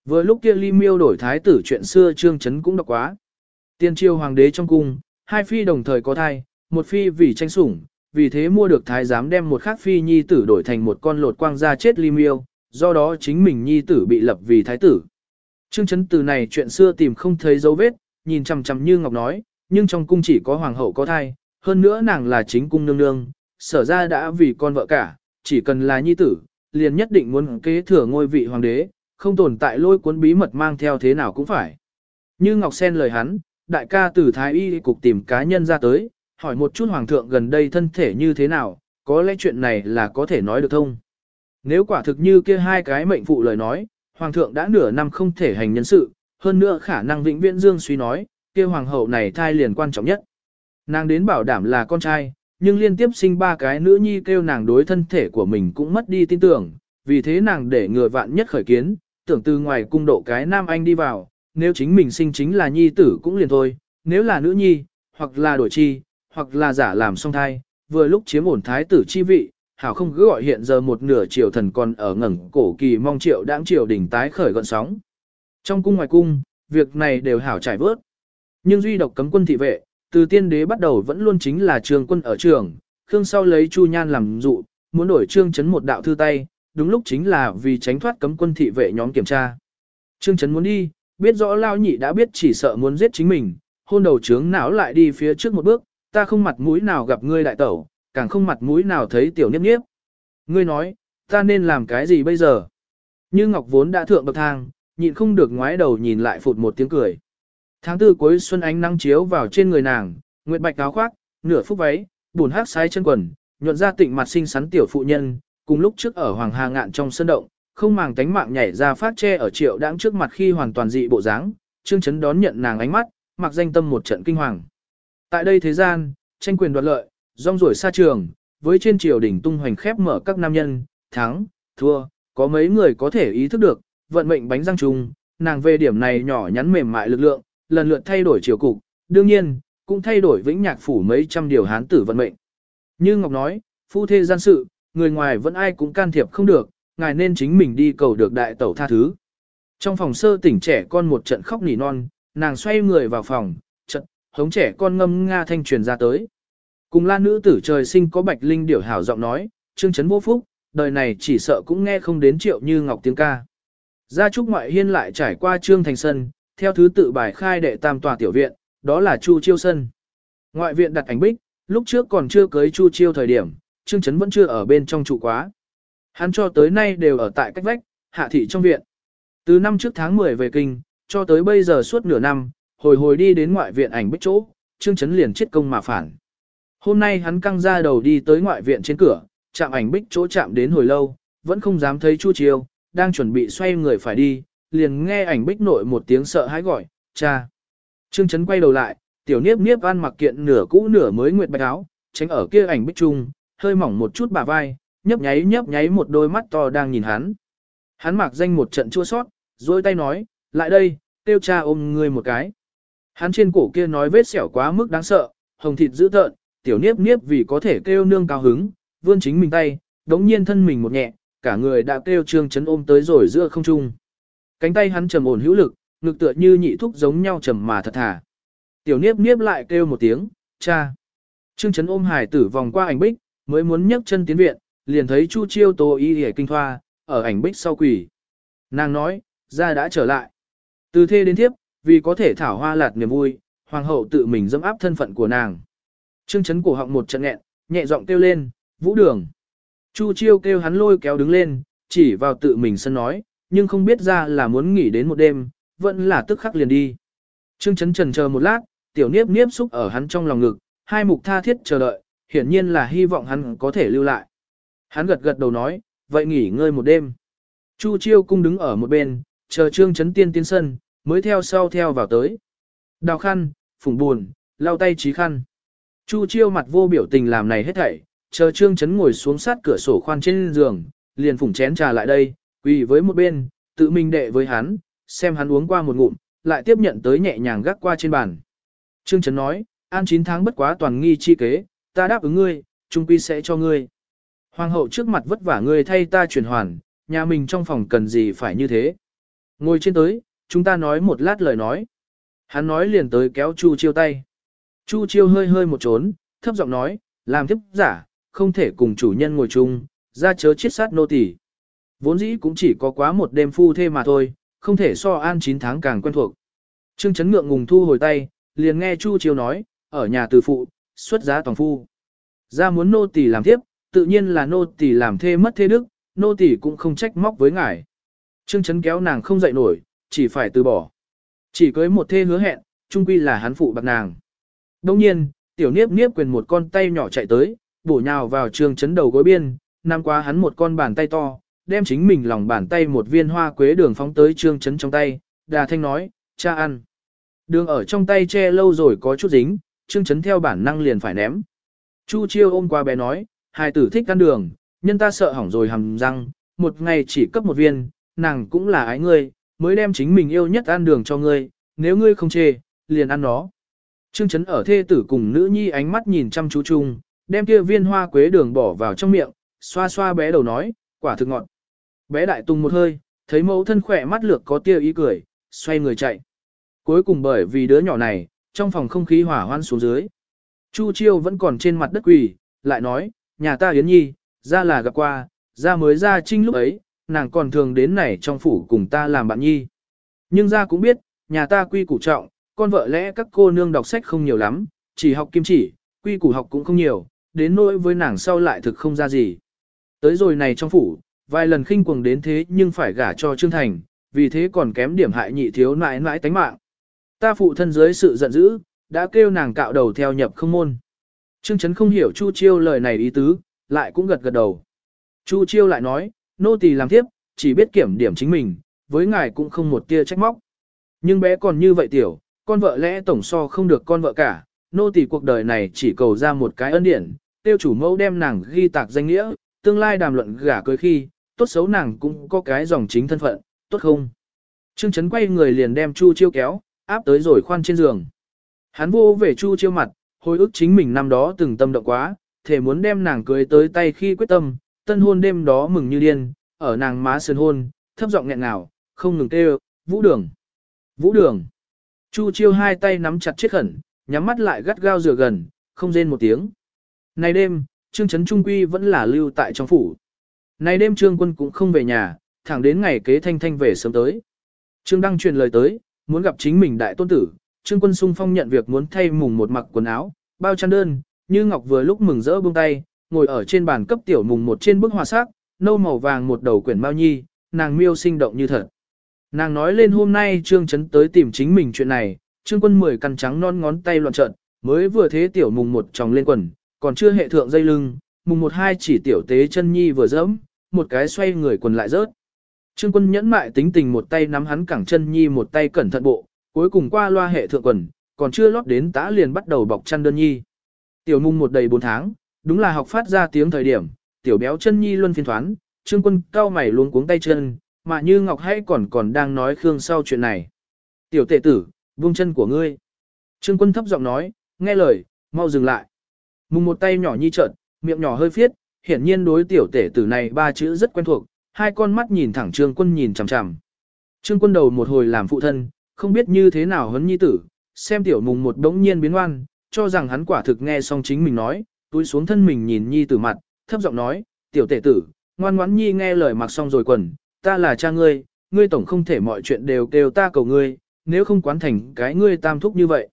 Vừa lúc kia Ly Miêu đổi thái tử chuyện xưa Trương Chấn cũng đọc quá. Tiên triều hoàng đế trong cung, hai phi đồng thời có thai, một phi vì tranh sủng, vì thế mua được thái giám đem một khác phi nhi tử đổi thành một con lột quang ra chết Ly Miêu, do đó chính mình nhi tử bị lập vì thái tử. Trương Chấn từ này chuyện xưa tìm không thấy dấu vết, nhìn chằm chằm như Ngọc nói, nhưng trong cung chỉ có hoàng hậu có thai, hơn nữa nàng là chính cung nương nương, sở ra đã vì con vợ cả, chỉ cần là nhi tử, liền nhất định muốn kế thừa ngôi vị hoàng đế, không tồn tại lôi cuốn bí mật mang theo thế nào cũng phải. Như Ngọc Sen lời hắn, đại ca từ Thái Y cục tìm cá nhân ra tới, hỏi một chút hoàng thượng gần đây thân thể như thế nào, có lẽ chuyện này là có thể nói được thông. Nếu quả thực như kia hai cái mệnh phụ lời nói, hoàng thượng đã nửa năm không thể hành nhân sự, hơn nữa khả năng vĩnh viễn dương suy nói, kia hoàng hậu này thai liền quan trọng nhất. Nàng đến bảo đảm là con trai, nhưng liên tiếp sinh ba cái nữ nhi kêu nàng đối thân thể của mình cũng mất đi tin tưởng, vì thế nàng để ngừa vạn nhất khởi kiến, tưởng từ ngoài cung độ cái nam anh đi vào, nếu chính mình sinh chính là nhi tử cũng liền thôi, nếu là nữ nhi, hoặc là đổi chi, hoặc là giả làm song thai, vừa lúc chiếm ổn thái tử chi vị, hảo không cứ gọi hiện giờ một nửa triều thần còn ở ngẩng cổ kỳ mong triệu đãng triều đỉnh tái khởi gọn sóng. Trong cung ngoài cung, việc này đều hảo trải vớt. Nhưng duy độc cấm quân thị vệ, từ tiên đế bắt đầu vẫn luôn chính là trường quân ở trường, Khương sau lấy Chu Nhan làm dụ, muốn đổi trương chấn một đạo thư tay, đúng lúc chính là vì tránh thoát cấm quân thị vệ nhóm kiểm tra. Trương chấn muốn đi, biết rõ lao nhị đã biết chỉ sợ muốn giết chính mình, hôn đầu trướng não lại đi phía trước một bước, ta không mặt mũi nào gặp ngươi đại tẩu, càng không mặt mũi nào thấy tiểu niếp niếp. Ngươi nói, ta nên làm cái gì bây giờ? Như Ngọc vốn đã thượng bậc thang, nhịn không được ngoái đầu nhìn lại phụt một tiếng cười. Tháng tư cuối xuân ánh nắng chiếu vào trên người nàng, nguyệt bạch áo khoác, nửa phúc váy, bùn hát sai chân quần, nhuận ra tịnh mặt xinh xắn tiểu phụ nhân, cùng lúc trước ở Hoàng Hà ngạn trong sân động, không màng tánh mạng nhảy ra phát che ở triệu đãng trước mặt khi hoàn toàn dị bộ dáng, Trương Chấn đón nhận nàng ánh mắt, mặc danh tâm một trận kinh hoàng. Tại đây thế gian, tranh quyền đoạt lợi, rong ruổi xa trường, với trên triều đỉnh tung hoành khép mở các nam nhân, thắng, thua, có mấy người có thể ý thức được, vận mệnh bánh răng trùng, nàng về điểm này nhỏ nhắn mềm mại lực lượng, lần lượt thay đổi triều cục, đương nhiên, cũng thay đổi vĩnh nhạc phủ mấy trăm điều hán tử vận mệnh. Như Ngọc nói, phu thê gian sự, người ngoài vẫn ai cũng can thiệp không được, ngài nên chính mình đi cầu được đại tẩu tha thứ. Trong phòng sơ tỉnh trẻ con một trận khóc nỉ non, nàng xoay người vào phòng, trận, hống trẻ con ngâm nga thanh truyền ra tới. Cùng lan nữ tử trời sinh có bạch linh điểu hảo giọng nói, trương chấn vô phúc, đời này chỉ sợ cũng nghe không đến triệu như ngọc tiếng ca. Gia trúc ngoại hiên lại trải qua trương thành sân, theo thứ tự bài khai đệ tam tòa tiểu viện, đó là Chu Chiêu sân. Ngoại viện đặt ảnh bích, lúc trước còn chưa cưới Chu Chiêu thời điểm, Trương Chấn vẫn chưa ở bên trong trụ quá. Hắn cho tới nay đều ở tại cách vách, hạ thị trong viện. Từ năm trước tháng 10 về kinh, cho tới bây giờ suốt nửa năm, hồi hồi đi đến ngoại viện ảnh bích chỗ, Trương Chấn liền chết công mà phản. Hôm nay hắn căng ra đầu đi tới ngoại viện trên cửa, chạm ảnh bích chỗ chạm đến hồi lâu, vẫn không dám thấy Chu Chiêu, đang chuẩn bị xoay người phải đi, liền nghe ảnh bích nội một tiếng sợ hãi gọi, cha. Trương Chấn quay đầu lại, tiểu niếp niếp ăn mặc kiện nửa cũ nửa mới nguyệt bạch áo, tránh ở kia ảnh bích trung, hơi mỏng một chút bả vai, nhấp nháy nhấp nháy một đôi mắt to đang nhìn hắn. Hắn mặc danh một trận chua sót, rồi tay nói, lại đây, tiêu cha ôm ngươi một cái. Hắn trên cổ kia nói vết sẹo quá mức đáng sợ, hồng thịt dữ tợn, tiểu niếp niếp vì có thể kêu nương cao hứng, vươn chính mình tay, đống nhiên thân mình một nhẹ, cả người đã kêu trương chấn ôm tới rồi giữa không trung. Cánh tay hắn trầm ổn hữu lực, ngực tựa như nhị thúc giống nhau trầm mà thật thà. Tiểu niếp niếp lại kêu một tiếng, cha. Trương chấn ôm hải tử vòng qua ảnh bích, mới muốn nhấc chân tiến viện, liền thấy Chu Chiêu Tô y hề kinh thoa, ở ảnh bích sau quỷ. Nàng nói, ra đã trở lại. Từ thê đến thiếp, vì có thể thảo hoa lạt niềm vui, hoàng hậu tự mình dâm áp thân phận của nàng. Trương chấn cổ họng một trận nghẹn, nhẹ giọng kêu lên, vũ đường. Chu Chiêu kêu hắn lôi kéo đứng lên, chỉ vào tự mình sân nói, nhưng không biết ra là muốn nghỉ đến một đêm, vẫn là tức khắc liền đi. Trương Chấn trần chờ một lát, tiểu niếp niếp xúc ở hắn trong lòng ngực, hai mục tha thiết chờ đợi, hiển nhiên là hy vọng hắn có thể lưu lại. Hắn gật gật đầu nói, vậy nghỉ ngơi một đêm. Chu Chiêu cung đứng ở một bên, chờ Trương Chấn tiên tiến sân, mới theo sau theo vào tới. Đào khăn, phùng buồn, lau tay trí khăn. Chu Chiêu mặt vô biểu tình làm này hết thảy, chờ Trương Chấn ngồi xuống sát cửa sổ khoan trên giường, liền phủng chén trà lại đây, quỳ với một bên, tự mình đệ với hắn, xem hắn uống qua một ngụm, lại tiếp nhận tới nhẹ nhàng gác qua trên bàn. Trương Trấn nói, an 9 tháng bất quá toàn nghi chi kế, ta đáp ứng ngươi, trung quy sẽ cho ngươi. Hoàng hậu trước mặt vất vả ngươi thay ta chuyển hoàn, nhà mình trong phòng cần gì phải như thế. Ngồi trên tới, chúng ta nói một lát lời nói. Hắn nói liền tới kéo Chu Chiêu tay. Chu Chiêu hơi hơi một trốn, thấp giọng nói, làm tiếp giả, không thể cùng chủ nhân ngồi chung, ra chớ chiết sát nô tỳ. Vốn dĩ cũng chỉ có quá một đêm phu thê mà thôi, không thể so an 9 tháng càng quen thuộc. Trương Chấn ngượng ngùng thu hồi tay, liền nghe Chu Chiêu nói, ở nhà từ phụ, xuất giá toàn phu. Ra muốn nô tỳ làm tiếp, tự nhiên là nô tỳ làm thê mất thê đức, nô tỳ cũng không trách móc với ngài. Trương Chấn kéo nàng không dậy nổi, chỉ phải từ bỏ. Chỉ cưới một thê hứa hẹn, chung quy là hắn phụ bạc nàng. Đồng nhiên, tiểu niếp niếp quyền một con tay nhỏ chạy tới, bổ nhào vào Trương Chấn đầu gối biên, nằm qua hắn một con bàn tay to, đem chính mình lòng bàn tay một viên hoa quế đường phóng tới Trương Chấn trong tay, đà thanh nói, cha ăn. Đường ở trong tay che lâu rồi có chút dính, Trương Chấn theo bản năng liền phải ném. Chu Chiêu ôm qua bé nói, hai tử thích ăn đường, nhân ta sợ hỏng rồi hầm răng, một ngày chỉ cấp một viên, nàng cũng là ái ngươi, mới đem chính mình yêu nhất ăn đường cho ngươi, nếu ngươi không chê, liền ăn nó. Trương Chấn ở thê tử cùng nữ nhi ánh mắt nhìn chăm chú chung, đem kia viên hoa quế đường bỏ vào trong miệng, xoa xoa bé đầu nói, quả thực ngọt. Bé đại tung một hơi, thấy mẫu thân khỏe mắt lược có tia ý cười, xoay người chạy. Cuối cùng bởi vì đứa nhỏ này, trong phòng không khí hỏa hoan xuống dưới. Chu Chiêu vẫn còn trên mặt đất quỳ, lại nói, nhà ta Yến Nhi, ra là gặp qua, ra mới ra trinh lúc ấy, nàng còn thường đến này trong phủ cùng ta làm bạn nhi. Nhưng ra cũng biết, nhà ta quy củ trọng, con vợ lẽ các cô nương đọc sách không nhiều lắm, chỉ học kim chỉ, quy củ học cũng không nhiều, đến nỗi với nàng sau lại thực không ra gì. Tới rồi này trong phủ, vài lần khinh cuồng đến thế nhưng phải gả cho Trương Thành, vì thế còn kém điểm hại nhị thiếu nãi nãi tánh mạng. Ta phụ thân dưới sự giận dữ, đã kêu nàng cạo đầu theo nhập không môn. Trương Trấn không hiểu Chu Chiêu lời này ý tứ, lại cũng gật gật đầu. Chu Chiêu lại nói, nô tỳ làm tiếp, chỉ biết kiểm điểm chính mình, với ngài cũng không một tia trách móc. Nhưng bé còn như vậy tiểu, con vợ lẽ tổng so không được con vợ cả, nô tỳ cuộc đời này chỉ cầu ra một cái ân điển, tiêu chủ mẫu đem nàng ghi tạc danh nghĩa, tương lai đàm luận gả cưới khi, tốt xấu nàng cũng có cái dòng chính thân phận, tốt không? Trương Trấn quay người liền đem Chu Chiêu kéo, áp tới rồi khoan trên giường. Hắn vô về Chu Chiêu mặt, hồi ức chính mình năm đó từng tâm động quá, thể muốn đem nàng cưới tới tay khi quyết tâm, tân hôn đêm đó mừng như điên, ở nàng má sơn hôn, thấp giọng nghẹn ngào, không ngừng kêu, vũ đường, vũ đường. Chu Chiêu hai tay nắm chặt chiếc khẩn, nhắm mắt lại gắt gao rửa gần, không rên một tiếng. Này đêm, Trương Trấn Trung Quy vẫn là lưu tại trong phủ nay đêm Trương Quân cũng không về nhà, thẳng đến ngày kế thanh thanh về sớm tới. Trương Đăng truyền lời tới, muốn gặp chính mình đại tôn tử, Trương Quân sung phong nhận việc muốn thay mùng một mặc quần áo, bao chăn đơn, như Ngọc vừa lúc mừng rỡ buông tay, ngồi ở trên bàn cấp tiểu mùng một trên bức hoa sắc, nâu màu vàng một đầu quyển bao nhi, nàng miêu sinh động như thật. Nàng nói lên hôm nay Trương Trấn tới tìm chính mình chuyện này, Trương Quân mười căn trắng non ngón tay loạn trận, mới vừa thế tiểu mùng một tròng lên quần, còn chưa hệ thượng dây lưng, mùng một hai chỉ tiểu tế chân nhi vừa dẫm, một cái xoay người quần lại rớt. Trương quân nhẫn mại tính tình một tay nắm hắn cẳng chân nhi một tay cẩn thận bộ, cuối cùng qua loa hệ thượng quần, còn chưa lót đến tã liền bắt đầu bọc chăn đơn nhi. Tiểu mung một đầy bốn tháng, đúng là học phát ra tiếng thời điểm, tiểu béo chân nhi luân phiên thoán, trương quân cao mày luôn cuống tay chân, mà như ngọc hay còn còn đang nói khương sau chuyện này. Tiểu tệ tử, buông chân của ngươi. Trương quân thấp giọng nói, nghe lời, mau dừng lại. Mùng một tay nhỏ nhi trợn, miệng nhỏ hơi phiết, hiển nhiên đối tiểu tể tử này ba chữ rất quen thuộc, hai con mắt nhìn thẳng trương quân nhìn chằm chằm. Trương quân đầu một hồi làm phụ thân, không biết như thế nào hấn nhi tử, xem tiểu mùng một đống nhiên biến oan, cho rằng hắn quả thực nghe xong chính mình nói, túi xuống thân mình nhìn nhi tử mặt, thấp giọng nói, tiểu tể tử, ngoan ngoãn nhi nghe lời mặc xong rồi quần, ta là cha ngươi, ngươi tổng không thể mọi chuyện đều kêu ta cầu ngươi, nếu không quán thành cái ngươi tam thúc như vậy.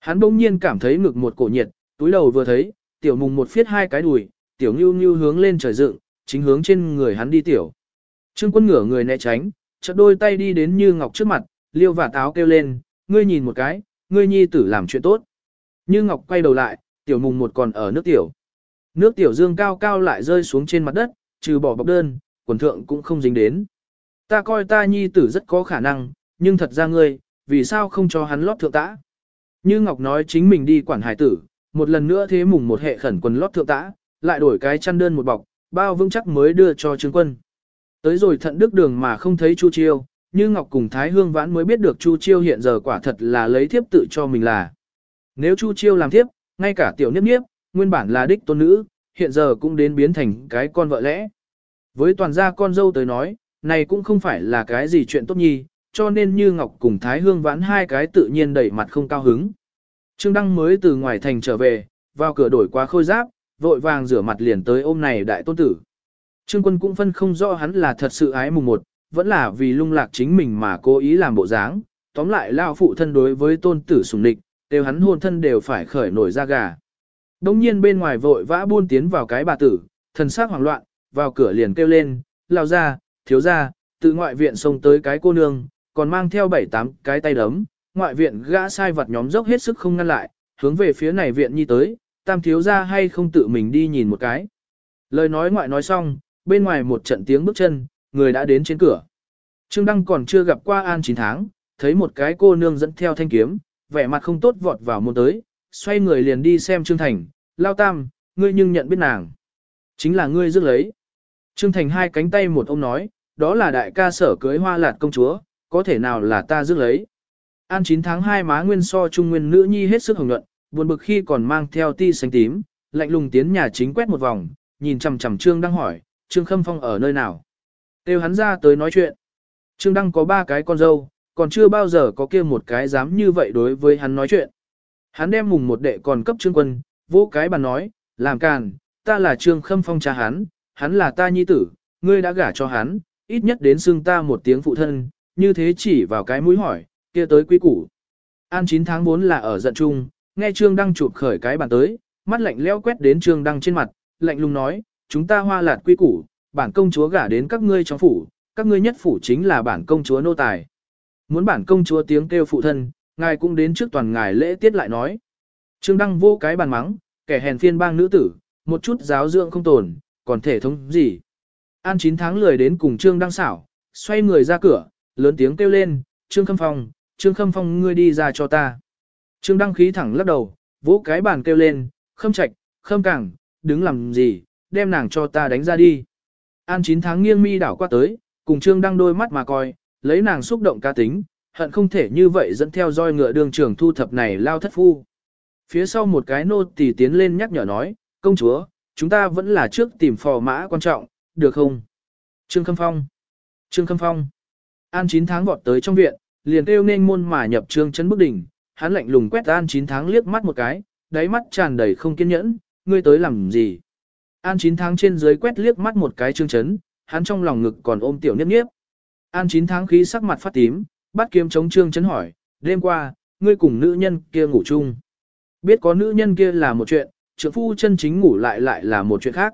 Hắn bỗng nhiên cảm thấy ngực một cổ nhiệt, túi đầu vừa thấy, tiểu mùng một phiết hai cái đùi, tiểu ngưu ngưu hướng lên trời dựng, chính hướng trên người hắn đi tiểu. Trương quân ngửa người né tránh, chợt đôi tay đi đến như ngọc trước mặt, liêu và táo kêu lên, ngươi nhìn một cái, ngươi nhi tử làm chuyện tốt. Như Ngọc quay đầu lại, tiểu mùng một còn ở nước tiểu. Nước tiểu dương cao cao lại rơi xuống trên mặt đất, trừ bỏ bọc đơn, quần thượng cũng không dính đến. Ta coi ta nhi tử rất có khả năng, nhưng thật ra ngươi, vì sao không cho hắn lót thượng tã? Như Ngọc nói chính mình đi quản hải tử, một lần nữa thế mùng một hệ khẩn quần lót thượng tã, lại đổi cái chăn đơn một bọc, bao vững chắc mới đưa cho Trương Quân. Tới rồi thận đức đường mà không thấy Chu Chiêu, như Ngọc cùng Thái Hương Vãn mới biết được Chu Chiêu hiện giờ quả thật là lấy thiếp tự cho mình là. Nếu Chu Chiêu làm thiếp, ngay cả tiểu niếp niếp, nguyên bản là đích tôn nữ, hiện giờ cũng đến biến thành cái con vợ lẽ. Với toàn gia con dâu tới nói, này cũng không phải là cái gì chuyện tốt nhi, cho nên như Ngọc cùng Thái Hương Vãn hai cái tự nhiên đẩy mặt không cao hứng. Trương Đăng mới từ ngoài thành trở về, vào cửa đổi qua khôi giáp, vội vàng rửa mặt liền tới ôm này đại tôn tử. Trương quân cũng phân không rõ hắn là thật sự ái mùng một, vẫn là vì lung lạc chính mình mà cố ý làm bộ dáng, tóm lại lao phụ thân đối với tôn tử sùng địch, đều hắn hôn thân đều phải khởi nổi ra gà. Đông nhiên bên ngoài vội vã buôn tiến vào cái bà tử, thần sắc hoảng loạn, vào cửa liền kêu lên, lao ra, thiếu ra, tự ngoại viện xông tới cái cô nương, còn mang theo bảy tám cái tay đấm, ngoại viện gã sai vật nhóm dốc hết sức không ngăn lại, hướng về phía này viện nhi tới, tam thiếu ra hay không tự mình đi nhìn một cái. Lời nói ngoại nói xong, bên ngoài một trận tiếng bước chân, người đã đến trên cửa. Trương Đăng còn chưa gặp qua An 9 tháng, thấy một cái cô nương dẫn theo thanh kiếm, vẻ mặt không tốt vọt vào môn tới, xoay người liền đi xem Trương Thành, lao tam, ngươi nhưng nhận biết nàng. Chính là ngươi rước lấy. Trương Thành hai cánh tay một ông nói, đó là đại ca sở cưới hoa lạt công chúa, có thể nào là ta rước lấy. An 9 tháng 2 má nguyên so trung nguyên nữ nhi hết sức hồng nhuận, buồn bực khi còn mang theo ti xanh tím, lạnh lùng tiến nhà chính quét một vòng, nhìn chằm chằm Trương Đăng hỏi, Trương Khâm Phong ở nơi nào? Têu hắn ra tới nói chuyện. Trương Đăng có ba cái con dâu, còn chưa bao giờ có kia một cái dám như vậy đối với hắn nói chuyện. Hắn đem mùng một đệ còn cấp Trương Quân, vỗ cái bàn nói, làm càn, ta là Trương Khâm Phong cha hắn, hắn là ta nhi tử, ngươi đã gả cho hắn, ít nhất đến xưng ta một tiếng phụ thân, như thế chỉ vào cái mũi hỏi, kia tới quý củ. An 9 tháng 4 là ở giận chung, nghe Trương Đăng chụp khởi cái bàn tới, mắt lạnh leo quét đến Trương Đăng trên mặt, lạnh lùng nói, chúng ta hoa lạt quy củ, bản công chúa gả đến các ngươi trong phủ, các ngươi nhất phủ chính là bản công chúa nô tài. Muốn bản công chúa tiếng kêu phụ thân, ngài cũng đến trước toàn ngài lễ tiết lại nói. Trương Đăng vô cái bàn mắng, kẻ hèn phiên bang nữ tử, một chút giáo dưỡng không tồn, còn thể thống gì. An 9 tháng lười đến cùng Trương Đăng xảo, xoay người ra cửa, lớn tiếng kêu lên, Trương Khâm Phong, Trương Khâm Phong ngươi đi ra cho ta. Trương Đăng khí thẳng lắc đầu, vỗ cái bàn kêu lên, Khâm Trạch, Khâm Cảng, đứng làm gì, đem nàng cho ta đánh ra đi. An 9 tháng nghiêng mi đảo qua tới, cùng Trương Đăng đôi mắt mà coi, lấy nàng xúc động ca tính, hận không thể như vậy dẫn theo roi ngựa đường trưởng thu thập này lao thất phu. Phía sau một cái nô tỳ tiến lên nhắc nhở nói, công chúa, chúng ta vẫn là trước tìm phò mã quan trọng, được không? Trương Khâm Phong. Trương Khâm Phong. An 9 tháng vọt tới trong viện, liền kêu nên môn mà nhập trương Trấn bức đỉnh, hắn lạnh lùng quét An 9 tháng liếc mắt một cái, đáy mắt tràn đầy không kiên nhẫn, ngươi tới làm gì? An 9 tháng trên dưới quét liếc mắt một cái trương chấn, hắn trong lòng ngực còn ôm tiểu niếp niếp. An 9 tháng khí sắc mặt phát tím, bắt kiếm chống trương chấn hỏi, đêm qua, ngươi cùng nữ nhân kia ngủ chung. Biết có nữ nhân kia là một chuyện, trưởng phu chân chính ngủ lại lại là một chuyện khác.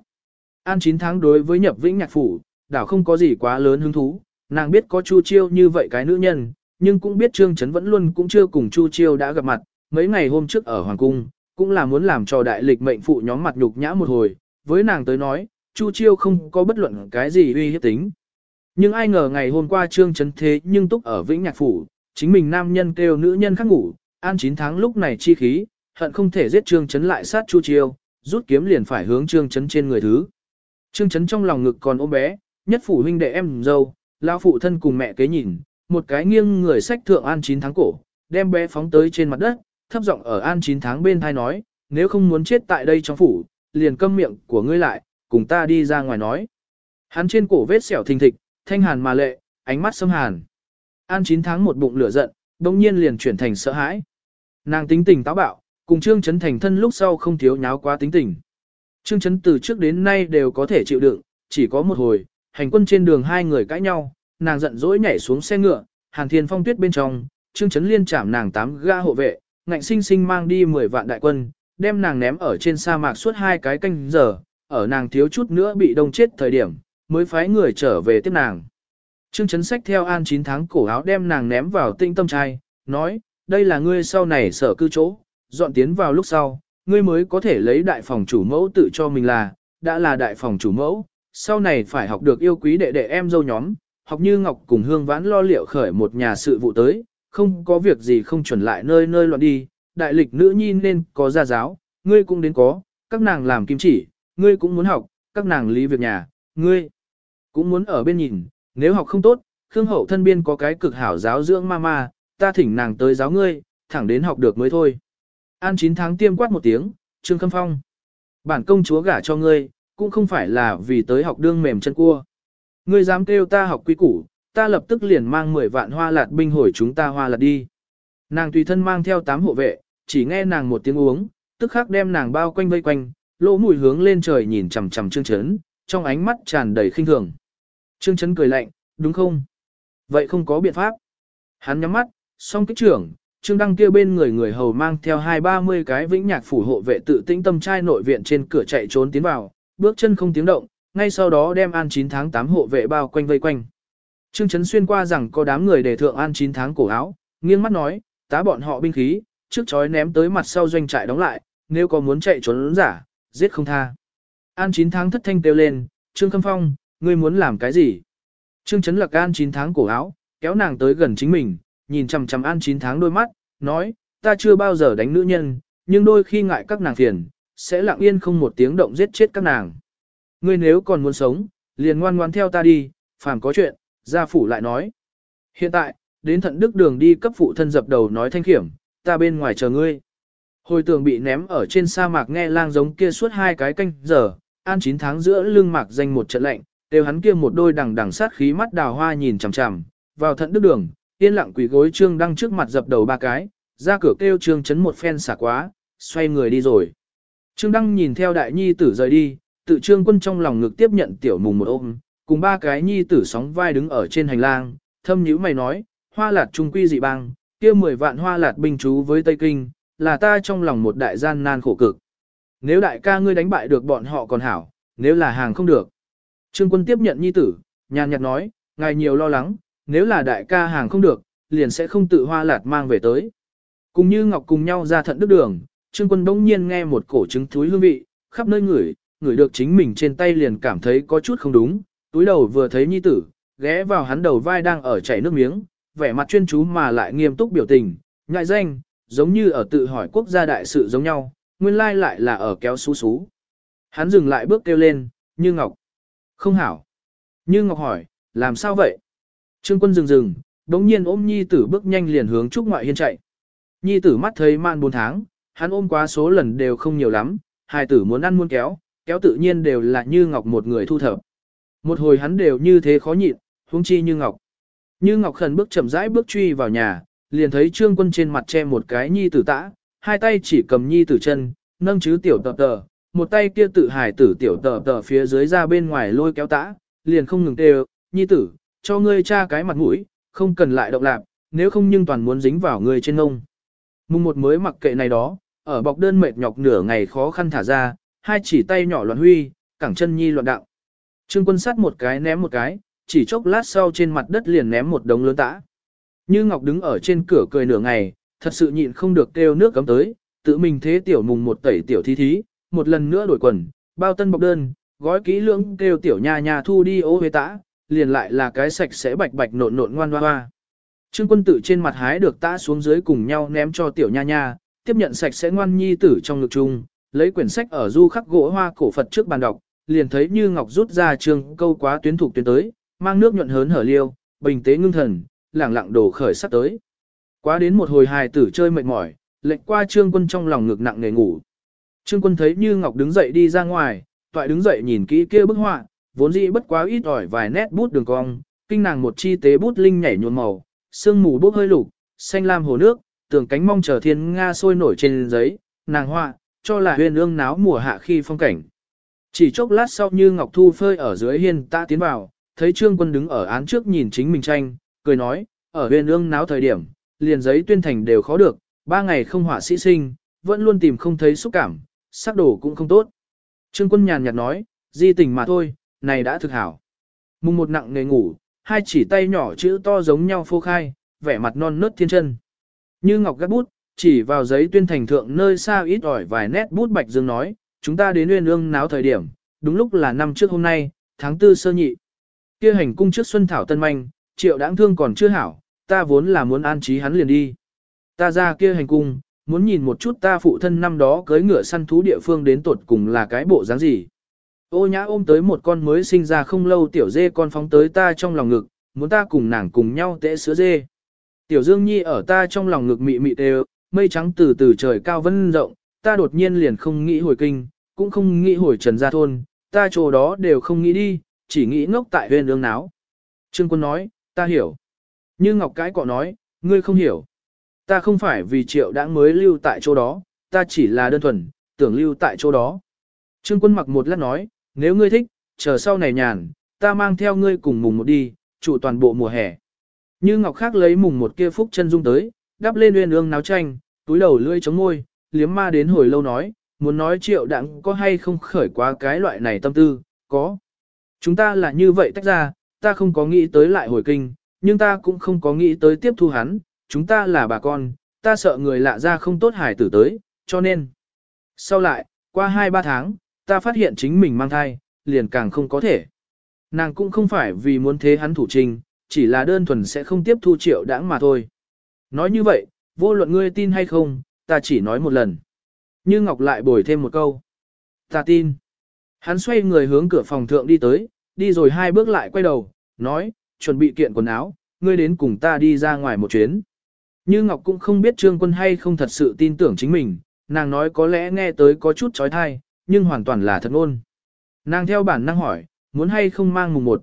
An 9 tháng đối với nhập vĩnh nhạc phủ, đảo không có gì quá lớn hứng thú, nàng biết có Chu Chiêu như vậy cái nữ nhân, nhưng cũng biết Trương Chấn vẫn luôn cũng chưa cùng Chu Chiêu đã gặp mặt, mấy ngày hôm trước ở Hoàng Cung, cũng là muốn làm cho đại lịch mệnh phụ nhóm mặt nhục nhã một hồi, với nàng tới nói, Chu Chiêu không có bất luận cái gì uy hiếp tính. Nhưng ai ngờ ngày hôm qua Trương Chấn thế nhưng túc ở Vĩnh Nhạc Phủ, chính mình nam nhân kêu nữ nhân khác ngủ, an 9 tháng lúc này chi khí, hận không thể giết Trương Chấn lại sát Chu Chiêu, rút kiếm liền phải hướng Trương Chấn trên người thứ. Trương Chấn trong lòng ngực còn ôm bé, nhất phủ huynh đệ em dâu, lão phụ thân cùng mẹ kế nhìn, một cái nghiêng người sách thượng an 9 tháng cổ, đem bé phóng tới trên mặt đất, thấp giọng ở an 9 tháng bên thai nói, nếu không muốn chết tại đây trong phủ, liền câm miệng của ngươi lại, cùng ta đi ra ngoài nói. Hắn trên cổ vết sẹo thình thịch, thanh hàn mà lệ, ánh mắt xâm hàn. An 9 tháng một bụng lửa giận, đồng nhiên liền chuyển thành sợ hãi. Nàng tính tình táo bạo, cùng Trương Chấn thành thân lúc sau không thiếu nháo quá tính tình. Trương Chấn từ trước đến nay đều có thể chịu đựng, chỉ có một hồi, hành quân trên đường hai người cãi nhau, nàng giận dỗi nhảy xuống xe ngựa, Hàn Thiên Phong tuyết bên trong, Trương Chấn liên chạm nàng tám ga hộ vệ, ngạnh sinh sinh mang đi 10 vạn đại quân, đem nàng ném ở trên sa mạc suốt hai cái canh giờ, ở nàng thiếu chút nữa bị đông chết thời điểm, mới phái người trở về tiếp nàng. Trương Chấn Sách theo an 9 tháng cổ áo đem nàng ném vào tinh tâm trai, nói, đây là ngươi sau này sở cư chỗ, dọn tiến vào lúc sau, ngươi mới có thể lấy đại phòng chủ mẫu tự cho mình là, đã là đại phòng chủ mẫu, sau này phải học được yêu quý đệ đệ em dâu nhóm, học như Ngọc cùng Hương Vãn lo liệu khởi một nhà sự vụ tới, không có việc gì không chuẩn lại nơi nơi loạn đi, đại lịch nữ nhi nên có gia giáo, ngươi cũng đến có, các nàng làm kim chỉ, ngươi cũng muốn học, các nàng lý việc nhà, ngươi cũng muốn ở bên nhìn, nếu học không tốt, Khương Hậu thân biên có cái cực hảo giáo dưỡng mama, ta thỉnh nàng tới giáo ngươi, thẳng đến học được mới thôi. An 9 tháng tiêm quát một tiếng, Trương Khâm Phong. Bản công chúa gả cho ngươi, cũng không phải là vì tới học đương mềm chân cua. Ngươi dám kêu ta học quý củ, ta lập tức liền mang 10 vạn hoa lạt binh hồi chúng ta hoa lạt đi. Nàng tùy thân mang theo 8 hộ vệ, chỉ nghe nàng một tiếng uống, tức khắc đem nàng bao quanh vây quanh, lỗ mũi hướng lên trời nhìn chằm chằm Trương Chấn, trong ánh mắt tràn đầy khinh thường. Trương Chấn cười lạnh, đúng không? Vậy không có biện pháp. Hắn nhắm mắt, song kích trưởng, Trương Đăng kia bên người người hầu mang theo hai ba mươi cái vĩnh nhạc phủ hộ vệ tự tĩnh tâm trai nội viện trên cửa chạy trốn tiến vào, bước chân không tiếng động, ngay sau đó đem an 9 tháng 8 hộ vệ bao quanh vây quanh. Trương Chấn xuyên qua rằng có đám người để thượng an 9 tháng cổ áo, nghiêng mắt nói, tá bọn họ binh khí, trước chói ném tới mặt sau doanh trại đóng lại, nếu có muốn chạy trốn giả, giết không tha. An 9 tháng thất thanh kêu lên, Trương Khâm Phong, ngươi muốn làm cái gì? Trương Chấn lạc an 9 tháng cổ áo, kéo nàng tới gần chính mình, nhìn chằm chằm an 9 tháng đôi mắt, nói, ta chưa bao giờ đánh nữ nhân, nhưng đôi khi ngại các nàng phiền, sẽ lặng yên không một tiếng động giết chết các nàng. Ngươi nếu còn muốn sống, liền ngoan ngoan theo ta đi, phàm có chuyện, gia phủ lại nói. Hiện tại, đến thận đức đường đi cấp phụ thân dập đầu nói thanh khiểm, ta bên ngoài chờ ngươi. Hồi tường bị ném ở trên sa mạc nghe lang giống kia suốt hai cái canh giờ, an 9 tháng giữa lưng mạc danh một trận lạnh, đều hắn kia một đôi đằng đằng sát khí mắt đào hoa nhìn chằm chằm, vào thận đức đường, yên lặng quỳ gối trương đăng trước mặt dập đầu ba cái, ra cửa kêu trương chấn một phen xả quá, xoay người đi rồi. Trương đăng nhìn theo đại nhi tử rời đi, tự trương quân trong lòng ngực tiếp nhận tiểu mùng một ôm, cùng ba cái nhi tử sóng vai đứng ở trên hành lang, thâm nhữ mày nói, hoa lạt trung quy dị bang, kia mười vạn hoa lạt binh chú với Tây Kinh, là ta trong lòng một đại gian nan khổ cực. Nếu đại ca ngươi đánh bại được bọn họ còn hảo, nếu là hàng không được. Trương quân tiếp nhận nhi tử, nhàn nhạt nói, ngài nhiều lo lắng, nếu là đại ca hàng không được, liền sẽ không tự hoa lạt mang về tới. Cùng như Ngọc cùng nhau ra thận đức đường, Trương quân đông nhiên nghe một cổ trứng thúi hương vị, khắp nơi ngửi, ngửi được chính mình trên tay liền cảm thấy có chút không đúng, túi đầu vừa thấy nhi tử, ghé vào hắn đầu vai đang ở chảy nước miếng, vẻ mặt chuyên chú mà lại nghiêm túc biểu tình, ngại danh, giống như ở tự hỏi quốc gia đại sự giống nhau, nguyên lai lại là ở kéo xú xú. Hắn dừng lại bước kêu lên, như Ngọc. Không hảo. Như Ngọc hỏi, làm sao vậy? Trương quân dừng dừng, đống nhiên ôm nhi tử bước nhanh liền hướng trúc ngoại hiên chạy. Nhi tử mắt thấy man 4 tháng, hắn ôm quá số lần đều không nhiều lắm, hai tử muốn ăn muốn kéo, kéo tự nhiên đều là như Ngọc một người thu thập. Một hồi hắn đều như thế khó nhịn, huống chi như Ngọc. Như Ngọc khẩn bước chậm rãi bước truy vào nhà, liền thấy trương quân trên mặt che một cái nhi tử tã, hai tay chỉ cầm nhi tử chân, nâng chứ tiểu tờ tờ, một tay kia tự hài tử tiểu tờ tờ phía dưới ra bên ngoài lôi kéo tã, liền không ngừng đều, nhi tử, cho ngươi cha cái mặt mũi, không cần lại động lạc, nếu không nhưng toàn muốn dính vào ngươi trên ông. Mùng một mới mặc kệ này đó, ở bọc đơn mệt nhọc nửa ngày khó khăn thả ra, hai chỉ tay nhỏ loạn huy, cẳng chân nhi loạn đạo. Trương quân sát một cái ném một cái, chỉ chốc lát sau trên mặt đất liền ném một đống lớn tã. Như Ngọc đứng ở trên cửa cười nửa ngày, thật sự nhịn không được kêu nước cấm tới, tự mình thế tiểu mùng một tẩy tiểu thí thí, một lần nữa đổi quần, bao tân bọc đơn, gói kỹ lưỡng kêu tiểu nha nha thu đi ô huế tã, liền lại là cái sạch sẽ bạch bạch nộn nộn ngoan hoa hoa. Trương quân tử trên mặt hái được tã xuống dưới cùng nhau ném cho tiểu nha nha, tiếp nhận sạch sẽ ngoan nhi tử trong ngực chung, lấy quyển sách ở du khắc gỗ hoa cổ Phật trước bàn đọc, liền thấy như ngọc rút ra trường câu quá tuyến thuộc tuyến tới, mang nước nhuận hớn hở liêu, bình tế ngưng thần, lẳng lặng đổ khởi sắp tới. Quá đến một hồi hài tử chơi mệt mỏi, lệnh qua trương quân trong lòng ngực nặng nề ngủ. Trương quân thấy như ngọc đứng dậy đi ra ngoài, toại đứng dậy nhìn kỹ kia bức họa, vốn dĩ bất quá ít ỏi vài nét bút đường cong, kinh nàng một chi tế bút linh nhảy nhuộm màu, sương mù bốc hơi lục, xanh lam hồ nước, tường cánh mong chờ thiên nga sôi nổi trên giấy, nàng họa, cho là huyền ương náo mùa hạ khi phong cảnh. Chỉ chốc lát sau như Ngọc Thu phơi ở dưới hiên ta tiến vào, thấy Trương Quân đứng ở án trước nhìn chính mình tranh, cười nói, ở huyền ương náo thời điểm, liền giấy tuyên thành đều khó được, ba ngày không hỏa sĩ sinh, vẫn luôn tìm không thấy xúc cảm, sắc đồ cũng không tốt. Trương Quân nhàn nhạt nói, di tình mà thôi, này đã thực hảo. Mùng một nặng nề ngủ, hai chỉ tay nhỏ chữ to giống nhau phô khai, vẻ mặt non nớt thiên chân. Như ngọc gắt bút, chỉ vào giấy tuyên thành thượng nơi xa ít ỏi vài nét bút bạch dương nói, chúng ta đến nguyên ương náo thời điểm, đúng lúc là năm trước hôm nay, tháng tư sơ nhị. Kia hành cung trước xuân thảo tân manh, triệu đáng thương còn chưa hảo, ta vốn là muốn an trí hắn liền đi. Ta ra kia hành cung, muốn nhìn một chút ta phụ thân năm đó cưới ngựa săn thú địa phương đến tột cùng là cái bộ dáng gì. Ô nhã ôm tới một con mới sinh ra không lâu tiểu dê con phóng tới ta trong lòng ngực, muốn ta cùng nàng cùng nhau tễ sữa dê. Tiểu Dương Nhi ở ta trong lòng ngực mị mị đều, mây trắng từ từ trời cao vân rộng, ta đột nhiên liền không nghĩ hồi kinh, cũng không nghĩ hồi trần gia thôn, ta chỗ đó đều không nghĩ đi, chỉ nghĩ ngốc tại huyền ương náo. Trương quân nói, ta hiểu. Như Ngọc Cái cọ nói, ngươi không hiểu. Ta không phải vì triệu đã mới lưu tại chỗ đó, ta chỉ là đơn thuần, tưởng lưu tại chỗ đó. Trương quân mặc một lát nói, nếu ngươi thích, chờ sau này nhàn, ta mang theo ngươi cùng mùng một đi, trụ toàn bộ mùa hè. Như Ngọc khác lấy mùng một kia phúc chân dung tới, đắp lên uyên ương náo tranh, túi đầu lưỡi chống môi, liếm ma đến hồi lâu nói, muốn nói triệu đặng có hay không khởi quá cái loại này tâm tư, có. Chúng ta là như vậy tách ra, ta không có nghĩ tới lại hồi kinh, nhưng ta cũng không có nghĩ tới tiếp thu hắn, chúng ta là bà con, ta sợ người lạ ra không tốt hải tử tới, cho nên. Sau lại, qua 2-3 tháng, ta phát hiện chính mình mang thai, liền càng không có thể. Nàng cũng không phải vì muốn thế hắn thủ trình, chỉ là đơn thuần sẽ không tiếp thu triệu đãng mà thôi. Nói như vậy, vô luận ngươi tin hay không, ta chỉ nói một lần. Như Ngọc lại bồi thêm một câu. Ta tin. Hắn xoay người hướng cửa phòng thượng đi tới, đi rồi hai bước lại quay đầu, nói, chuẩn bị kiện quần áo, ngươi đến cùng ta đi ra ngoài một chuyến. Như Ngọc cũng không biết Trương Quân hay không thật sự tin tưởng chính mình, nàng nói có lẽ nghe tới có chút trói thai, nhưng hoàn toàn là thật ngôn. Nàng theo bản năng hỏi, muốn hay không mang mùng một.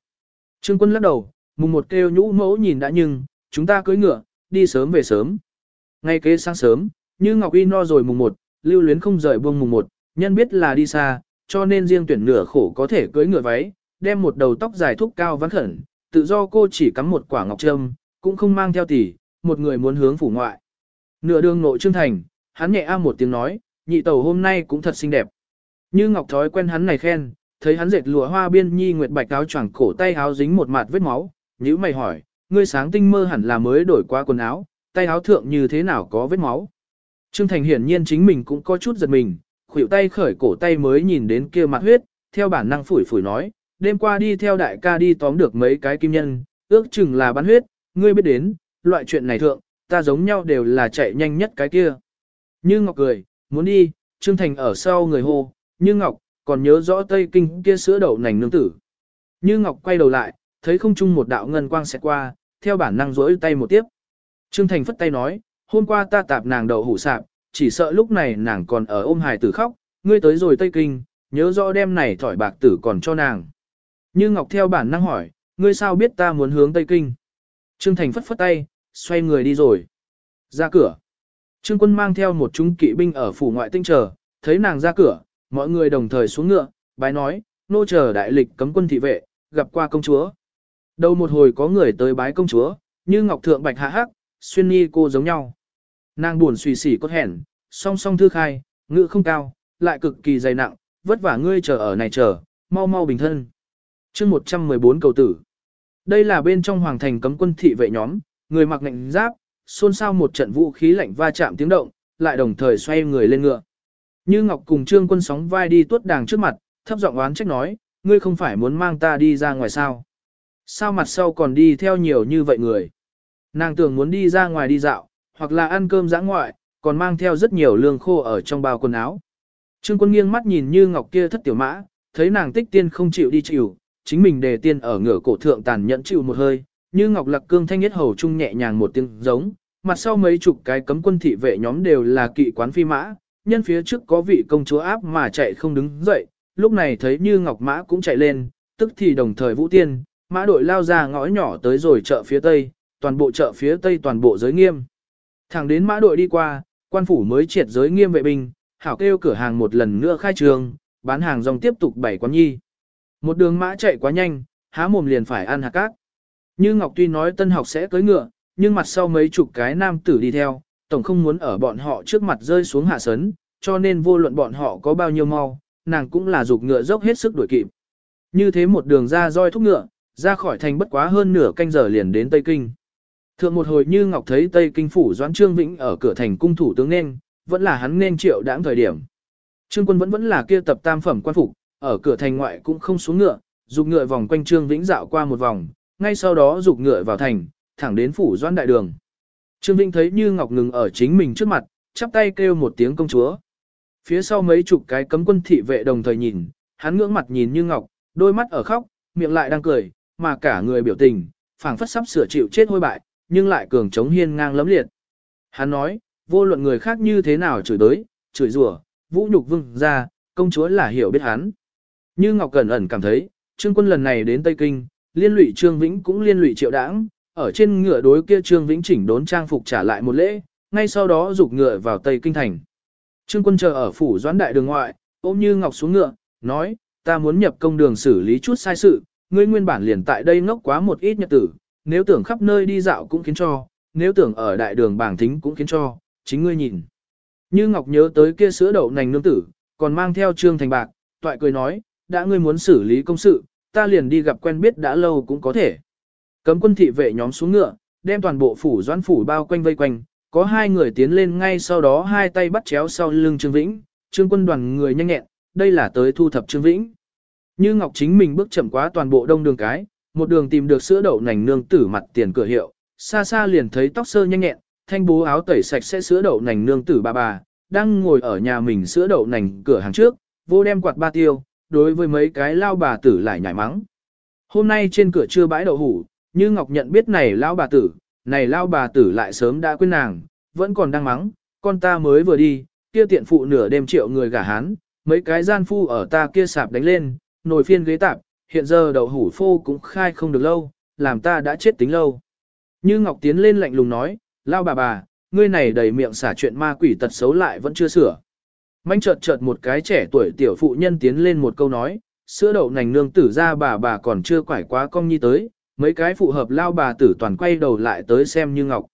Trương Quân lắc đầu, mùng một kêu nhũ mẫu nhìn đã nhưng, chúng ta cưới ngựa, đi sớm về sớm. Ngay kế sáng sớm, như Ngọc Y no rồi mùng một, lưu luyến không rời buông mùng một, nhân biết là đi xa, cho nên riêng tuyển nửa khổ có thể cưới ngựa váy, đem một đầu tóc dài thúc cao vắn khẩn, tự do cô chỉ cắm một quả ngọc trâm, cũng không mang theo tỷ, một người muốn hướng phủ ngoại. Nửa đường nội trương thành, hắn nhẹ a một tiếng nói, nhị tẩu hôm nay cũng thật xinh đẹp. Như ngọc thói quen hắn này khen, thấy hắn dệt lụa hoa biên nhi nguyệt bạch áo choàng cổ tay áo dính một mạt vết máu, nhíu mày hỏi, ngươi sáng tinh mơ hẳn là mới đổi qua quần áo, tay áo thượng như thế nào có vết máu. Trương Thành hiển nhiên chính mình cũng có chút giật mình, khuỷu tay khởi cổ tay mới nhìn đến kia mặt huyết, theo bản năng phủi phủi nói, đêm qua đi theo đại ca đi tóm được mấy cái kim nhân, ước chừng là bắn huyết, ngươi biết đến, loại chuyện này thượng, ta giống nhau đều là chạy nhanh nhất cái kia. Như Ngọc cười, muốn đi, Trương Thành ở sau người hô, Như Ngọc, còn nhớ rõ Tây Kinh kia sữa đậu nành nương tử. Như Ngọc quay đầu lại, thấy không chung một đạo ngân quang sẽ qua, theo bản năng rỗi tay một tiếp. Trương Thành phất tay nói, hôm qua ta tạp nàng đậu hủ sạp, chỉ sợ lúc này nàng còn ở ôm hài tử khóc, ngươi tới rồi Tây Kinh, nhớ rõ đêm này thỏi bạc tử còn cho nàng. Như Ngọc theo bản năng hỏi, ngươi sao biết ta muốn hướng Tây Kinh? Trương Thành phất phất tay, xoay người đi rồi. Ra cửa. Trương quân mang theo một chúng kỵ binh ở phủ ngoại tinh chờ, thấy nàng ra cửa, mọi người đồng thời xuống ngựa, bái nói, nô chờ đại lịch cấm quân thị vệ, gặp qua công chúa. Đầu một hồi có người tới bái công chúa, như Ngọc Thượng Bạch Hạ Hắc, xuyên ni cô giống nhau. Nàng buồn suy sỉ cốt hẻn, song song thư khai, ngữ không cao, lại cực kỳ dày nặng, vất vả ngươi chờ ở này chờ, mau mau bình thân. chương 114 cầu tử. Đây là bên trong hoàng thành cấm quân thị vệ nhóm, người mặc ngạnh giáp, xôn xao một trận vũ khí lạnh va chạm tiếng động, lại đồng thời xoay người lên ngựa. Như Ngọc cùng Trương Quân sóng vai đi tuốt đàng trước mặt, thấp giọng oán trách nói, ngươi không phải muốn mang ta đi ra ngoài sao? Sao mặt sau còn đi theo nhiều như vậy người? Nàng tưởng muốn đi ra ngoài đi dạo, hoặc là ăn cơm giã ngoại, còn mang theo rất nhiều lương khô ở trong bao quần áo. Trương quân nghiêng mắt nhìn như ngọc kia thất tiểu mã, thấy nàng tích tiên không chịu đi chịu, chính mình đề tiên ở ngửa cổ thượng tàn nhẫn chịu một hơi, như ngọc lạc cương thanh nhất hầu trung nhẹ nhàng một tiếng giống, mặt sau mấy chục cái cấm quân thị vệ nhóm đều là kỵ quán phi mã, nhân phía trước có vị công chúa áp mà chạy không đứng dậy, lúc này thấy như ngọc mã cũng chạy lên, tức thì đồng thời vũ tiên, mã đội lao ra ngõ nhỏ tới rồi chợ phía tây, toàn bộ chợ phía tây toàn bộ giới nghiêm. Thẳng đến mã đội đi qua, quan phủ mới triệt giới nghiêm vệ binh, hảo kêu cửa hàng một lần nữa khai trường, bán hàng dòng tiếp tục bảy quán nhi. Một đường mã chạy quá nhanh, há mồm liền phải ăn hạt cát. Như Ngọc tuy nói tân học sẽ cưới ngựa, nhưng mặt sau mấy chục cái nam tử đi theo, tổng không muốn ở bọn họ trước mặt rơi xuống hạ sấn, cho nên vô luận bọn họ có bao nhiêu mau, nàng cũng là dục ngựa dốc hết sức đuổi kịp. Như thế một đường ra roi thúc ngựa, ra khỏi thành bất quá hơn nửa canh giờ liền đến Tây Kinh. Thượng một hồi như Ngọc thấy Tây Kinh phủ Doãn Trương Vĩnh ở cửa thành cung thủ tướng nên, vẫn là hắn nên triệu đãng thời điểm. Trương quân vẫn vẫn là kia tập tam phẩm quan phục, ở cửa thành ngoại cũng không xuống ngựa, dục ngựa vòng quanh Trương Vĩnh dạo qua một vòng, ngay sau đó dục ngựa vào thành, thẳng đến phủ Doãn đại đường. Trương Vĩnh thấy Như Ngọc ngừng ở chính mình trước mặt, chắp tay kêu một tiếng công chúa. Phía sau mấy chục cái cấm quân thị vệ đồng thời nhìn, hắn ngưỡng mặt nhìn Như Ngọc, đôi mắt ở khóc, miệng lại đang cười, mà cả người biểu tình, phảng phất sắp sửa chịu chết hôi bại, nhưng lại cường chống hiên ngang lấm liệt. Hắn nói, vô luận người khác như thế nào chửi đới, chửi rủa, vũ nhục vương ra, công chúa là hiểu biết hắn. Như Ngọc Cẩn ẩn cảm thấy, Trương Quân lần này đến Tây Kinh, liên lụy Trương Vĩnh cũng liên lụy Triệu Đãng, ở trên ngựa đối kia Trương Vĩnh chỉnh đốn trang phục trả lại một lễ, ngay sau đó dục ngựa vào Tây Kinh thành. Trương Quân chờ ở phủ Doãn đại đường ngoại, ôm Như Ngọc xuống ngựa, nói, ta muốn nhập công đường xử lý chút sai sự, ngươi nguyên bản liền tại đây ngốc quá một ít nhật tử, nếu tưởng khắp nơi đi dạo cũng khiến cho, nếu tưởng ở đại đường bảng thính cũng khiến cho, chính ngươi nhìn. Như Ngọc nhớ tới kia sữa đậu nành nương tử, còn mang theo trương thành bạc, toại cười nói, đã ngươi muốn xử lý công sự, ta liền đi gặp quen biết đã lâu cũng có thể. Cấm quân thị vệ nhóm xuống ngựa, đem toàn bộ phủ doãn phủ bao quanh vây quanh, có hai người tiến lên ngay sau đó hai tay bắt chéo sau lưng Trương Vĩnh, Trương quân đoàn người nhanh nhẹn, đây là tới thu thập Trương Vĩnh. Như Ngọc chính mình bước chậm quá toàn bộ đông đường cái, một đường tìm được sữa đậu nành nương tử mặt tiền cửa hiệu, xa xa liền thấy tóc sơ nhanh nhẹn, thanh bố áo tẩy sạch sẽ sữa đậu nành nương tử bà bà, đang ngồi ở nhà mình sữa đậu nành cửa hàng trước, vô đem quạt ba tiêu, đối với mấy cái lao bà tử lại nhảy mắng. Hôm nay trên cửa chưa bãi đậu hủ, như Ngọc nhận biết này lao bà tử, này lao bà tử lại sớm đã quên nàng, vẫn còn đang mắng, con ta mới vừa đi, kia tiện phụ nửa đêm triệu người gả hán, mấy cái gian phu ở ta kia sạp đánh lên, nồi phiên ghế tạp, hiện giờ đậu hủ phô cũng khai không được lâu, làm ta đã chết tính lâu. Như Ngọc tiến lên lạnh lùng nói, lao bà bà, ngươi này đầy miệng xả chuyện ma quỷ tật xấu lại vẫn chưa sửa. Manh chợt chợt một cái trẻ tuổi tiểu phụ nhân tiến lên một câu nói, sữa đậu nành nương tử ra bà bà còn chưa quải quá cong nhi tới, mấy cái phụ hợp lao bà tử toàn quay đầu lại tới xem Như Ngọc.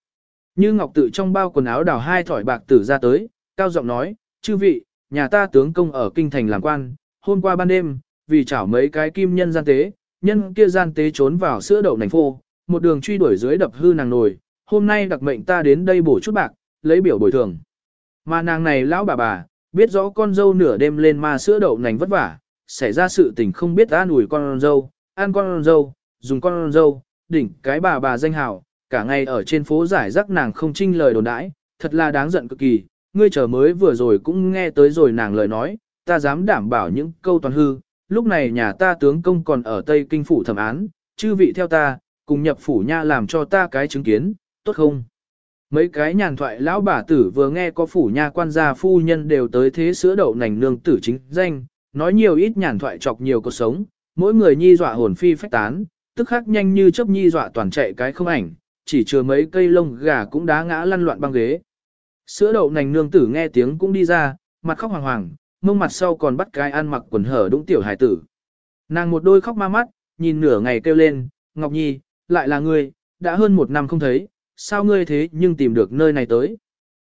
Như Ngọc tự trong bao quần áo đào hai thỏi bạc tử ra tới, cao giọng nói, chư vị, nhà ta tướng công ở kinh thành làm quan, hôm qua ban đêm, vì chảo mấy cái kim nhân gian tế, nhân kia gian tế trốn vào sữa đậu nành phô, một đường truy đuổi dưới đập hư nàng nồi, hôm nay đặc mệnh ta đến đây bổ chút bạc, lấy biểu bồi thường. Mà nàng này lão bà bà, biết rõ con dâu nửa đêm lên ma sữa đậu nành vất vả, xảy ra sự tình không biết an ủi con dâu, ăn con dâu, dùng con dâu, đỉnh cái bà bà danh hào, cả ngày ở trên phố giải rắc nàng không trinh lời đồn đãi, thật là đáng giận cực kỳ, ngươi chờ mới vừa rồi cũng nghe tới rồi nàng lời nói, ta dám đảm bảo những câu toàn hư, lúc này nhà ta tướng công còn ở Tây Kinh phủ thẩm án, chư vị theo ta, cùng nhập phủ nha làm cho ta cái chứng kiến, tốt không? Mấy cái nhàn thoại lão bà tử vừa nghe có phủ nha quan gia phu nhân đều tới thế sữa đậu nành nương tử chính danh, nói nhiều ít nhàn thoại chọc nhiều cuộc sống, mỗi người nhi dọa hồn phi phách tán, tức khắc nhanh như chớp nhi dọa toàn chạy cái không ảnh, chỉ chừa mấy cây lông gà cũng đá ngã lăn loạn băng ghế. Sữa đậu nành nương tử nghe tiếng cũng đi ra, mặt khóc hoàng hoàng, mông mặt sau còn bắt cái ăn mặc quần hở đũng tiểu hải tử. Nàng một đôi khóc ma mắt, nhìn nửa ngày kêu lên, Ngọc Nhi, lại là ngươi, đã hơn một năm không thấy, sao ngươi thế nhưng tìm được nơi này tới.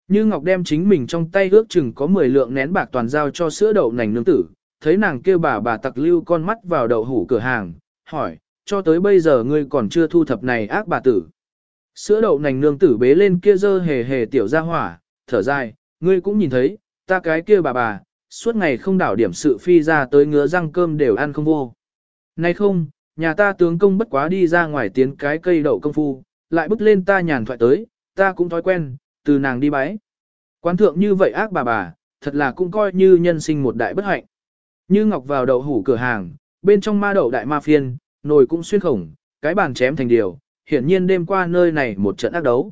Như Ngọc đem chính mình trong tay ước chừng có 10 lượng nén bạc toàn giao cho sữa đậu nành nương tử, thấy nàng kêu bà bà tặc lưu con mắt vào đậu hủ cửa hàng, hỏi, cho tới bây giờ ngươi còn chưa thu thập này ác bà tử. Sữa đậu nành nương tử bế lên kia dơ hề hề tiểu ra hỏa, thở dài, ngươi cũng nhìn thấy, ta cái kia bà bà, suốt ngày không đảo điểm sự phi ra tới ngứa răng cơm đều ăn không vô. Nay không, nhà ta tướng công bất quá đi ra ngoài tiến cái cây đậu công phu, lại bước lên ta nhàn thoại tới, ta cũng thói quen, từ nàng đi bái. Quán thượng như vậy ác bà bà, thật là cũng coi như nhân sinh một đại bất hạnh. Như ngọc vào đậu hủ cửa hàng, bên trong ma đậu đại ma phiên, nồi cũng xuyên khổng, cái bàn chém thành điều, hiển nhiên đêm qua nơi này một trận ác đấu.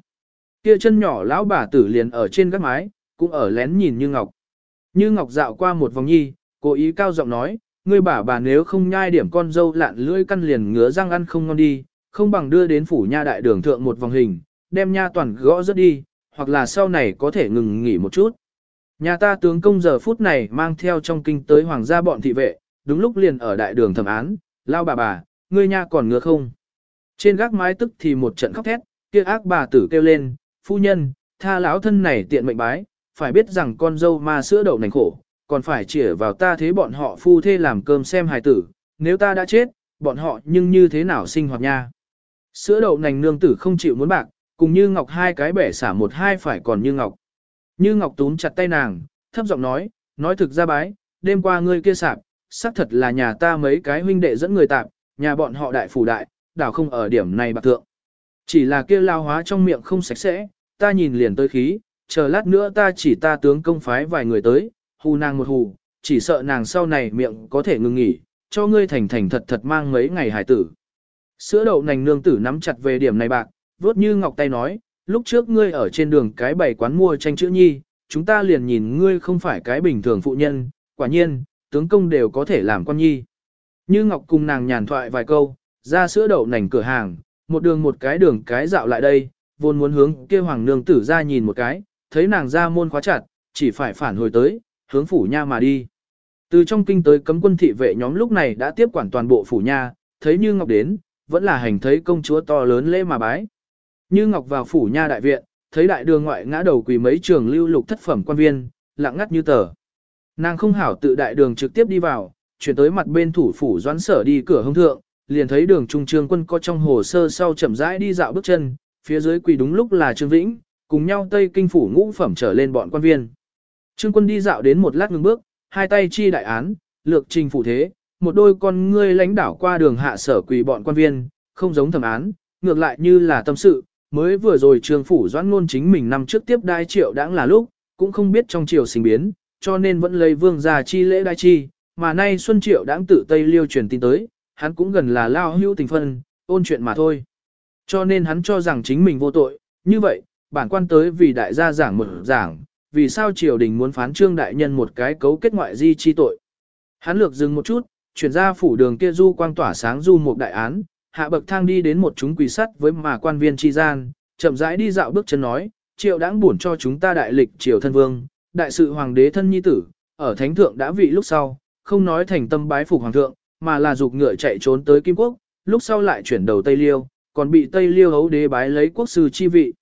Kia chân nhỏ lão bà tử liền ở trên gác mái, cũng ở lén nhìn như ngọc. Như Ngọc dạo qua một vòng nhi, cố ý cao giọng nói, ngươi bà bà nếu không nhai điểm con dâu lạn lưỡi căn liền ngứa răng ăn không ngon đi, không bằng đưa đến phủ nha đại đường thượng một vòng hình, đem nha toàn gõ rất đi, hoặc là sau này có thể ngừng nghỉ một chút. Nhà ta tướng công giờ phút này mang theo trong kinh tới hoàng gia bọn thị vệ, đúng lúc liền ở đại đường thẩm án, lao bà bà, ngươi nha còn ngứa không? Trên gác mái tức thì một trận khóc thét, kia ác bà tử kêu lên, phu nhân, tha lão thân này tiện mệnh bái, phải biết rằng con dâu ma sữa đậu nành khổ, còn phải chĩa vào ta thế bọn họ phu thê làm cơm xem hài tử, nếu ta đã chết, bọn họ nhưng như thế nào sinh hoạt nha. Sữa đậu nành nương tử không chịu muốn bạc, cùng như ngọc hai cái bẻ xả một hai phải còn như ngọc. Như ngọc túm chặt tay nàng, thấp giọng nói, nói thực ra bái, đêm qua ngươi kia sạp, xác thật là nhà ta mấy cái huynh đệ dẫn người tạp, nhà bọn họ đại phủ đại, đảo không ở điểm này bạc thượng. Chỉ là kia lao hóa trong miệng không sạch sẽ, ta nhìn liền tới khí, chờ lát nữa ta chỉ ta tướng công phái vài người tới, hù nàng một hù, chỉ sợ nàng sau này miệng có thể ngừng nghỉ, cho ngươi thành thành thật thật mang mấy ngày hải tử. Sữa đậu nành nương tử nắm chặt về điểm này bạc, vốt như ngọc tay nói, lúc trước ngươi ở trên đường cái bảy quán mua tranh chữ nhi, chúng ta liền nhìn ngươi không phải cái bình thường phụ nhân, quả nhiên, tướng công đều có thể làm con nhi. Như ngọc cùng nàng nhàn thoại vài câu, ra sữa đậu nành cửa hàng, một đường một cái đường cái dạo lại đây, vốn muốn hướng kia hoàng nương tử ra nhìn một cái, thấy nàng ra môn khóa chặt, chỉ phải phản hồi tới, hướng phủ nha mà đi. Từ trong kinh tới cấm quân thị vệ nhóm lúc này đã tiếp quản toàn bộ phủ nha, thấy Như Ngọc đến, vẫn là hành thấy công chúa to lớn lễ mà bái. Như Ngọc vào phủ nha đại viện, thấy đại đường ngoại ngã đầu quỳ mấy trường lưu lục thất phẩm quan viên, lặng ngắt như tờ. Nàng không hảo tự đại đường trực tiếp đi vào, chuyển tới mặt bên thủ phủ doãn sở đi cửa hông thượng, liền thấy đường trung trương quân có trong hồ sơ sau chậm rãi đi dạo bước chân, phía dưới quỳ đúng lúc là Trương Vĩnh, cùng nhau tây kinh phủ ngũ phẩm trở lên bọn quan viên. Trương quân đi dạo đến một lát ngừng bước, hai tay chi đại án, lược trình phủ thế, một đôi con ngươi lãnh đảo qua đường hạ sở quỳ bọn quan viên, không giống thẩm án, ngược lại như là tâm sự, mới vừa rồi trương phủ doãn ngôn chính mình năm trước tiếp đai triệu đãng là lúc, cũng không biết trong triều sinh biến, cho nên vẫn lấy vương gia chi lễ đai chi, mà nay xuân triệu đãng tự Tây Liêu truyền tin tới, hắn cũng gần là lao hưu tình phân, ôn chuyện mà thôi. Cho nên hắn cho rằng chính mình vô tội, như vậy, bản quan tới vì đại gia giảng một giảng, vì sao triều đình muốn phán trương đại nhân một cái cấu kết ngoại di chi tội. Hắn lược dừng một chút, chuyển ra phủ đường kia du quang tỏa sáng du một đại án, hạ bậc thang đi đến một chúng quỳ sắt với mà quan viên chi gian, chậm rãi đi dạo bước chân nói, triệu đãng buồn cho chúng ta đại lịch triều thân vương, đại sự hoàng đế thân nhi tử, ở thánh thượng đã vị lúc sau, không nói thành tâm bái phục hoàng thượng, mà là dục ngựa chạy trốn tới Kim Quốc, lúc sau lại chuyển đầu Tây Liêu, còn bị Tây Liêu hấu đế bái lấy quốc sư chi vị.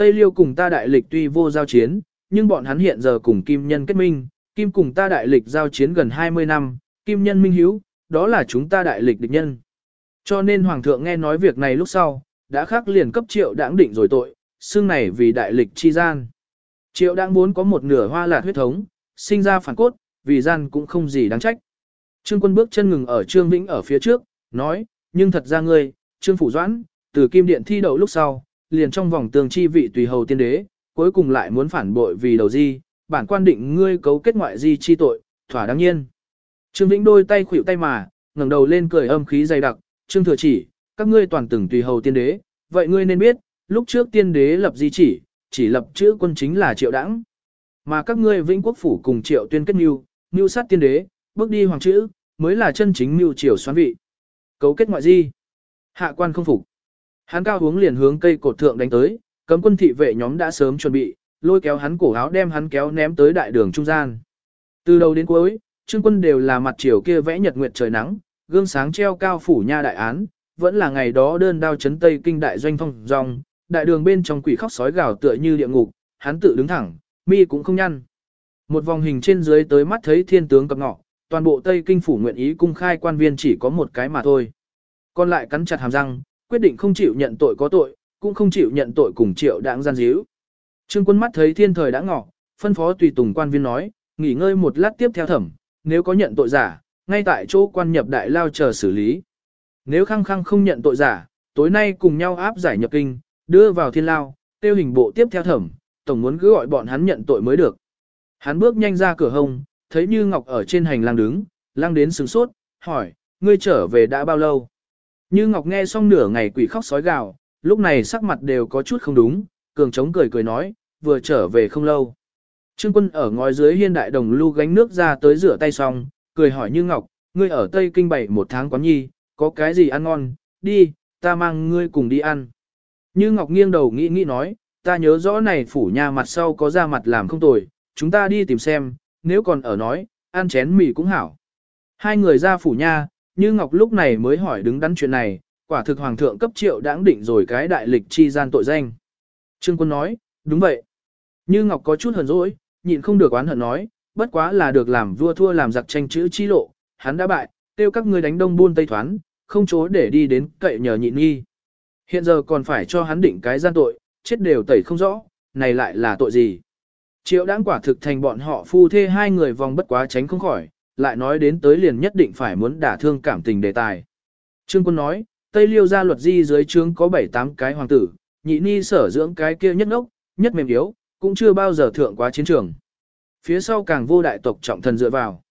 Tây Liêu cùng ta đại lịch tuy vô giao chiến, nhưng bọn hắn hiện giờ cùng Kim Nhân kết minh, Kim cùng ta đại lịch giao chiến gần 20 năm, Kim Nhân minh hiếu, đó là chúng ta đại lịch địch nhân. Cho nên Hoàng thượng nghe nói việc này lúc sau, đã khắc liền cấp triệu đáng định rồi tội, xương này vì đại lịch chi gian. Triệu đáng muốn có một nửa hoa lạt huyết thống, sinh ra phản cốt, vì gian cũng không gì đáng trách. Trương quân bước chân ngừng ở Trương Vĩnh ở phía trước, nói, nhưng thật ra ngươi, Trương Phủ Doãn, từ kim điện thi đậu lúc sau, liền trong vòng tường chi vị tùy hầu tiên đế, cuối cùng lại muốn phản bội vì đầu di, bản quan định ngươi cấu kết ngoại di chi tội, thỏa đáng nhiên. Trương Vĩnh đôi tay khuỷu tay mà, ngẩng đầu lên cười âm khí dày đặc, Trương Thừa chỉ, các ngươi toàn từng tùy hầu tiên đế, vậy ngươi nên biết, lúc trước tiên đế lập di chỉ, chỉ lập chữ quân chính là triệu đảng. Mà các ngươi vĩnh quốc phủ cùng triệu tuyên kết mưu, mưu sát tiên đế, bước đi hoàng chữ, mới là chân chính mưu triều xoán vị. Cấu kết ngoại di. Hạ quan không phục. Hắn cao hướng liền hướng cây cột thượng đánh tới, cấm quân thị vệ nhóm đã sớm chuẩn bị, lôi kéo hắn cổ áo đem hắn kéo ném tới đại đường trung gian. Từ đầu đến cuối, trương quân đều là mặt chiều kia vẽ nhật nguyệt trời nắng, gương sáng treo cao phủ nha đại án, vẫn là ngày đó đơn đao chấn tây kinh đại doanh phong dòng, đại đường bên trong quỷ khóc sói gào tựa như địa ngục, hắn tự đứng thẳng, mi cũng không nhăn. Một vòng hình trên dưới tới mắt thấy thiên tướng cập ngọ, toàn bộ Tây Kinh phủ nguyện ý cung khai quan viên chỉ có một cái mà thôi. Còn lại cắn chặt hàm răng, quyết định không chịu nhận tội có tội, cũng không chịu nhận tội cùng triệu đảng gian díu. Trương quân mắt thấy thiên thời đã ngọ, phân phó tùy tùng quan viên nói, nghỉ ngơi một lát tiếp theo thẩm, nếu có nhận tội giả, ngay tại chỗ quan nhập đại lao chờ xử lý. Nếu khăng khăng không nhận tội giả, tối nay cùng nhau áp giải nhập kinh, đưa vào thiên lao, tiêu hình bộ tiếp theo thẩm, tổng muốn cứ gọi bọn hắn nhận tội mới được. Hắn bước nhanh ra cửa hông, thấy Như Ngọc ở trên hành lang đứng, lang đến sướng sốt, hỏi, ngươi trở về đã bao lâu? Như Ngọc nghe xong nửa ngày quỷ khóc sói gào, lúc này sắc mặt đều có chút không đúng, cường trống cười cười nói, vừa trở về không lâu. Trương quân ở ngói dưới hiên đại đồng lưu gánh nước ra tới rửa tay xong, cười hỏi Như Ngọc, ngươi ở Tây Kinh bảy một tháng quán nhi, có cái gì ăn ngon, đi, ta mang ngươi cùng đi ăn. Như Ngọc nghiêng đầu nghĩ nghĩ nói, ta nhớ rõ này phủ nhà mặt sau có ra mặt làm không tồi, chúng ta đi tìm xem, nếu còn ở nói, ăn chén mì cũng hảo. Hai người ra phủ nha, như Ngọc lúc này mới hỏi đứng đắn chuyện này, quả thực hoàng thượng cấp triệu đãng định rồi cái đại lịch chi gian tội danh. Trương quân nói, đúng vậy. Như Ngọc có chút hờn dỗi, nhịn không được oán hận nói, bất quá là được làm vua thua làm giặc tranh chữ chi lộ, hắn đã bại, tiêu các ngươi đánh đông buôn tây thoán, không chối để đi đến cậy nhờ nhịn nghi. Hiện giờ còn phải cho hắn định cái gian tội, chết đều tẩy không rõ, này lại là tội gì. Triệu đáng quả thực thành bọn họ phu thê hai người vòng bất quá tránh không khỏi, lại nói đến tới liền nhất định phải muốn đả thương cảm tình đề tài. Trương quân nói, Tây Liêu gia luật di dưới trướng có 7-8 cái hoàng tử, nhị ni sở dưỡng cái kia nhất ngốc, nhất mềm yếu, cũng chưa bao giờ thượng quá chiến trường. Phía sau càng vô đại tộc trọng thần dựa vào.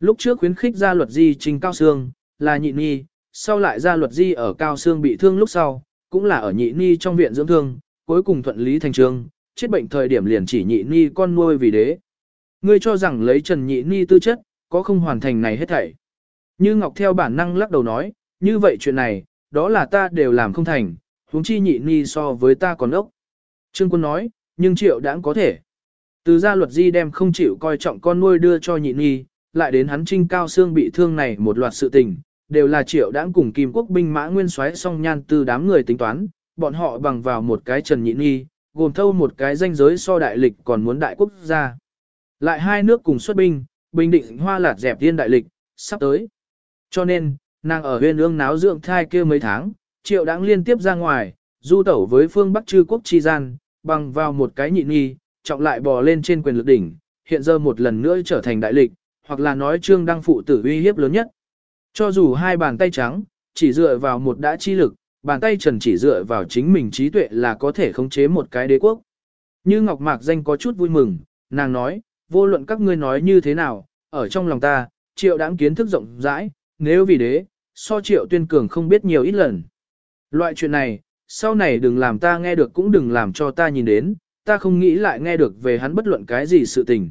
Lúc trước khuyến khích gia luật di trình cao xương, là nhị ni, sau lại gia luật di ở cao xương bị thương lúc sau, cũng là ở nhị ni trong viện dưỡng thương, cuối cùng thuận lý thành trường, chết bệnh thời điểm liền chỉ nhị ni con nuôi vì đế. Ngươi cho rằng lấy trần nhị ni tư chất, có không hoàn thành này hết thảy. Như Ngọc theo bản năng lắc đầu nói, như vậy chuyện này, đó là ta đều làm không thành, huống chi nhị ni so với ta còn ốc. Trương quân nói, nhưng triệu đãng có thể. Từ gia luật di đem không chịu coi trọng con nuôi đưa cho nhị ni, lại đến hắn trinh cao xương bị thương này một loạt sự tình, đều là triệu đãng cùng kim quốc binh mã nguyên soái song nhan từ đám người tính toán, bọn họ bằng vào một cái trần nhị ni, gồm thâu một cái danh giới so đại lịch còn muốn đại quốc gia. Lại hai nước cùng xuất binh, bình định hoa lạt dẹp tiên đại lịch, sắp tới. Cho nên, nàng ở huyên ương náo dưỡng thai kia mấy tháng, triệu đáng liên tiếp ra ngoài, du tẩu với phương Bắc chư quốc chi gian, bằng vào một cái nhịn nghi, trọng lại bò lên trên quyền lực đỉnh, hiện giờ một lần nữa trở thành đại lịch, hoặc là nói trương đăng phụ tử uy hiếp lớn nhất. Cho dù hai bàn tay trắng, chỉ dựa vào một đã chi lực, bàn tay trần chỉ dựa vào chính mình trí tuệ là có thể khống chế một cái đế quốc. Như Ngọc Mạc danh có chút vui mừng, nàng nói, vô luận các ngươi nói như thế nào, ở trong lòng ta, triệu đáng kiến thức rộng rãi, nếu vì đế, so triệu tuyên cường không biết nhiều ít lần. Loại chuyện này, sau này đừng làm ta nghe được cũng đừng làm cho ta nhìn đến, ta không nghĩ lại nghe được về hắn bất luận cái gì sự tình.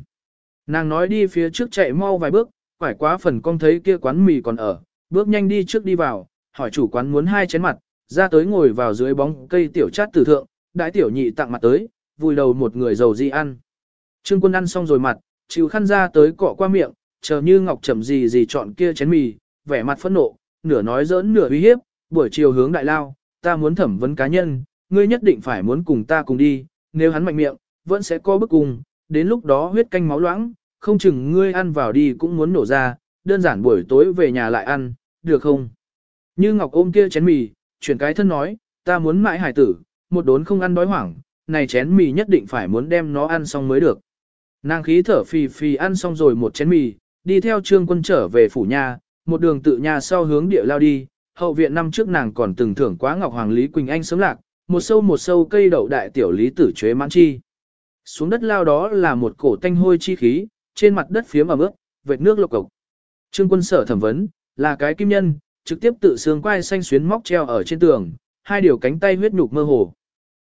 Nàng nói đi phía trước chạy mau vài bước, quải quá phần con thấy kia quán mì còn ở, bước nhanh đi trước đi vào, hỏi chủ quán muốn hai chén mặt, ra tới ngồi vào dưới bóng cây tiểu chát tử thượng, đại tiểu nhị tặng mặt tới, vùi đầu một người giàu di ăn. Trương quân ăn xong rồi mặt, chịu khăn ra tới cọ qua miệng, chờ như ngọc chậm gì gì chọn kia chén mì, vẻ mặt phẫn nộ, nửa nói giỡn nửa uy hiếp, buổi chiều hướng đại lao, ta muốn thẩm vấn cá nhân, ngươi nhất định phải muốn cùng ta cùng đi, nếu hắn mạnh miệng, vẫn sẽ có bức cùng, đến lúc đó huyết canh máu loãng, không chừng ngươi ăn vào đi cũng muốn nổ ra, đơn giản buổi tối về nhà lại ăn, được không? Như Ngọc ôm kia chén mì, chuyển cái thân nói, ta muốn mãi hải tử, một đốn không ăn đói hoảng, này chén mì nhất định phải muốn đem nó ăn xong mới được. Nàng khí thở phì phì ăn xong rồi một chén mì, đi theo trương quân trở về phủ nhà, một đường tự nhà sau hướng địa lao đi, hậu viện năm trước nàng còn từng thưởng quá Ngọc Hoàng Lý Quỳnh Anh sớm lạc, một sâu một sâu cây đậu đại tiểu lý tử chế mãn chi. Xuống đất lao đó là một cổ tanh hôi chi khí, trên mặt đất phía mà bước, vệt nước lộc cộc. Trương quân sở thẩm vấn, là cái kim nhân, trực tiếp tự xương quai xanh xuyến móc treo ở trên tường, hai điều cánh tay huyết nhục mơ hồ.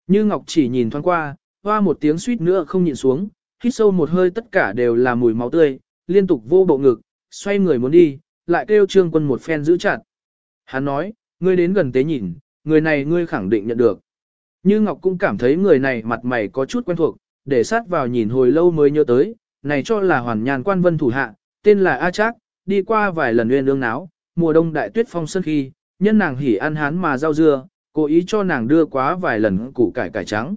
Như Ngọc chỉ nhìn thoáng qua, hoa một tiếng suýt nữa không nhìn xuống, hít sâu một hơi tất cả đều là mùi máu tươi, liên tục vô bộ ngực, xoay người muốn đi, lại kêu trương quân một phen giữ chặt. Hắn nói, ngươi đến gần tế nhìn, người này ngươi khẳng định nhận được. Như Ngọc cũng cảm thấy người này mặt mày có chút quen thuộc, để sát vào nhìn hồi lâu mới nhớ tới, này cho là hoàn nhàn quan vân thủ hạ, tên là A Trác, đi qua vài lần nguyên ương náo, mùa đông đại tuyết phong sân khi, nhân nàng hỉ ăn hán mà rau dưa, cố ý cho nàng đưa quá vài lần củ cải cải trắng.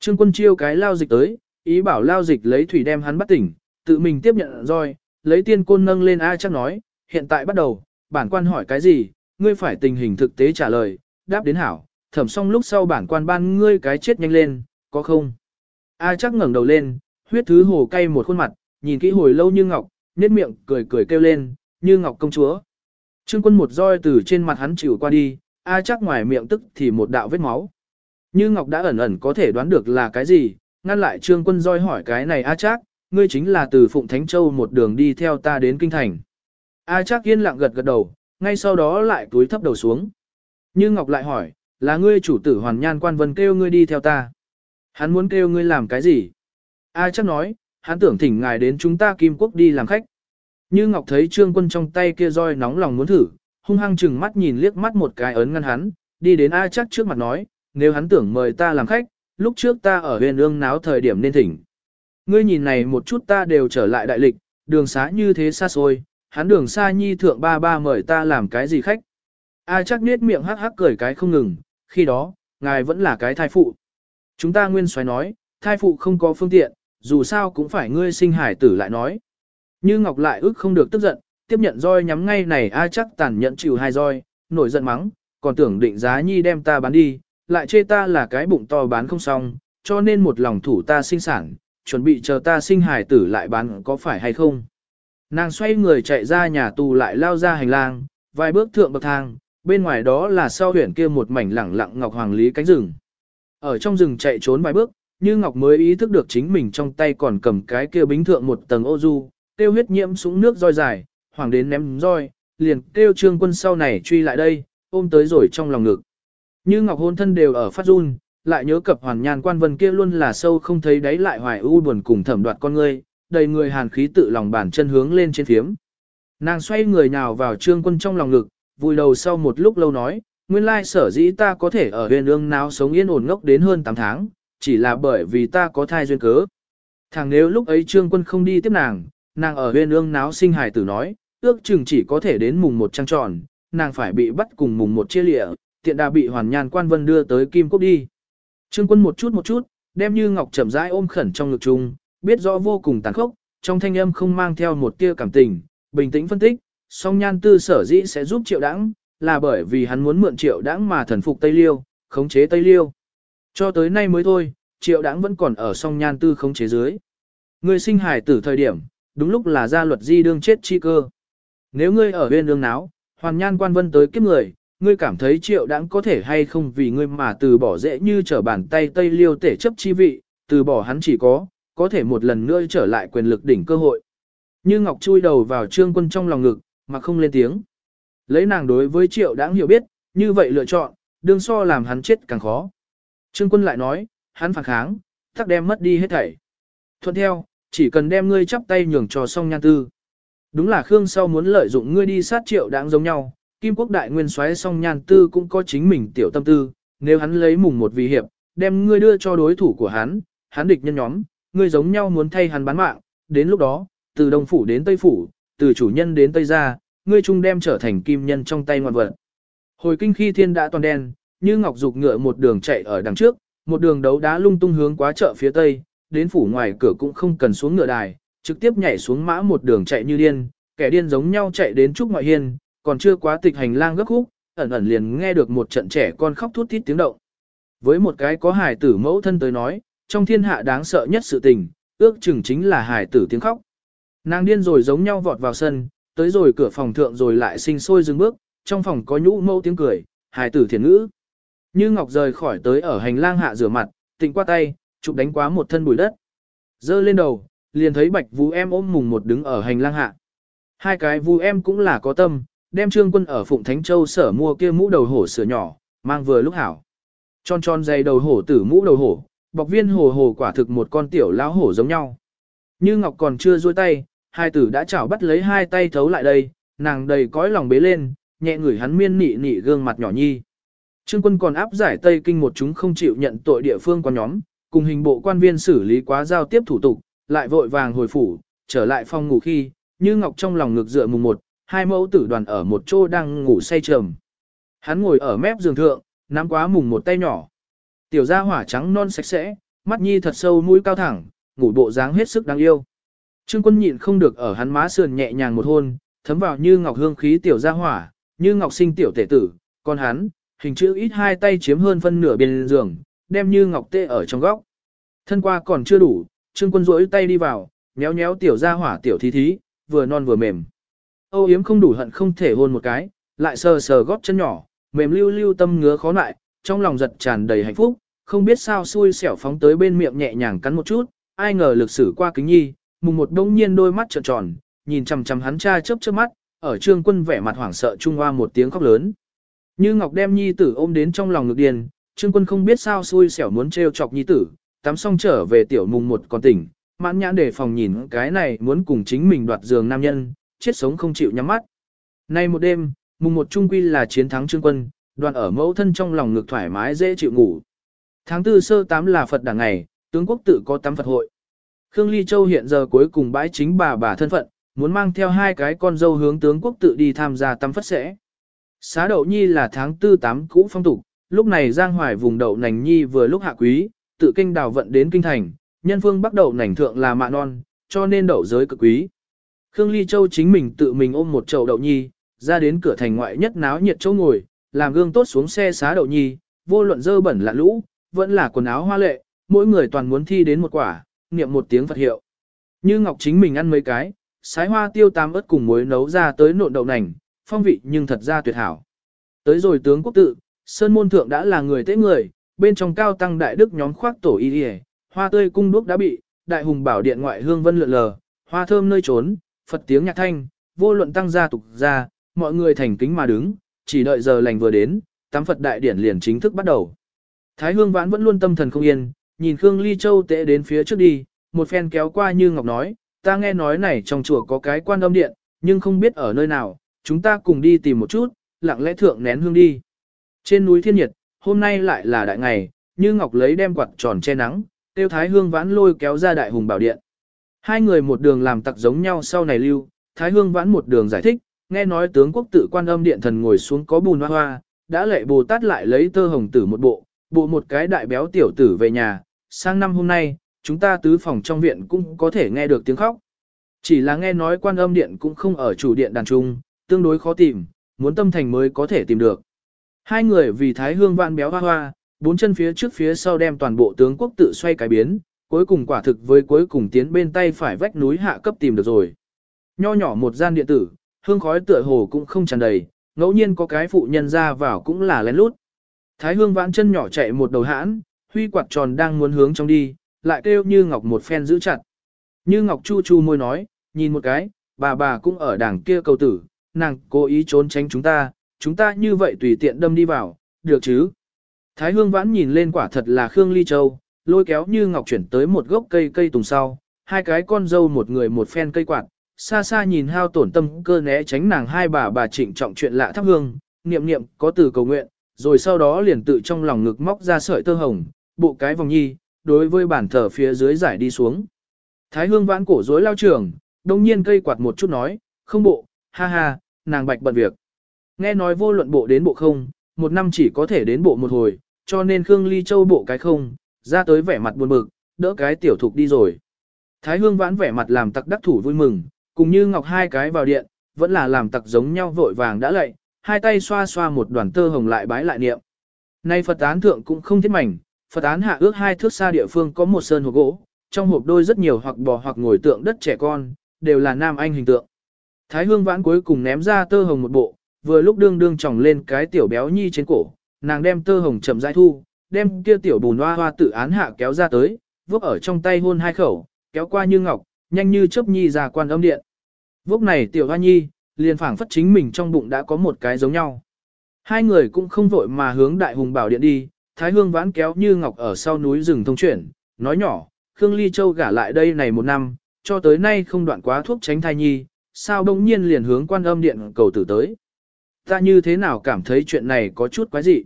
Trương quân chiêu cái lao dịch tới, ý bảo lao dịch lấy thủy đem hắn bắt tỉnh, tự mình tiếp nhận roi, lấy tiên côn nâng lên A chắc nói, hiện tại bắt đầu, bản quan hỏi cái gì, ngươi phải tình hình thực tế trả lời, đáp đến hảo, thẩm xong lúc sau bản quan ban ngươi cái chết nhanh lên, có không? A chắc ngẩng đầu lên, huyết thứ hồ cay một khuôn mặt, nhìn kỹ hồi lâu như ngọc, nét miệng cười cười kêu lên, như ngọc công chúa. Trương quân một roi từ trên mặt hắn chịu qua đi, A chắc ngoài miệng tức thì một đạo vết máu. Như Ngọc đã ẩn ẩn có thể đoán được là cái gì, ngăn lại trương quân roi hỏi cái này A Trác, ngươi chính là từ Phụng Thánh Châu một đường đi theo ta đến Kinh Thành. A Trác yên lặng gật gật đầu, ngay sau đó lại túi thấp đầu xuống. Như Ngọc lại hỏi, là ngươi chủ tử hoàn nhan quan vân kêu ngươi đi theo ta. Hắn muốn kêu ngươi làm cái gì? A Trác nói, hắn tưởng thỉnh ngài đến chúng ta Kim Quốc đi làm khách. Như Ngọc thấy trương quân trong tay kia roi nóng lòng muốn thử, hung hăng chừng mắt nhìn liếc mắt một cái ấn ngăn hắn, đi đến A Trác trước mặt nói, nếu hắn tưởng mời ta làm khách, lúc trước ta ở huyền ương náo thời điểm nên thỉnh. Ngươi nhìn này một chút ta đều trở lại đại lịch, đường xá như thế xa xôi, hắn đường xa nhi thượng ba ba mời ta làm cái gì khách. A chắc nết miệng hắc hắc cười cái không ngừng, khi đó, ngài vẫn là cái thai phụ. Chúng ta nguyên xoáy nói, thai phụ không có phương tiện, dù sao cũng phải ngươi sinh hải tử lại nói. Như Ngọc lại ức không được tức giận, tiếp nhận roi nhắm ngay này A chắc tàn nhẫn chịu hai roi, nổi giận mắng, còn tưởng định giá nhi đem ta bán đi, lại chê ta là cái bụng to bán không xong, cho nên một lòng thủ ta sinh sản, chuẩn bị chờ ta sinh hài tử lại bán có phải hay không. Nàng xoay người chạy ra nhà tù lại lao ra hành lang, vài bước thượng bậc thang, bên ngoài đó là sau huyện kia một mảnh lẳng lặng ngọc hoàng lý cánh rừng. Ở trong rừng chạy trốn vài bước, như ngọc mới ý thức được chính mình trong tay còn cầm cái kia bính thượng một tầng ô du, tiêu huyết nhiễm súng nước roi dài, hoàng đến ném roi, liền kêu trương quân sau này truy lại đây, ôm tới rồi trong lòng ngực. Như ngọc hôn thân đều ở phát run, lại nhớ cập hoàn nhàn quan vân kia luôn là sâu không thấy đáy lại hoài u buồn cùng thẩm đoạt con ngươi, đầy người hàn khí tự lòng bàn chân hướng lên trên phiếm. Nàng xoay người nào vào trương quân trong lòng ngực, vùi đầu sau một lúc lâu nói, nguyên lai sở dĩ ta có thể ở huyền ương náo sống yên ổn ngốc đến hơn 8 tháng, chỉ là bởi vì ta có thai duyên cớ. Thằng nếu lúc ấy trương quân không đi tiếp nàng, nàng ở huyền ương náo sinh hài tử nói, ước chừng chỉ có thể đến mùng một trăng tròn, nàng phải bị bắt cùng mùng một chia lịa, tiện đã bị hoàn nhan quan vân đưa tới kim cốc đi. Trương quân một chút một chút, đem như ngọc chậm rãi ôm khẩn trong ngực chung, biết rõ vô cùng tàn khốc, trong thanh âm không mang theo một tia cảm tình, bình tĩnh phân tích, song nhan tư sở dĩ sẽ giúp triệu đãng, là bởi vì hắn muốn mượn triệu đãng mà thần phục Tây Liêu, khống chế Tây Liêu. Cho tới nay mới thôi, triệu đãng vẫn còn ở song nhan tư khống chế dưới. Người sinh hải tử thời điểm, đúng lúc là gia luật di đương chết chi cơ. Nếu ngươi ở bên đương náo, hoàn nhan quan vân tới kiếp người, ngươi cảm thấy triệu đãng có thể hay không vì ngươi mà từ bỏ dễ như trở bàn tay Tây Liêu tể chấp chi vị, từ bỏ hắn chỉ có, có thể một lần nữa trở lại quyền lực đỉnh cơ hội. Như Ngọc chui đầu vào trương quân trong lòng ngực, mà không lên tiếng. Lấy nàng đối với triệu đáng hiểu biết, như vậy lựa chọn, đương so làm hắn chết càng khó. Trương quân lại nói, hắn phản kháng, tắc đem mất đi hết thảy. Thuận theo, chỉ cần đem ngươi chắp tay nhường cho song nhan tư. Đúng là Khương sau muốn lợi dụng ngươi đi sát triệu đáng giống nhau, Kim quốc đại nguyên soái song nhan tư cũng có chính mình tiểu tâm tư, nếu hắn lấy mùng một vì hiệp, đem ngươi đưa cho đối thủ của hắn, hắn địch nhân nhóm, ngươi giống nhau muốn thay hắn bán mạng, đến lúc đó, từ Đông Phủ đến Tây Phủ, từ chủ nhân đến Tây Gia, ngươi trung đem trở thành kim nhân trong tay ngoan vật. Hồi kinh khi thiên đã toàn đen, như ngọc dục ngựa một đường chạy ở đằng trước, một đường đấu đá lung tung hướng quá chợ phía Tây, đến phủ ngoài cửa cũng không cần xuống ngựa đài, trực tiếp nhảy xuống mã một đường chạy như điên, kẻ điên giống nhau chạy đến trúc ngoại hiên, còn chưa quá tịch hành lang gấp khúc, ẩn ẩn liền nghe được một trận trẻ con khóc thút thít tiếng động. Với một cái có hài tử mẫu thân tới nói, trong thiên hạ đáng sợ nhất sự tình, ước chừng chính là hài tử tiếng khóc. Nàng điên rồi giống nhau vọt vào sân, tới rồi cửa phòng thượng rồi lại sinh sôi dừng bước, trong phòng có nhũ mâu tiếng cười, hài tử thiền ngữ. Như Ngọc rời khỏi tới ở hành lang hạ rửa mặt, tịnh qua tay, chụp đánh quá một thân bụi đất. Dơ lên đầu, liền thấy bạch vũ em ôm mùng một đứng ở hành lang hạ. Hai cái vũ em cũng là có tâm, đem trương quân ở Phụng Thánh Châu sở mua kia mũ đầu hổ sửa nhỏ, mang vừa lúc hảo. Tròn tròn dày đầu hổ tử mũ đầu hổ, bọc viên hồ hồ quả thực một con tiểu lão hổ giống nhau. Như Ngọc còn chưa duỗi tay, hai tử đã chảo bắt lấy hai tay thấu lại đây, nàng đầy cõi lòng bế lên, nhẹ ngửi hắn miên nị nị gương mặt nhỏ nhi. Trương quân còn áp giải Tây Kinh một chúng không chịu nhận tội địa phương quan nhóm, cùng hình bộ quan viên xử lý quá giao tiếp thủ tục, lại vội vàng hồi phủ, trở lại phòng ngủ khi, như ngọc trong lòng ngược dựa mùng một, hai mẫu tử đoàn ở một chỗ đang ngủ say trầm. Hắn ngồi ở mép giường thượng, nắm quá mùng một tay nhỏ. Tiểu gia hỏa trắng non sạch sẽ, mắt nhi thật sâu mũi cao thẳng, ngủ bộ dáng hết sức đáng yêu. Trương quân nhịn không được ở hắn má sườn nhẹ nhàng một hôn, thấm vào như ngọc hương khí tiểu gia hỏa, như ngọc sinh tiểu tể tử, còn hắn, hình chữ ít hai tay chiếm hơn phân nửa bên giường, đem như ngọc tê ở trong góc. Thân qua còn chưa đủ, trương quân rỗi tay đi vào, nhéo nhéo tiểu gia hỏa tiểu thí thí, vừa non vừa mềm. Âu yếm không đủ hận không thể hôn một cái, lại sờ sờ gót chân nhỏ, mềm lưu lưu tâm ngứa khó lại, trong lòng giật tràn đầy hạnh phúc, không biết sao xui xẻo phóng tới bên miệng nhẹ nhàng cắn một chút, ai ngờ lực sử qua kính nhi, mùng một đông nhiên đôi mắt trợn tròn, nhìn chằm chằm hắn cha chớp chớp mắt, ở trương quân vẻ mặt hoảng sợ trung hoa một tiếng khóc lớn. Như Ngọc đem nhi tử ôm đến trong lòng ngực điền, trương quân không biết sao xui xẻo muốn trêu chọc nhi tử, tắm xong trở về tiểu mùng một còn tỉnh, mãn nhãn để phòng nhìn cái này muốn cùng chính mình đoạt giường nam nhân, chết sống không chịu nhắm mắt. Nay một đêm, mùng một trung quy là chiến thắng trương quân, đoàn ở mẫu thân trong lòng ngực thoải mái dễ chịu ngủ. Tháng tư sơ tám là Phật đảng ngày, tướng quốc tự có tắm Phật hội. Khương Ly Châu hiện giờ cuối cùng bãi chính bà bà thân phận, muốn mang theo hai cái con dâu hướng tướng quốc tự đi tham gia tắm Phật sẽ. Xá đậu nhi là tháng tư tám cũ phong tục, lúc này Giang Hoài vùng đậu nành nhi vừa lúc hạ quý, tự kinh đào vận đến kinh thành, nhân phương bắc đậu nành thượng là mạ non, cho nên đậu giới cực quý. Khương Ly Châu chính mình tự mình ôm một chậu đậu nhi, ra đến cửa thành ngoại nhất náo nhiệt chỗ ngồi, làm gương tốt xuống xe xá đậu nhi, vô luận dơ bẩn lạ lũ, vẫn là quần áo hoa lệ, mỗi người toàn muốn thi đến một quả, niệm một tiếng Phật hiệu. Như Ngọc chính mình ăn mấy cái, sái hoa tiêu tam ớt cùng muối nấu ra tới nộn đậu nành, phong vị nhưng thật ra tuyệt hảo. Tới rồi tướng quốc tự, Sơn Môn Thượng đã là người tế người, bên trong cao tăng đại đức nhóm khoác tổ y hoa tươi cung đuốc đã bị, đại hùng bảo điện ngoại hương vân lượn lờ, hoa thơm nơi trốn, Phật tiếng nhạc thanh, vô luận tăng gia tục gia, mọi người thành kính mà đứng, chỉ đợi giờ lành vừa đến, tám Phật đại điển liền chính thức bắt đầu. Thái Hương Vãn vẫn luôn tâm thần không yên, nhìn Khương Ly Châu tệ đến phía trước đi, một phen kéo qua như Ngọc nói, ta nghe nói này trong chùa có cái quan âm điện, nhưng không biết ở nơi nào, chúng ta cùng đi tìm một chút, lặng lẽ thượng nén hương đi. Trên núi thiên nhiệt, hôm nay lại là đại ngày, như Ngọc lấy đem quạt tròn che nắng, tiêu Thái Hương Vãn lôi kéo ra đại hùng bảo điện. Hai người một đường làm tặc giống nhau sau này lưu, Thái Hương Vãn một đường giải thích, nghe nói tướng quốc tự quan âm điện thần ngồi xuống có bùn hoa hoa, đã lệ Bồ Tát lại lấy tơ hồng tử một bộ, bộ một cái đại béo tiểu tử về nhà, sang năm hôm nay, chúng ta tứ phòng trong viện cũng có thể nghe được tiếng khóc. Chỉ là nghe nói quan âm điện cũng không ở chủ điện đàn trung, tương đối khó tìm, muốn tâm thành mới có thể tìm được. Hai người vì thái hương vãn béo hoa hoa, bốn chân phía trước phía sau đem toàn bộ tướng quốc tự xoay cái biến, cuối cùng quả thực với cuối cùng tiến bên tay phải vách núi hạ cấp tìm được rồi. Nho nhỏ một gian điện tử, hương khói tựa hồ cũng không tràn đầy, ngẫu nhiên có cái phụ nhân ra vào cũng là lén lút. Thái hương vãn chân nhỏ chạy một đầu hãn, huy quạt tròn đang muốn hướng trong đi, lại kêu như ngọc một phen giữ chặt. Như ngọc chu chu môi nói, nhìn một cái, bà bà cũng ở đảng kia cầu tử, nàng cố ý trốn tránh chúng ta, chúng ta như vậy tùy tiện đâm đi vào, được chứ. Thái hương vãn nhìn lên quả thật là Khương Ly Châu, lôi kéo như ngọc chuyển tới một gốc cây cây tùng sau, hai cái con dâu một người một phen cây quạt, xa xa nhìn hao tổn tâm cơ né tránh nàng hai bà bà trịnh trọng chuyện lạ thắp hương, niệm niệm có từ cầu nguyện, rồi sau đó liền tự trong lòng ngực móc ra sợi tơ hồng, bộ cái vòng nhi, đối với bản thờ phía dưới giải đi xuống. Thái hương vãn cổ rối lao trường, đồng nhiên cây quạt một chút nói, không bộ, ha ha, nàng bạch bận việc. Nghe nói vô luận bộ đến bộ không, một năm chỉ có thể đến bộ một hồi, cho nên Khương Ly Châu bộ cái không, ra tới vẻ mặt buồn bực, đỡ cái tiểu thục đi rồi. Thái hương vãn vẻ mặt làm tặc đắc thủ vui mừng, cùng như ngọc hai cái vào điện, vẫn là làm tặc giống nhau vội vàng đã lạy, hai tay xoa xoa một đoàn tơ hồng lại bái lại niệm. Nay Phật án thượng cũng không thiết mảnh, Phật án hạ ước hai thước xa địa phương có một sơn hộp gỗ, trong hộp đôi rất nhiều hoặc bò hoặc ngồi tượng đất trẻ con, đều là nam anh hình tượng. Thái hương vãn cuối cùng ném ra tơ hồng một bộ, vừa lúc đương đương tròng lên cái tiểu béo nhi trên cổ, nàng đem tơ hồng chậm rãi thu, đem kia tiểu bùn hoa hoa tự án hạ kéo ra tới, vốc ở trong tay hôn hai khẩu, kéo qua như ngọc, nhanh như chớp nhi ra quan âm điện. Vốc này tiểu hoa nhi, liền phảng phất chính mình trong bụng đã có một cái giống nhau. Hai người cũng không vội mà hướng đại hùng bảo điện đi, thái hương vãn kéo như ngọc ở sau núi rừng thông chuyển, nói nhỏ, Khương Ly Châu gả lại đây này một năm, cho tới nay không đoạn quá thuốc tránh thai nhi, sao đông nhiên liền hướng quan âm điện cầu tử tới. Ta như thế nào cảm thấy chuyện này có chút quái dị.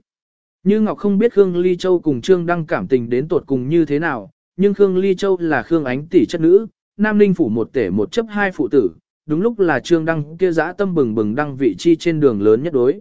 Như Ngọc không biết Khương Ly Châu cùng Trương Đăng cảm tình đến tột cùng như thế nào, nhưng Khương Ly Châu là Khương Ánh tỷ chất nữ, Nam Ninh phủ một tể một chấp hai phụ tử, đúng lúc là Trương Đăng kia dã tâm bừng bừng đăng vị chi trên đường lớn nhất đối.